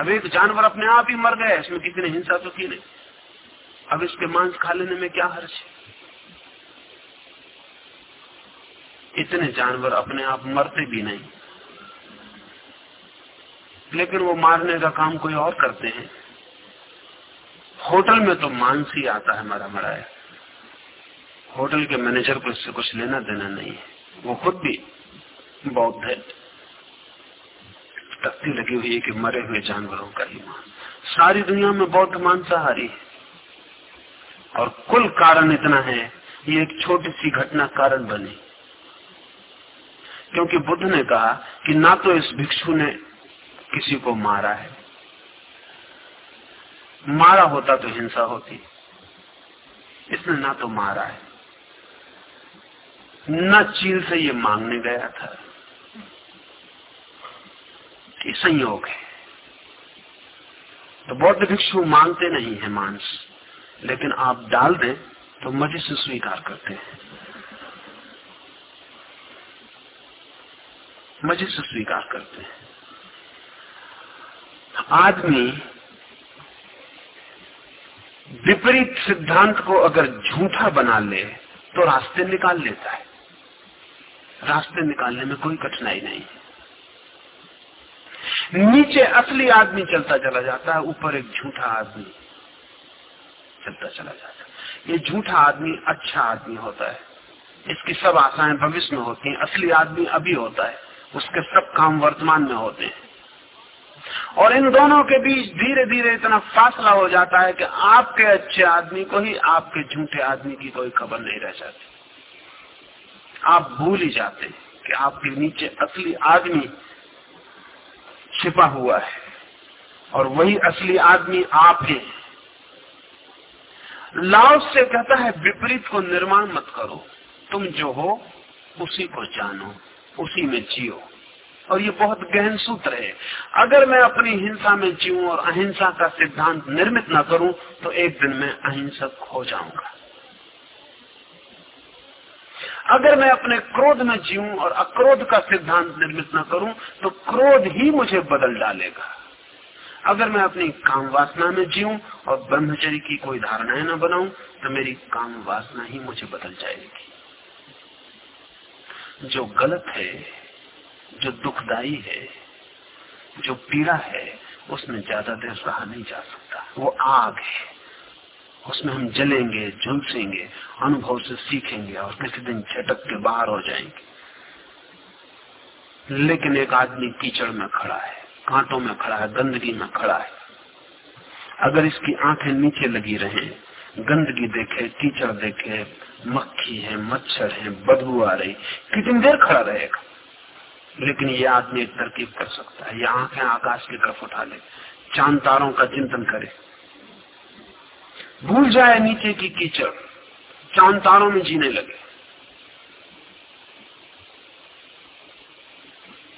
B: अब एक जानवर अपने आप ही मर गया, इसमें किसी ने हिंसा तो की नहीं। अब इसके मांस खा लेने में क्या हर्ष है? इतने जानवर अपने आप मरते भी नहीं। लेकिन वो मारने का काम कोई और करते हैं। होटल में तो मांस ही आता है मरा मराया होटल के मैनेजर को इससे कुछ लेना देना नहीं है। वो खुद भी बौद्ध है। तख्ती लगी हुई है कि मरे हुए जानवरों का ही मांस सारी दुनिया में बौद्ध मांसाहारी है। और कुल कारण इतना है, ये एक छोटी सी घटना कारण बनी। क्योंकि बुद्ध ने कहा कि ना तो इस भिक्षु ने किसी को मारा है। मारा होता तो हिंसा होती। इसने ना तो मारा है। न चील से ये मांगने गया था ये संयोग है। तो बौद्ध भिक्षु मांगते नहीं है मांस, लेकिन आप डाल दें तो मज़े से स्वीकार करते हैं। मज़े से स्वीकार करते हैं। आदमी विपरीत सिद्धांत को अगर झूठा बना ले तो रास्ते निकाल लेता है। रास्ते निकालने में कोई कठिनाई नहीं। नीचे असली आदमी चलता चला जाता है, ऊपर एक झूठा आदमी चलता चला जाता है। ये झूठा आदमी अच्छा आदमी होता है। इसकी सब आशाएँ भविष्य में होती हैं, असली आदमी अभी होता है। उसके सब काम वर्तमान में होते हैं। और इन दोनों के बीच धीरे धीरे इतना फासला हो जाता है कि आपके अच्छे आदमी को ही आपके झूठे आदमी की कोई खबर नहीं रह जाती। आप भूल ही जाते हैं कि आपके नीचे असली आदमी छिपा हुआ है। और वही असली आदमी आप हैं। लाव से कहता है, विपरीत को निर्माण मत करो। तुम जो हो, उसी को जानो। उसी में जियो। और ये बहुत गहन सूत्र है। अगर मैं अपनी हिंसा में जीऊं और अहिंसा का सिद्धांत निर्मित न करूँ तो एक दिन मैं अहिंसक हो जाऊँगा। अगर मैं अपने क्रोध में जीऊं और अक्रोध का सिद्धांत निर्मित न करूँ तो क्रोध ही मुझे बदल डालेगा। अगर मैं अपनी काम वासना में जीऊं और ब्रह्मचर्य की कोई धारणाएँ न बनाऊँ तो मेरी काम वासना ही मुझे बदल जाएगी। जो गलत है, जो दुखदाई है, जो पीड़ा है, उसमें ज़्यादा देर रहा नहीं जा सकता। वो आग है। उसमें हम जलेंगे, झुलसेंगे, अनुभव से सीखेंगे और किसी दिन झटक के बाहर हो जाएँगे। लेकिन एक आदमी कीचड़ में खड़ा है, कांटों में खड़ा है, गंदगी में खड़ा है। अगर इसकी आँखें नीचे लगी रहे गंदगी देखे, कीचड़ देखे, मक्खी है, मच्छर है, बदबू आ रही, कितनी देर खड़ा रहेगा? लेकिन ये आदमी एक तरकीब कर सकता है, ये आँखें आकाश की तरफ़ उठा ले, चाँद तारों का चिंतन करे। भूल जाए नीचे की कीचड़, चाँद तारों में जीने लगे।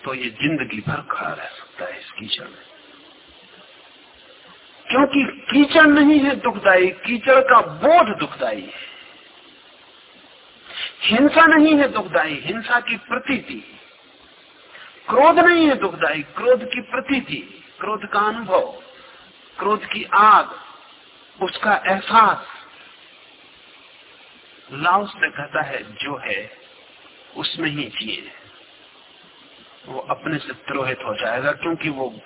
B: तो ये ज़िंदगी भर खड़ा रह सकता है इस कीचड़ में। क्योंकि कीचड़ नहीं है दुखदाई, कीचड़ का बोध दुखदाई है। हिंसा नहीं है दुखदाई, हिंसा की प्रतीति। क्रोध नहीं है दुखदाई, क्रोध की प्रतीति, क्रोध का अनुभव, क्रोध की आग, उसका एहसास। लाओस से कहता है, जो है, उसमें ही जिए। वो अपने से त्रोहित हो जाएगा, क्योंकि वो,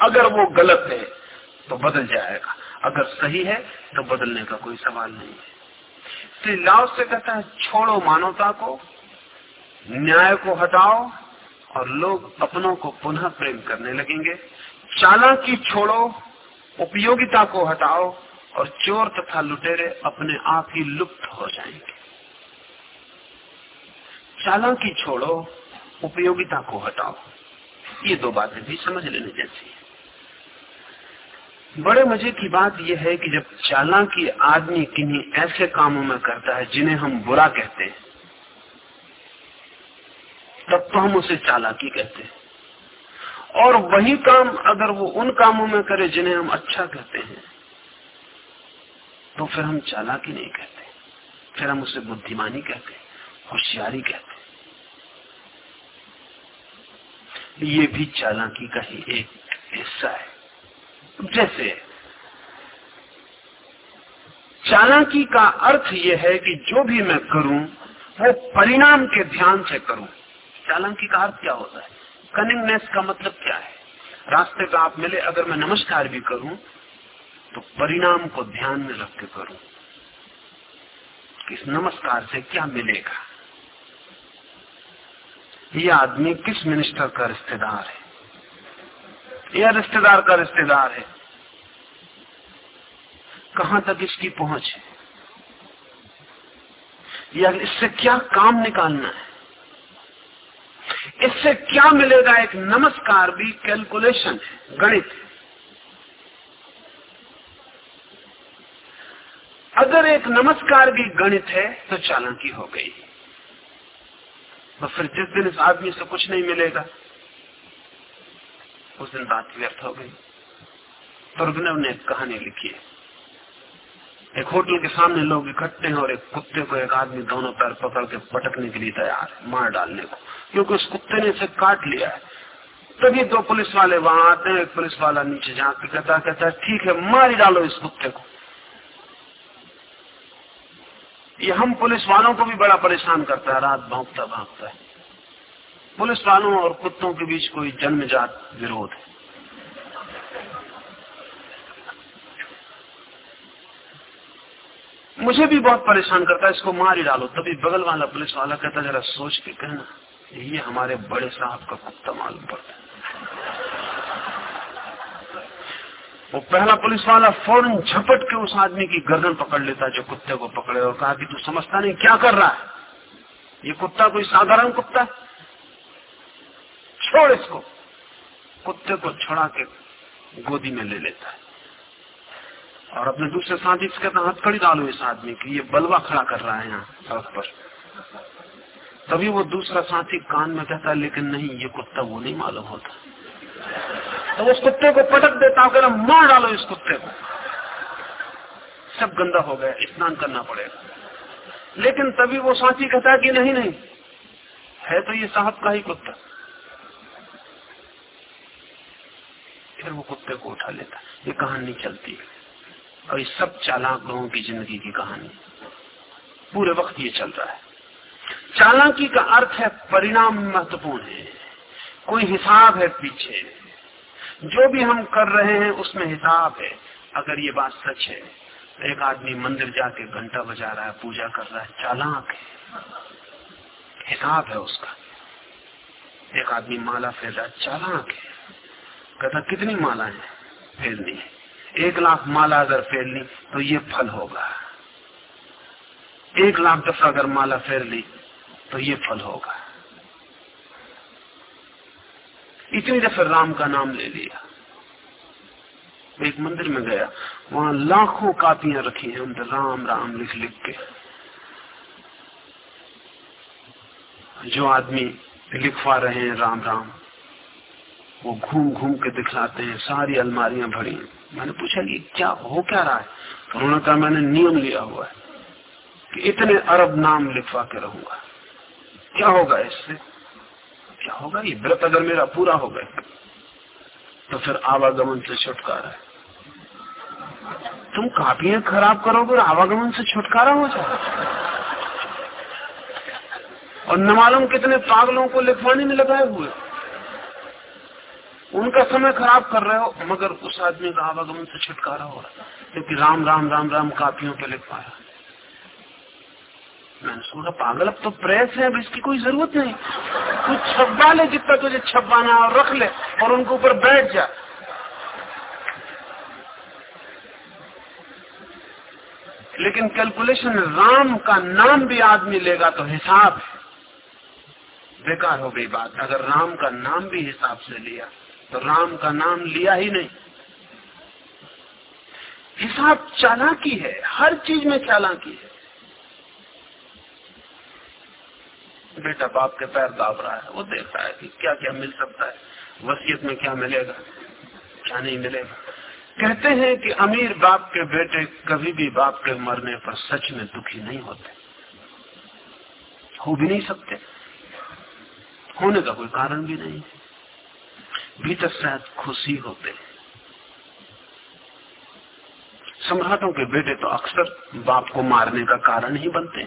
B: अगर वो गलत है तो बदल जाएगा। अगर सही है तो बदलने का कोई सवाल नहीं है। श्री लाव से कहता है, छोड़ो मानवता को, न्याय को हटाओ, और लोग अपनों को पुनः प्रेम करने लगेंगे। चालाकी छोड़ो, उपयोगिता को हटाओ, और चोर तथा लुटेरे अपने आप ही लुप्त हो जाएँगे। चालाकी छोड़ो, उपयोगिता को हटाओ। ये दो बातें भी समझ लेने जैसी बड़े मज़े की बात यह है कि जब चालाकी आदमी किन्हीं ऐसे कामों में करता है जिन्हें हम बुरा कहते हैं, तब तो हम उसे चालाकी कहते हैं। और वही काम अगर वो उन कामों में करे जिन्हें हम अच्छा कहते हैं तो फिर हम चालाकी नहीं कहते। फिर हम उसे बुद्धिमानी कहते होशियारी कहते ये भी चालाकी का ही एक हिस्सा है। जैसे। चालाकी का अर्थ यह है कि जो भी मैं करूँ, वो परिणाम के ध्यान से करूँ। चालाकी का अर्थ क्या होता है? कनिंगनेस का मतलब क्या है? रास्ते पे आप मिले, अगर मैं नमस्कार भी करूँ तो परिणाम को ध्यान में रख के करूँ। किस नमस्कार से क्या मिलेगा? ये आदमी किस मिनिस्टर का रिश्तेदार है? या रिश्तेदार का रिश्तेदार है। कहाँ तक इसकी पहुँच है? या इससे क्या काम निकालना है? इससे क्या मिलेगा? एक नमस्कार भी कैलकुलेशन है, गणित है। अगर एक नमस्कार भी गणित है तो चालाकी हो गई। तो फिर जिस दिन इस आदमी से कुछ नहीं मिलेगा। उस दिन बात व्यर्थ हो गई। तुर्गनव ने कहानी लिखी है। एक होटल के सामने लोग इकट्ठे हैं और एक कुत्ते को एक आदमी दोनों पैर पकड़ के पटकने के लिए तैयार मार डालने को। क्योंकि उस कुत्ते ने इसे काट लिया है। तभी दो पुलिस वाले वहाँ आते हैं, एक पुलिस वाला नीचे के कहता कहता ठीक है, मार ही डालो इस कुत्ते को। ये हम पुलिस वालों को भी बड़ा परेशान करता है, रात भागता भागता है। पुलिस वालों और कुत्तों के बीच कोई जन्मजात विरोध। है मुझे भी बहुत परेशान करता है, इसको मार ही डालो। तभी बगल वाला पुलिस वाला कहता जरा सोच के कहना, ये हमारे बड़े साहब का कुत्ता मालूम पड़ता है। वो पहला पुलिस वाला फ़ौरन झपट के उस आदमी की गर्दन पकड़ लेता जो कुत्ते को पकड़े और कहा कि, तू समझता नहीं क्या कर रहा है? ये कुत्ता कोई साधारण कुत्ता छोड़ इसको। कुत्ते को छुड़ा के गोदी में ले लेता है। और अपने दूसरे साथी से कहता हथकड़ी डालो इस आदमी की, ये बलवा खड़ा कर रहा है यहाँ सड़क पर। तभी वो दूसरा साथी कान में कहता है, लेकिन नहीं, ये कुत्ता वो नहीं मालूम होता। तो उस कुत्ते को पटक देता हूँ मार डालो इस कुत्ते को। सब गंदा हो गया, स्नान करना पड़ेगा। लेकिन तभी वो साथी कहता है कि नहीं नहीं, है तो ये साहब का ही कुत्ता। फिर वो कुत्ते को उठा लेता। ये कहानी चलती है। और ये सब चालाक लोगों की ज़िंदगी की कहानी। पूरे वक्त ये चल रहा है। चालाकी का अर्थ है, परिणाम महत्वपूर्ण है। कोई हिसाब है पीछे। जो भी हम कर रहे हैं, उसमें हिसाब है। अगर ये बात सच है तो एक आदमी मंदिर जाके घंटा बजा रहा है, पूजा कर रहा है, चालाक है। हिसाब है उसका। एक आदमी माला फेर रहा है, चालाक है। कहता कितनी माला है? फेरनी एक लाख माला अगर ली तो ये फल होगा। एक लाख दफ़ा अगर माला फेर ली तो ये फल होगा। इतनी दफे राम का नाम ले लिया। एक मंदिर में गया। वहाँ लाखों कापियाँ रखी हैं उनसे राम राम लिख लिख के। जो आदमी लिखवा रहे हैं, राम राम वो घूम घूम के दिखलाते हैं, सारी अलमारियाँ भरी हैं। मैंने पूछा कि क्या हो क्या रहा है? तो उन्होंने कहा, मैंने नियम लिया हुआ है कि इतने अरब नाम लिखवा के रहूँगा। क्या होगा इससे? क्या होगा? ये व्रत अगर मेरा पूरा हो गया तो फिर आवागमन से छुटकारा है। तुम कापियाँ खराब करोगे और आवागमन से छुटकारा हो जाए और न मालूम कितने पागलों को लिखवाने में लगाए हुए उनका समय खराब कर रहे हो, मगर उस आदमी का आवागमन से छुटकारा हो रहा क्योंकि राम राम राम राम कापियों पे लिख पाया। मैंने सोचा, पागल, अब तो प्रेस है, अब इसकी कोई ज़रूरत नहीं। तू छपवा ले जितना तुझे छपवाना और रख ले, और उनके ऊपर बैठ जा। लेकिन कैलकुलेशन, राम का नाम भी आदमी लेगा तो हिसाब है। बेकार हो गई बात, अगर राम का नाम भी हिसाब से लिया। राम का नाम लिया ही नहीं। हिसाब चालाकी है, हर चीज़ में चालाकी है। बेटा बाप के पैर दाब रहा है, वो देख रहा है कि क्या क्या मिल सकता है। वसीयत में क्या मिलेगा, क्या नहीं मिलेगा। कहते हैं कि अमीर बाप के बेटे कभी भी बाप के मरने पर सच में दुखी नहीं होते। हो भी नहीं सकते। होने का कोई कारण भी नहीं। भीतर शायद खुशी होते सम्राटों के बेटे तो अक्सर बाप को मारने का कारण ही बनते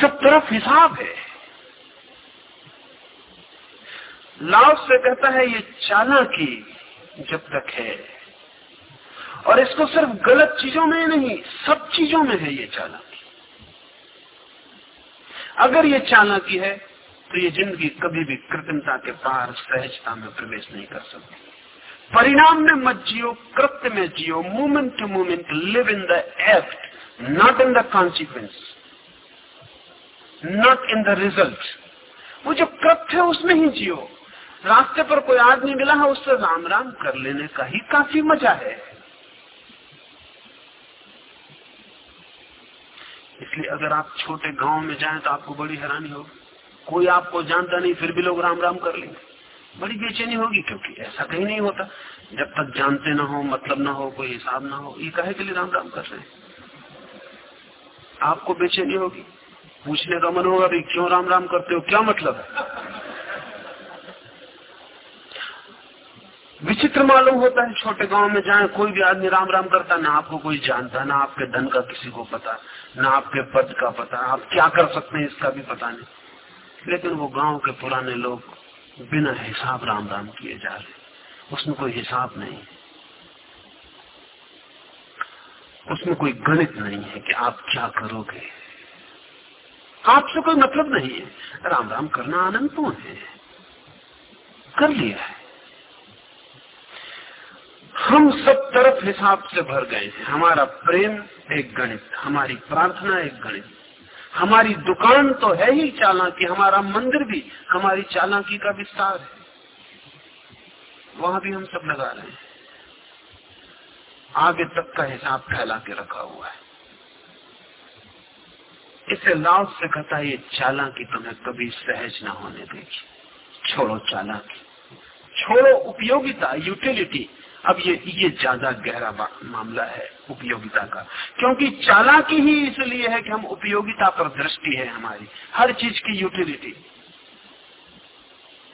B: सब तरफ़ हिसाब है। लाव से कहता है, ये चालाकी जब तक है, और इसको सिर्फ़ गलत चीज़ों में नहीं, सब चीज़ों में है ये चालाकी। अगर ये चालाकी है तो ये ज़िंदगी कभी भी कृत्रिमता के पार सहजता में प्रवेश नहीं कर सकती। परिणाम में मत जियो, कृत्य में जियो movement to movement live in the act not in the consequence not in the result वो जो कृत्य है, उसमें ही जियो। रास्ते पर कोई आदमी मिला है, उससे राम राम कर लेने का ही काफ़ी मज़ा है। इसलिए अगर आप छोटे गाँव में जाएँ तो आपको बड़ी हैरानी होगी। कोई आपको जानता नहीं, फिर भी लोग राम राम कर लेंगे बड़ी बेचैनी होगी, क्योंकि ऐसा कहीं नहीं होता। जब तक जानते ना हो मतलब ना हो, कोई हिसाब ना हो, ये कहे के लिए राम राम कर रहे हैं? आपको बेचैनी होगी। पूछने का मन होगा भाई, क्यों राम राम करते हो? क्या मतलब है? विचित्र मालूम होता है, छोटे गाँव में जाए, कोई भी आदमी राम राम करता, ना आपको कोई जानता, ना आपके धन का किसी को पता, ना आपके पद का पता। आप क्या कर सकते हैं, इसका भी पता नहीं। लेकिन वो गाँव के पुराने लोग बिना हिसाब राम राम किए जा रहे उसमें कोई हिसाब नहीं है। उसमें कोई गणित नहीं है कि आप क्या करोगे। आपसे कोई मतलब नहीं है। राम राम करना आनंदपूर्ण है। कर लिया है। हम सब तरफ़ हिसाब से भर गए हैं। हमारा प्रेम एक गणित, हमारी प्रार्थना एक गणित। हमारी दुकान तो है ही चालाकी हमारा मंदिर भी, हमारी चालाकी का विस्तार है। वहाँ भी हम सब लगा रहे हैं। आगे तक का हिसाब फैला के रखा हुआ है। इसे लाभ से कहता, ये चालाकी तुम्हें कभी सहज ना होने देगी। छोड़ो चालाकी। छोड़ो उपयोगिता यूटिलिटी अब ये ये ज़्यादा गहरा मामला है उपयोगिता का। क्योंकि चालाकी ही इसलिए है कि हम उपयोगिता पर दृष्टि है हमारी, हर चीज़ की यूटिलिटी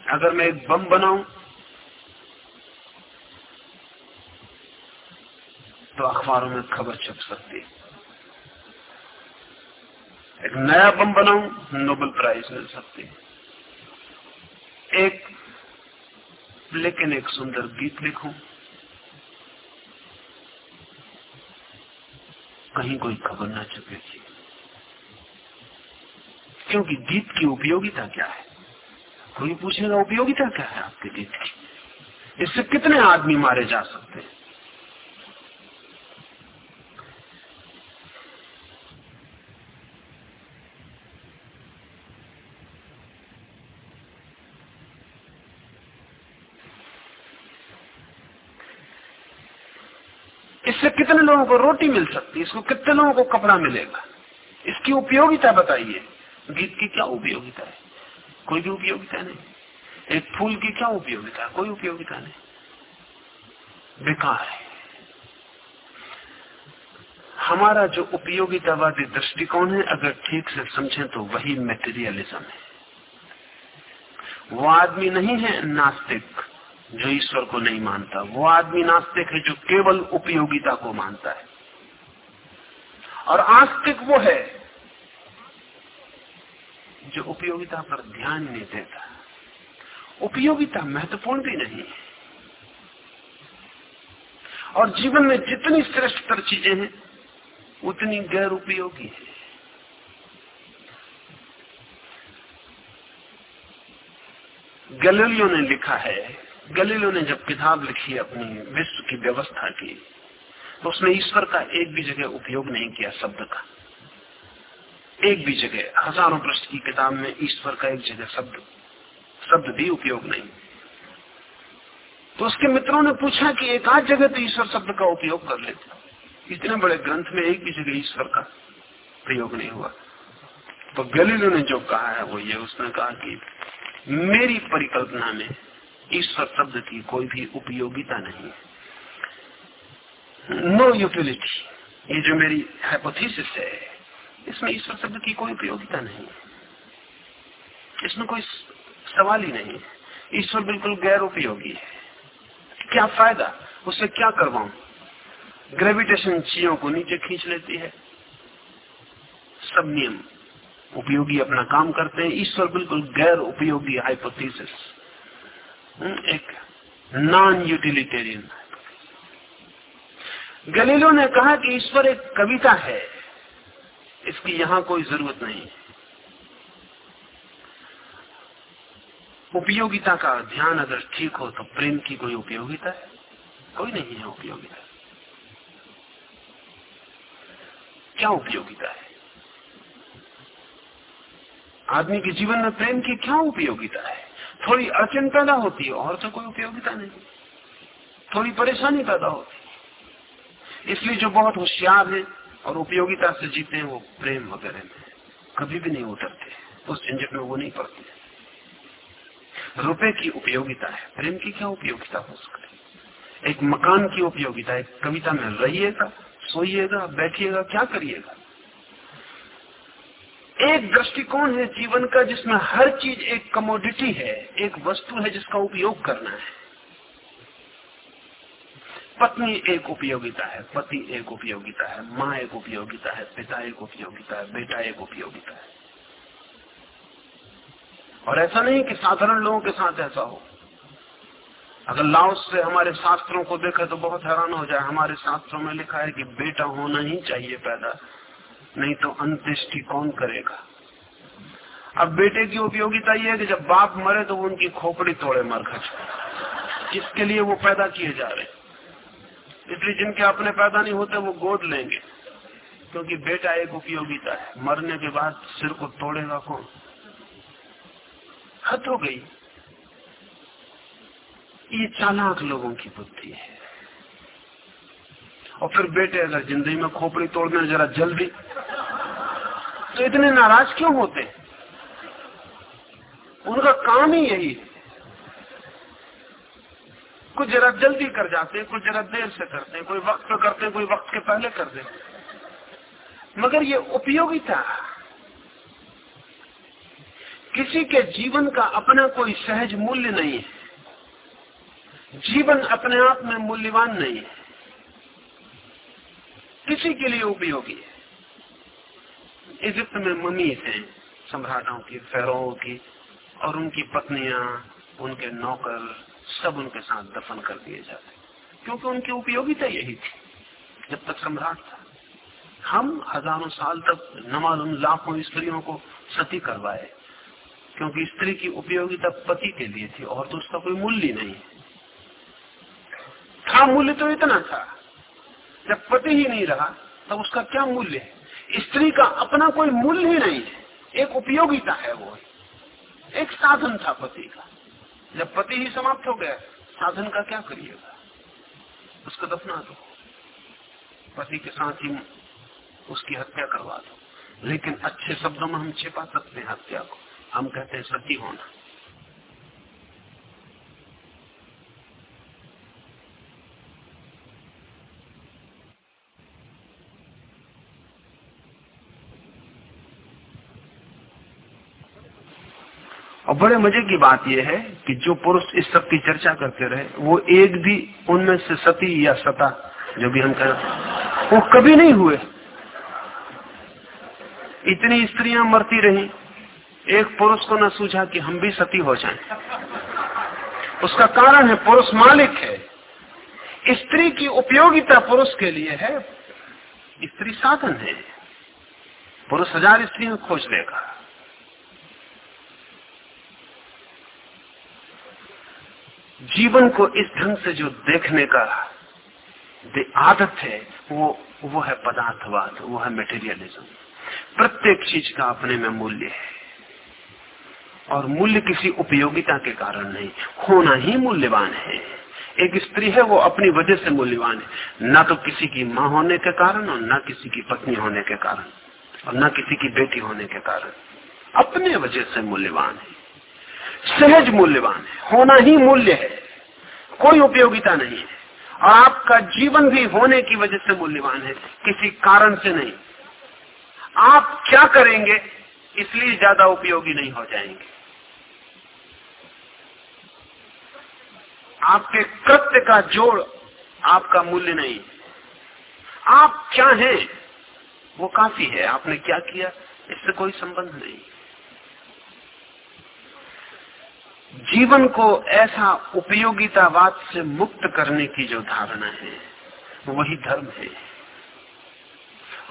B: अगर मैं एक बम बनाऊँ तो अखबारों में खबर छप सकती है। एक नया बम बनाऊँ नोबेल प्राइज मिल सकती है। एक, लेकिन एक सुंदर गीत लिखूं कहीं कोई खबर ना छपेगी क्योंकि गीत की उपयोगिता क्या है? कोई पूछेगा उपयोगिता क्या है आपके गीत की? इससे कितने आदमी मारे जा सकते हैं इससे कितने लोगों को रोटी मिल सकती है? इसको कितने लोगों को कपड़ा मिलेगा? इसकी उपयोगिता बताइए। गीत की क्या उपयोगिता है? कोई भी उपयोगिता नहीं। एक फूल की क्या उपयोगिता कोई उपयोगिता नहीं। बेकार है। हमारा जो उपयोगितावादी दृष्टिकोण है, अगर ठीक से समझें तो वही मेटेरियलिज्म है। वो आदमी नहीं है नास्तिक। जो ईश्वर को नहीं मानता। वो आदमी नास्तिक है जो केवल उपयोगिता को मानता है। और आस्तिक वो है जो उपयोगिता पर ध्यान नहीं देता। उपयोगिता महत्वपूर्ण भी नहीं है। और जीवन में जितनी श्रेष्ठतर चीज़ें हैं, उतनी गैर उपयोगी है। गलेलियो ने लिखा है गलेलियो ने जब किताब लिखी, अपनी विश्व की व्यवस्था की तो उसने ईश्वर का एक भी जगह उपयोग नहीं किया, शब्द का। एक भी जगह, हज़ारों पृष्ठ की किताब में ईश्वर का एक जगह शब्द शब्द भी उपयोग नहीं। तो उसके मित्रों ने पूछा कि एक आध जगह तो ईश्वर शब्द का उपयोग कर लेते इतने बड़े ग्रंथ में एक भी जगह ईश्वर का प्रयोग नहीं हुआ। तो गलीलो ने जो कहा है, वो ये, उसने कहा कि मेरी परिकल्पना में ईश्वर शब्द की कोई भी उपयोगिता नहीं है। नो यूटिलिटी ये जो मेरी हाइपोथेसिस है, इसमें ईश्वर शब्द की कोई उपयोगिता नहीं है। इसमें कोई सवाल ही नहीं है। ईश्वर बिल्कुल गैर उपयोगी है। क्या फ़ायदा? उससे क्या करवाऊ? ग्रेविटेशन चीज़ों को नीचे खींच लेती है। सब नियम उपयोगी अपना काम करते हैं। ईश्वर बिल्कुल गैर उपयोगी हाइपोथेसिस एक नॉन यूटिलिटेरियन गलीलो ने कहा कि ईश्वर एक कविता है। इसकी यहाँ कोई ज़रूरत नहीं। है उपयोगिता का ध्यान अगर ठीक हो तो प्रेम की कोई उपयोगिता है? कोई नहीं है उपयोगिता। क्या उपयोगिता है? आदमी के जीवन में प्रेम की क्या उपयोगिता है? थोड़ी अड़चन पैदा होती है और तो कोई उपयोगिता नहीं। थोड़ी परेशानी पैदा होती इसलिए जो बहुत होशियार है और उपयोगिता से जीते हैं, वो प्रेम वगैरह में कभी भी नहीं उतरते, उस झंझट में वो नहीं पड़ते। रुपए की उपयोगिता है, प्रेम की क्या उपयोगिता हो सकती है? एक मकान की उपयोगिता एक कविता में रहिएगा, सोइएगा, बैठिएगा, क्या करिएगा? एक दृष्टिकोण है जीवन का जिसमें हर चीज़ एक कमोडिटी है, एक वस्तु है जिसका उपयोग करना है। पत्नी एक उपयोगिता है, पति एक उपयोगिता है, माँ एक उपयोगिता है, पिता एक उपयोगिता है, बेटा एक उपयोगिता है। और ऐसा नहीं कि साधारण लोगों के साथ ऐसा हो। अगर लाओस से हमारे शास्त्रों को देखे तो बहुत हैरान हो जाए। हमारे शास्त्रों में लिखा है कि बेटा होना ही चाहिए पैदा। नहीं तो अंत्येष्टि कौन करेगा? अब बेटे की उपयोगिता यह है कि जब बाप मरे तो उनकी खोपड़ी तोड़े मर मरखच इसके लिए वो पैदा किए जा रहे इसलिए जिनके अपने पैदा नहीं होते वो गोद लेंगे। क्योंकि बेटा एक उपयोगिता है। मरने के बाद सिर को तोड़ेगा कौन? हद हो गई। ये चालाक लोगों की बुद्धि है। और फिर बेटे, अगर ज़िंदगी में खोपड़ी तोड़ने जरा जल्दी। तो इतने नाराज़ क्यों होते? उनका काम ही यही है। कुछ जरा जल्दी कर जाते हैं, कुछ जरा देर से करते हैं, कोई वक्त पे करते हैं, कोई वक्त के पहले कर देते मगर ये उपयोगिता किसी के जीवन का अपना कोई सहज मूल्य नहीं है। जीवन अपने आप में मूल्यवान नहीं है। किसी के लिए उपयोगी है। इजिप्त में मम्मी थे सम्राटों की फेरों की, और उनकी पत्नियाँ, उनके नौकर सब उनके साथ दफन कर दिए जाते क्योंकि उनकी उपयोगिता यही थी, जब तक सम्राट था। हम हज़ारों साल तक न मालूम लाखों स्त्रियों को सती करवाए, क्योंकि स्त्री की उपयोगिता पति के लिए थी और तो उसका कोई मूल्य नहीं। था, मूल्य तो इतना था। जब पति ही नहीं रहा, तब उसका क्या मूल्य है? स्त्री का अपना कोई मूल्य ही नहीं है। एक उपयोगिता है वो। एक साधन था पति का। जब पति ही समाप्त हो गया, साधन का क्या करिएगा? उसको दफना दो। पति के साथ ही उसकी हत्या करवा दो। लेकिन अच्छे शब्दों में हम छिपा सकते हैं हत्या को। हम कहते हैं सती होना। और बड़े मज़े की बात यह है कि जो पुरुष इस सब की चर्चा करते रहे, वो एक भी उनमें से सती या सता जो भी हम कहें, वो कभी नहीं हुए। इतनी स्त्रियाँ मरती रही, एक पुरुष को न सूझा कि हम भी सती हो जाएँ। उसका कारण है पुरुष मालिक है। स्त्री की उपयोगिता पुरुष के लिए है, स्त्री साधन है। पुरुष हज़ार स्त्रियों खोज लेगा। जीवन को इस ढंग से जो देखने का आदत है, वो वो है पदार्थवाद, वो है मेटेरियलिज्म प्रत्येक चीज़ का अपने में मूल्य है। और मूल्य किसी उपयोगिता के कारण नहीं, होना ही मूल्यवान है। एक स्त्री है, वो अपनी वजह से मूल्यवान है। ना तो किसी की माँ होने के कारण और ना किसी की पत्नी होने के कारण और ना किसी की बेटी होने के कारण। अपने वजह से मूल्यवान है। सहज मूल्यवान है, होना ही मूल्य है, कोई उपयोगिता नहीं है। और आपका जीवन भी होने की वजह से मूल्यवान है, किसी कारण से नहीं। आप क्या करेंगे, इसलिए ज़्यादा उपयोगी नहीं हो जाएँगे। आपके कृत्य का जोड़ आपका मूल्य नहीं। आप क्या हैं, वो काफ़ी है, आपने क्या किया, इससे कोई संबंध नहीं। जीवन को ऐसा उपयोगितावाद से मुक्त करने की जो धारणा है, वही धर्म है।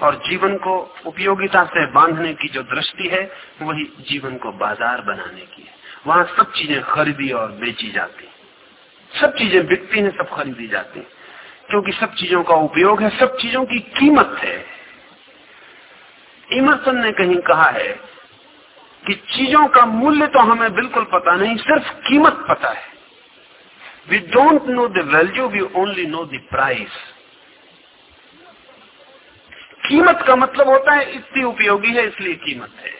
B: और जीवन को उपयोगिता से बांधने की जो दृष्टि है, वही जीवन को बाज़ार बनाने की है। वहाँ सब चीज़ें खरीदी और बेची जाती सब चीज़ें बिकती हैं, सब खरीदी जाती क्योंकि सब चीज़ों का उपयोग है, सब चीज़ों की कीमत है। इमरसन ने कहीं कहा है कि चीज़ों का मूल्य तो हमें बिल्कुल पता नहीं, सिर्फ़ कीमत पता है। We don't know the value we only know the price कीमत का मतलब होता है, इतनी उपयोगी है, इसलिए कीमत है।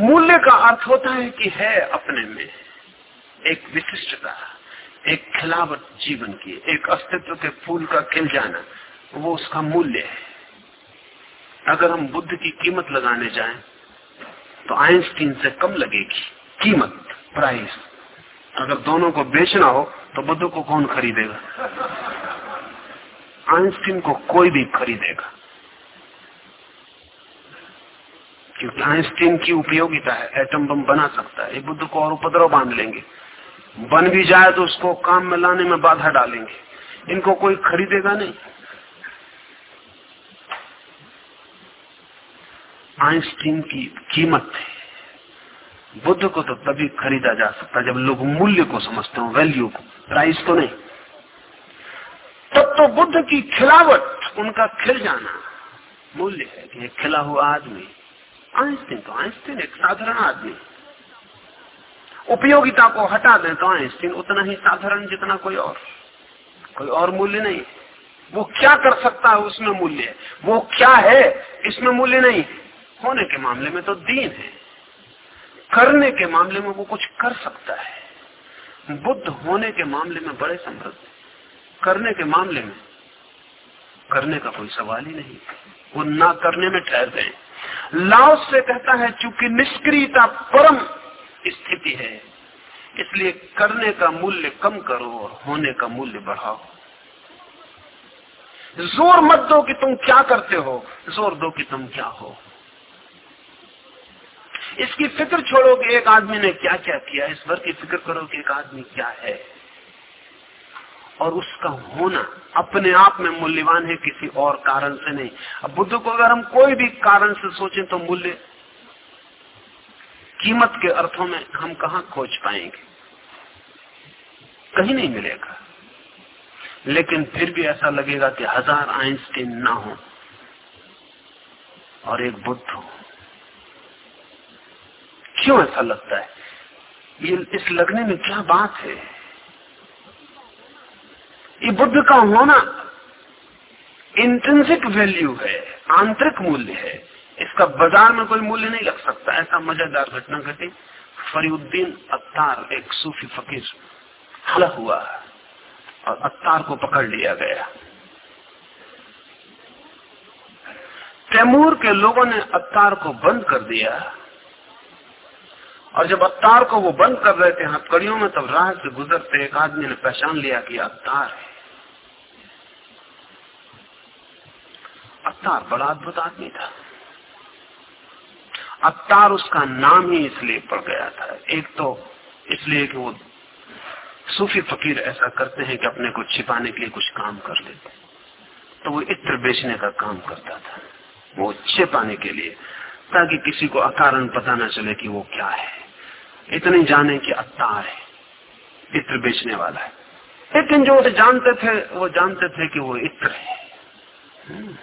B: मूल्य का अर्थ होता है कि है अपने में एक विशिष्टता, एक खिलावट जीवन की, एक अस्तित्व के फूल का खिल जाना वो उसका मूल्य है। अगर हम बुद्ध की कीमत लगाने जाएँ तो आइंस्टीन से कम लगेगी। कीमत प्राइस अगर दोनों को बेचना हो तो बुद्ध को कौन खरीदेगा? आइंस्टीन को कोई भी खरीदेगा। क्योंकि आइंस्टीन की उपयोगिता है एटम बम बना सकता है। बुद्ध को और उपद्रव बाँध लेंगे। बन भी जाए तो उसको काम में लाने में बाधा डालेंगे। इनको कोई खरीदेगा नहीं। आइंस्टीन की कीमत है बुद्ध को तो तभी खरीदा जा सकता जब लोग मूल्य को समझते हो वैल्यू को प्राइस को नहीं। तब तो बुद्ध की खिलावट, उनका खिल जाना, मूल्य है कि खिला हुआ आदमी। आइंस्टीन तो आइंस्टीन एक साधारण आदमी। उपयोगिता को हटा दें तो आइंस्टीन उतना ही साधारण जितना कोई और। कोई और मूल्य नहीं। वो क्या कर सकता है, उसमें मूल्य वो क्या है, इसमें मूल्य नहीं। होने के मामले में तो दीन है। करने के मामले में वो कुछ कर सकता है। बुद्ध होने के मामले में बड़े समृद्ध करने के मामले में करने का कोई सवाल ही नहीं। वो ना करने में ठहर गए। लाओस से कहता है, चूँकि निष्क्रियता परम स्थिति है, इसलिए करने का मूल्य कम करो और होने का मूल्य बढ़ाओ। ज़ोर मत दो कि तुम क्या करते हो, ज़ोर दो कि तुम क्या हो। इसकी फ़िक्र छोड़ो कि एक आदमी ने क्या क्या किया? इस भर की फ़िक्र करो कि एक आदमी क्या है। और उसका होना अपने आप में मूल्यवान है, किसी और कारण से नहीं। अब बुद्ध को अगर हम कोई भी कारण से सोचें तो मूल्य, कीमत के अर्थों में हम कहा खोज पाएँगे? कहीं नहीं मिलेगा। लेकिन फिर भी ऐसा लगेगा कि हज़ार आइंस्टीन ना हो और एक बुद्ध हो। क्यों ऐसा लगता है? ये, इस लगने में क्या बात है? ये बुद्ध का होना इंटेंसिक वैल्यू है, आंतरिक मूल्य है। इसका बाज़ार में कोई मूल्य नहीं लग सकता। ऐसा मज़ेदार घटना घटी। फरीउद्दीन अत्तार एक सूफी फकीर हला हुआ और अत्तार को पकड़ लिया गया। तैमूर के लोगों ने अत्तार को बंद कर दिया। और जब अवतार को वो बंद कर रहे थे हथकड़ियों में, तब राह से गुजरते एक आदमी ने पहचान लिया कि अवतार है। अवतार बड़ा अद्भुत आदमी था। अवतार उसका नाम ही इसलिए पड़ गया था। एक तो इसलिए कि वो सूफी फकीर ऐसा करते हैं कि अपने को छिपाने के लिए कुछ काम कर लेते तो वो इत्र बेचने का काम करता था। वो छिपाने के लिए, ताकि किसी को अकारण पता न चले कि वो क्या है। इतने जाने कि अवतार है इत्र बेचने वाला है। लेकिन जो उसे जानते थे, वो जानते थे कि वो इत्र है। हम्म।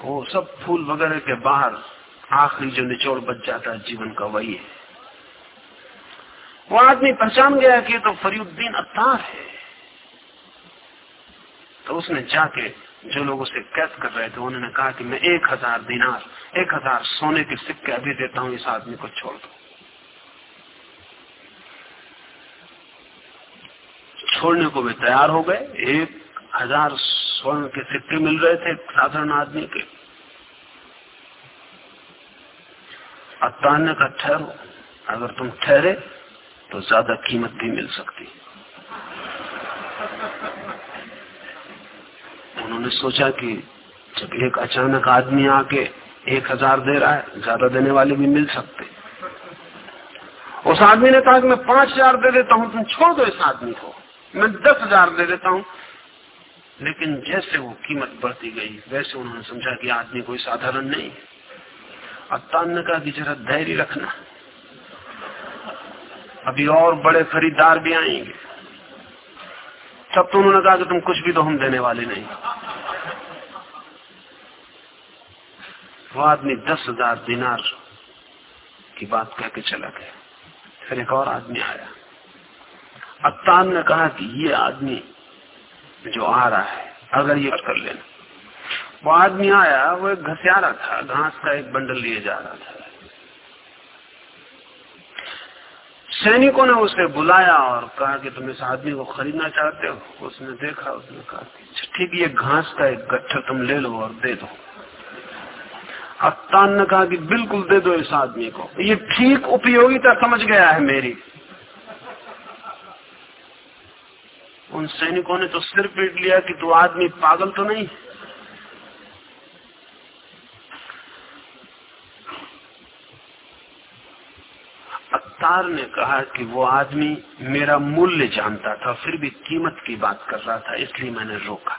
B: वो सब फूल वगैरह के बाहर, आखिरी जो निचोड़ बच जाता है, जीवन का वही है। वो आदमी पहचान गया कि तो फरीउद्दीन अत्तार है। तो उसने जाके जो लोग उसे कैद कर रहे थे, उन्होंने कहा कि मैं एक हज़ार दिनार, एक हज़ार सोने के सिक्के अभी देता हूँ, इस आदमी को छोड़ दो। छोड़ने को भी तैयार हो गए। एक हज़ार स्वर्ण के सिक्के मिल रहे थे साधारण आदमी के। अतान्य का ठहरो। अगर तुम ठहरे तो ज़्यादा कीमत भी मिल सकती। उन्होंने सोचा कि जब एक अचानक आदमी आके एक हज़ार दे रहा है, ज़्यादा देने वाले भी मिल सकते। उस आदमी ने कहा कि मैं पाँच हज़ार दे देता हूँ, तुम छोड़ दो इस आदमी को। मैं दस हज़ार दे देता हूँ। लेकिन जैसे वो कीमत बढ़ती गई, वैसे उन्होंने समझा कि आदमी कोई साधारण नहीं अत्तान ने कहा कि जरा धैर्य रखना। अभी और बड़े खरीदार भी आएँगे। तब तो उन्होंने कहा कि तुम कुछ भी तो हम देने वाले नहीं। वो आदमी दस हज़ार दिनार की बात कह के चला गया। फिर एक और आदमी आया। अत्तान ने कहा कि ये आदमी जो आ रहा है अगर ये कर लेना। वो आदमी आया वो एक घसियारा था घास का एक बंडल लिए जा रहा था। सैनिकों ने उसे बुलाया और कहा कि तुम इस आदमी को खरीदना चाहते हो? उसने देखा उसने कहा अच्छा, ठीक ये घास का एक गट्ठा तुम ले लो और दे दो। अफ्तान ने कहा कि बिल्कुल दे दो इस आदमी को। ये ठीक उपयोगिता समझ गया है मेरी। उन सैनिकों ने तो सिर पीट लिया कि तू आदमी पागल तो नहीं? अत्तार ने कहा कि वो आदमी मेरा मूल्य जानता था, फिर भी कीमत की बात कर रहा था, इसलिए मैंने रोका।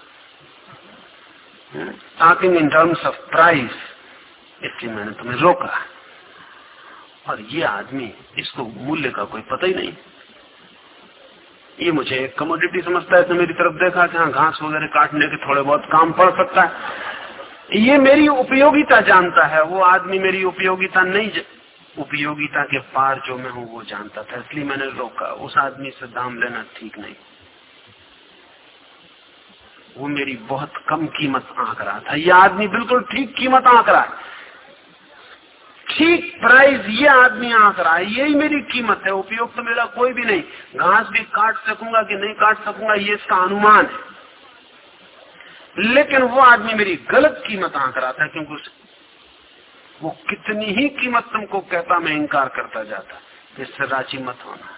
B: Talking in terms of price इसलिए मैंने तुम्हें रोका। और ये आदमी, इसको मूल्य का कोई पता ही नहीं। ये मुझे एक कमोडिटी समझता है तो मेरी तरफ़ देखा कि हाँ घास वगैरह काटने के थोड़े बहुत काम पड़ सकता है। ये मेरी उपयोगिता जानता है, वो आदमी मेरी उपयोगिता नहीं ज... उपयोगिता के पार जो मैं हूँ, वो जानता था, इसलिए मैंने रोका। उस आदमी से दाम लेना ठीक नहीं। वो मेरी बहुत कम कीमत आंक रहा था। ये आदमी बिल्कुल ठीक कीमत आंक रहा है। ठीक प्राइस ये आदमी आंक रहा है, यही मेरी कीमत है उपयोग तो मेरा कोई भी नहीं। घास भी काट सकूँगा कि नहीं काट सकूँगा, ये इसका अनुमान है। लेकिन वो आदमी मेरी गलत कीमत आंक रहा था, क्योंकि वो कितनी ही कीमत तुमको कहता, मैं इंकार करता जाता। इससे राज़ी मत होना।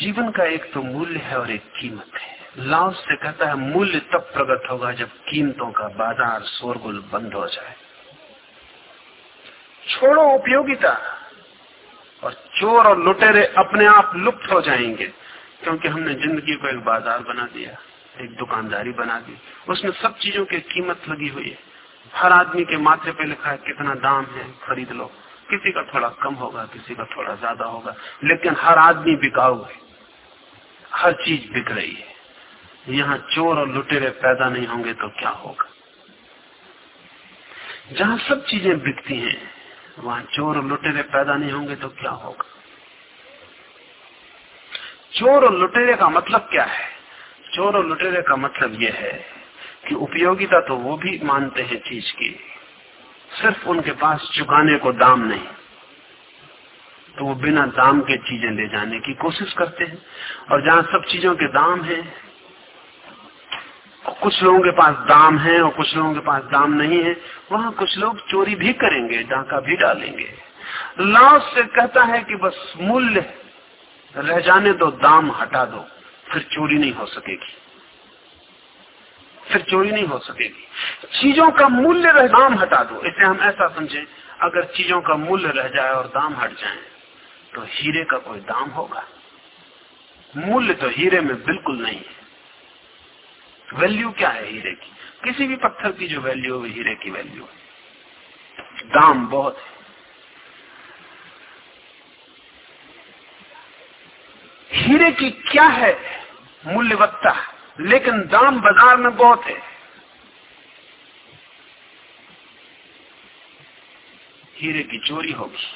B: जीवन का एक तो मूल्य है और एक कीमत है। लाव से कहता है, मूल्य तब प्रकट होगा जब कीमतों का बाज़ार शोरगुल बंद हो जाए। छोड़ो उपयोगिता, और चोर और लुटेरे अपने आप लुप्त हो जाएँगे, क्योंकि हमने ज़िंदगी को एक बाज़ार बना दिया, एक दुकानदारी बना दी। उसमें सब चीज़ों की कीमत लगी हुई है। हर आदमी के माथे पे लिखा है, कितना दाम है, खरीद लो। किसी का थोड़ा कम होगा, किसी का थोड़ा ज़्यादा होगा, लेकिन हर आदमी बिकाऊ है। हर चीज़ बिक रही है। यहाँ चोर और लुटेरे पैदा नहीं होंगे तो क्या होगा? जहाँ सब चीज़ें बिकती हैं, वहाँ चोर और लुटेरे पैदा नहीं होंगे तो क्या होगा? चोर और लुटेरे का मतलब क्या है? चोर और लुटेरे का मतलब यह है कि उपयोगिता तो वो भी मानते हैं चीज़ की, सिर्फ़ उनके पास चुकाने को दाम नहीं। तो वो बिना दाम के चीज़ें ले जाने की कोशिश करते हैं। और जहाँ सब चीज़ों के दाम है कुछ लोगों के पास दाम है और कुछ लोगों के पास दाम नहीं है, वहाँ कुछ लोग चोरी भी करेंगे, डाका भी डालेंगे। लाओस से कहता है कि बस मूल्य, रह जाने दो, दाम हटा दो, फिर चोरी नहीं हो सकेगी। फिर चोरी नहीं हो सकेगी। चीज़ों का मूल्य रह, दाम हटा दो। इसे हम ऐसा समझे, अगर चीज़ों का मूल्य रह जाए और दाम हट जाए तो हीरे का कोई दाम होगा। मूल्य तो हीरे में बिल्कुल नहीं है। वैल्यू क्या है हीरे की? किसी भी पत्थर की जो वैल्यू है हीरे की वैल्यू है। दाम बहुत है। हीरे की क्या है? मूल्यवत्ता लेकिन दाम बाज़ार में बहुत है। हीरे की चोरी होगी।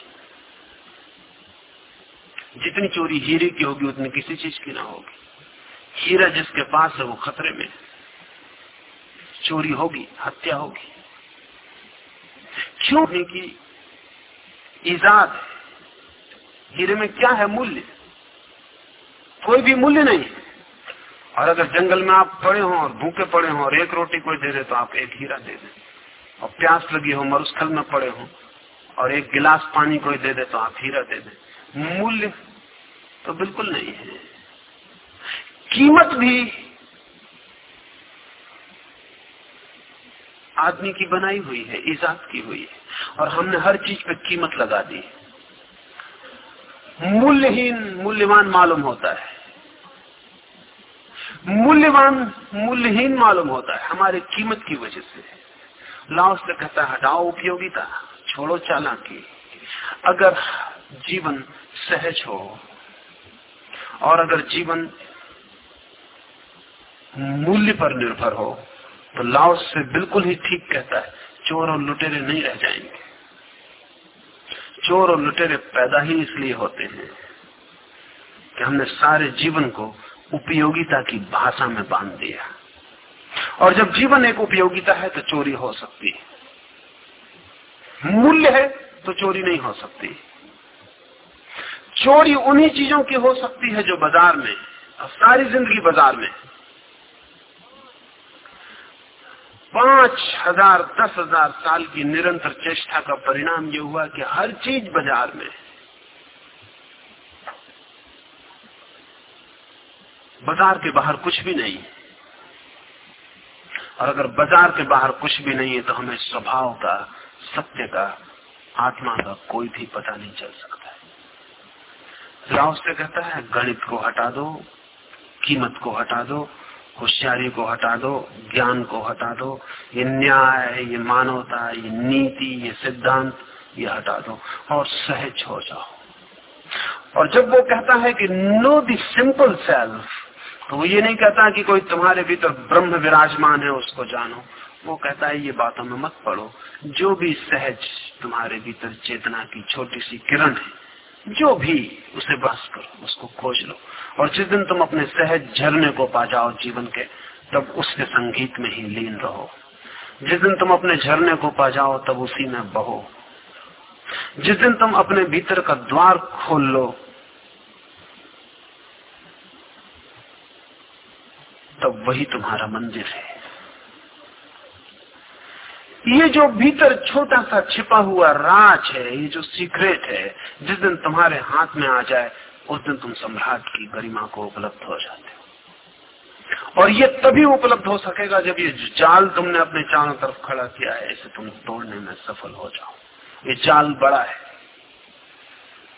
B: जितनी चोरी हीरे की होगी, उतनी किसी चीज़ की ना होगी। हीरा जिसके पास है वो खतरे में चोरी होगी, हत्या होगी। क्यों? की ईजाद हीरे में क्या है मूल्य? कोई भी मूल्य नहीं और अगर जंगल में आप पड़े हो और भूखे पड़े हो और एक रोटी कोई दे दे तो आप एक हीरा दे दें। और प्यास लगी हो, मरुस्थल में पड़े हो और एक गिलास पानी कोई दे दे तो आप हीरा दे दें। मूल्य तो बिल्कुल नहीं है। कीमत भी आदमी की बनाई हुई है ईजाद की हुई है। और हमने हर चीज़ पे कीमत लगा दी मूल्यहीन, मूल्यवान मालूम होता है। मूल्यवान, मूल्यहीन मालूम होता है। हमारे कीमत की वजह से। लाओ से कहता है, हटाओ उपयोगिता, छोड़ो चालाकी। अगर जीवन सहज हो, और अगर जीवन मूल्य पर निर्भर हो तो लाओस से बिल्कुल ही ठीक कहता है, चोर और लुटेरे नहीं रह जाएँगे। चोर और लुटेरे पैदा ही इसलिए होते हैं कि हमने सारे जीवन को उपयोगिता की भाषा में बाँध दिया। और जब जीवन एक उपयोगिता है तो चोरी हो सकती है। मूल्य है तो चोरी नहीं हो सकती। चोरी उन्हीं चीज़ों की हो सकती है जो बाज़ार में और सारी ज़िंदगी बाज़ार में पाँच हज़ार, दस हज़ार साल की निरंतर चेष्टा का परिणाम ये हुआ कि हर चीज़ बाज़ार में बाज़ार के बाहर कुछ भी नहीं। और अगर बाज़ार के बाहर कुछ भी नहीं है तो हमें स्वभाव का, सत्य का, आत्मा का कोई भी पता नहीं चल सकता है। राव से कहता है, गणित को हटा दो, कीमत को हटा दो होशियारी को हटा दो, ज्ञान को हटा दो, ये न्याय, ये मानवता, ये नीति, ये सिद्धांत, ये हटा दो और सहज हो जाओ। और जब वो कहता है कि नो दी सिंपल सेल्फ तो वो ये नहीं कहता कि कोई तुम्हारे भीतर ब्रह्म विराजमान है, उसको जानो। वो कहता है, ये बातों में मत पढ़ो जो भी सहज तुम्हारे भीतर चेतना की छोटी सी किरण है, जो भी, उसे बस करो, उसको खोज लो। और जिस दिन तुम अपने सहज झरने को पा जाओ जीवन के, तब उसके संगीत में ही लीन रहो। जिस दिन तुम अपने झरने को पा जाओ, तब उसी में बहो। जिस दिन तुम अपने भीतर का द्वार खोल लो, तब वही तुम्हारा मंदिर है। ये जो भीतर छोटा सा छिपा हुआ राज है, ये जो सीक्रेट है, जिस दिन तुम्हारे हाथ में आ जाए उस दिन तुम सम्राट की गरिमा को उपलब्ध हो जाते हो। और ये तभी उपलब्ध हो सकेगा जब ये जाल तुमने अपने चारों तरफ़ खड़ा किया है, इसे तुम तोड़ने में सफल हो जाओ। ये जाल बड़ा है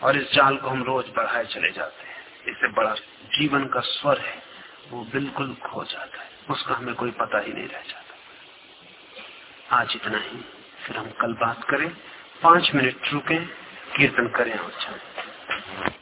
B: और इस जाल को हम रोज बढ़ाए चले जाते हैं। इसे बड़ा जीवन का स्वर है, वो बिल्कुल खो जाता है। उसका हमें कोई पता ही नहीं रह जाता। आज इतना ही। फिर हम कल बात करें। पाँच मिनट रुके, कीर्तन करें और जाए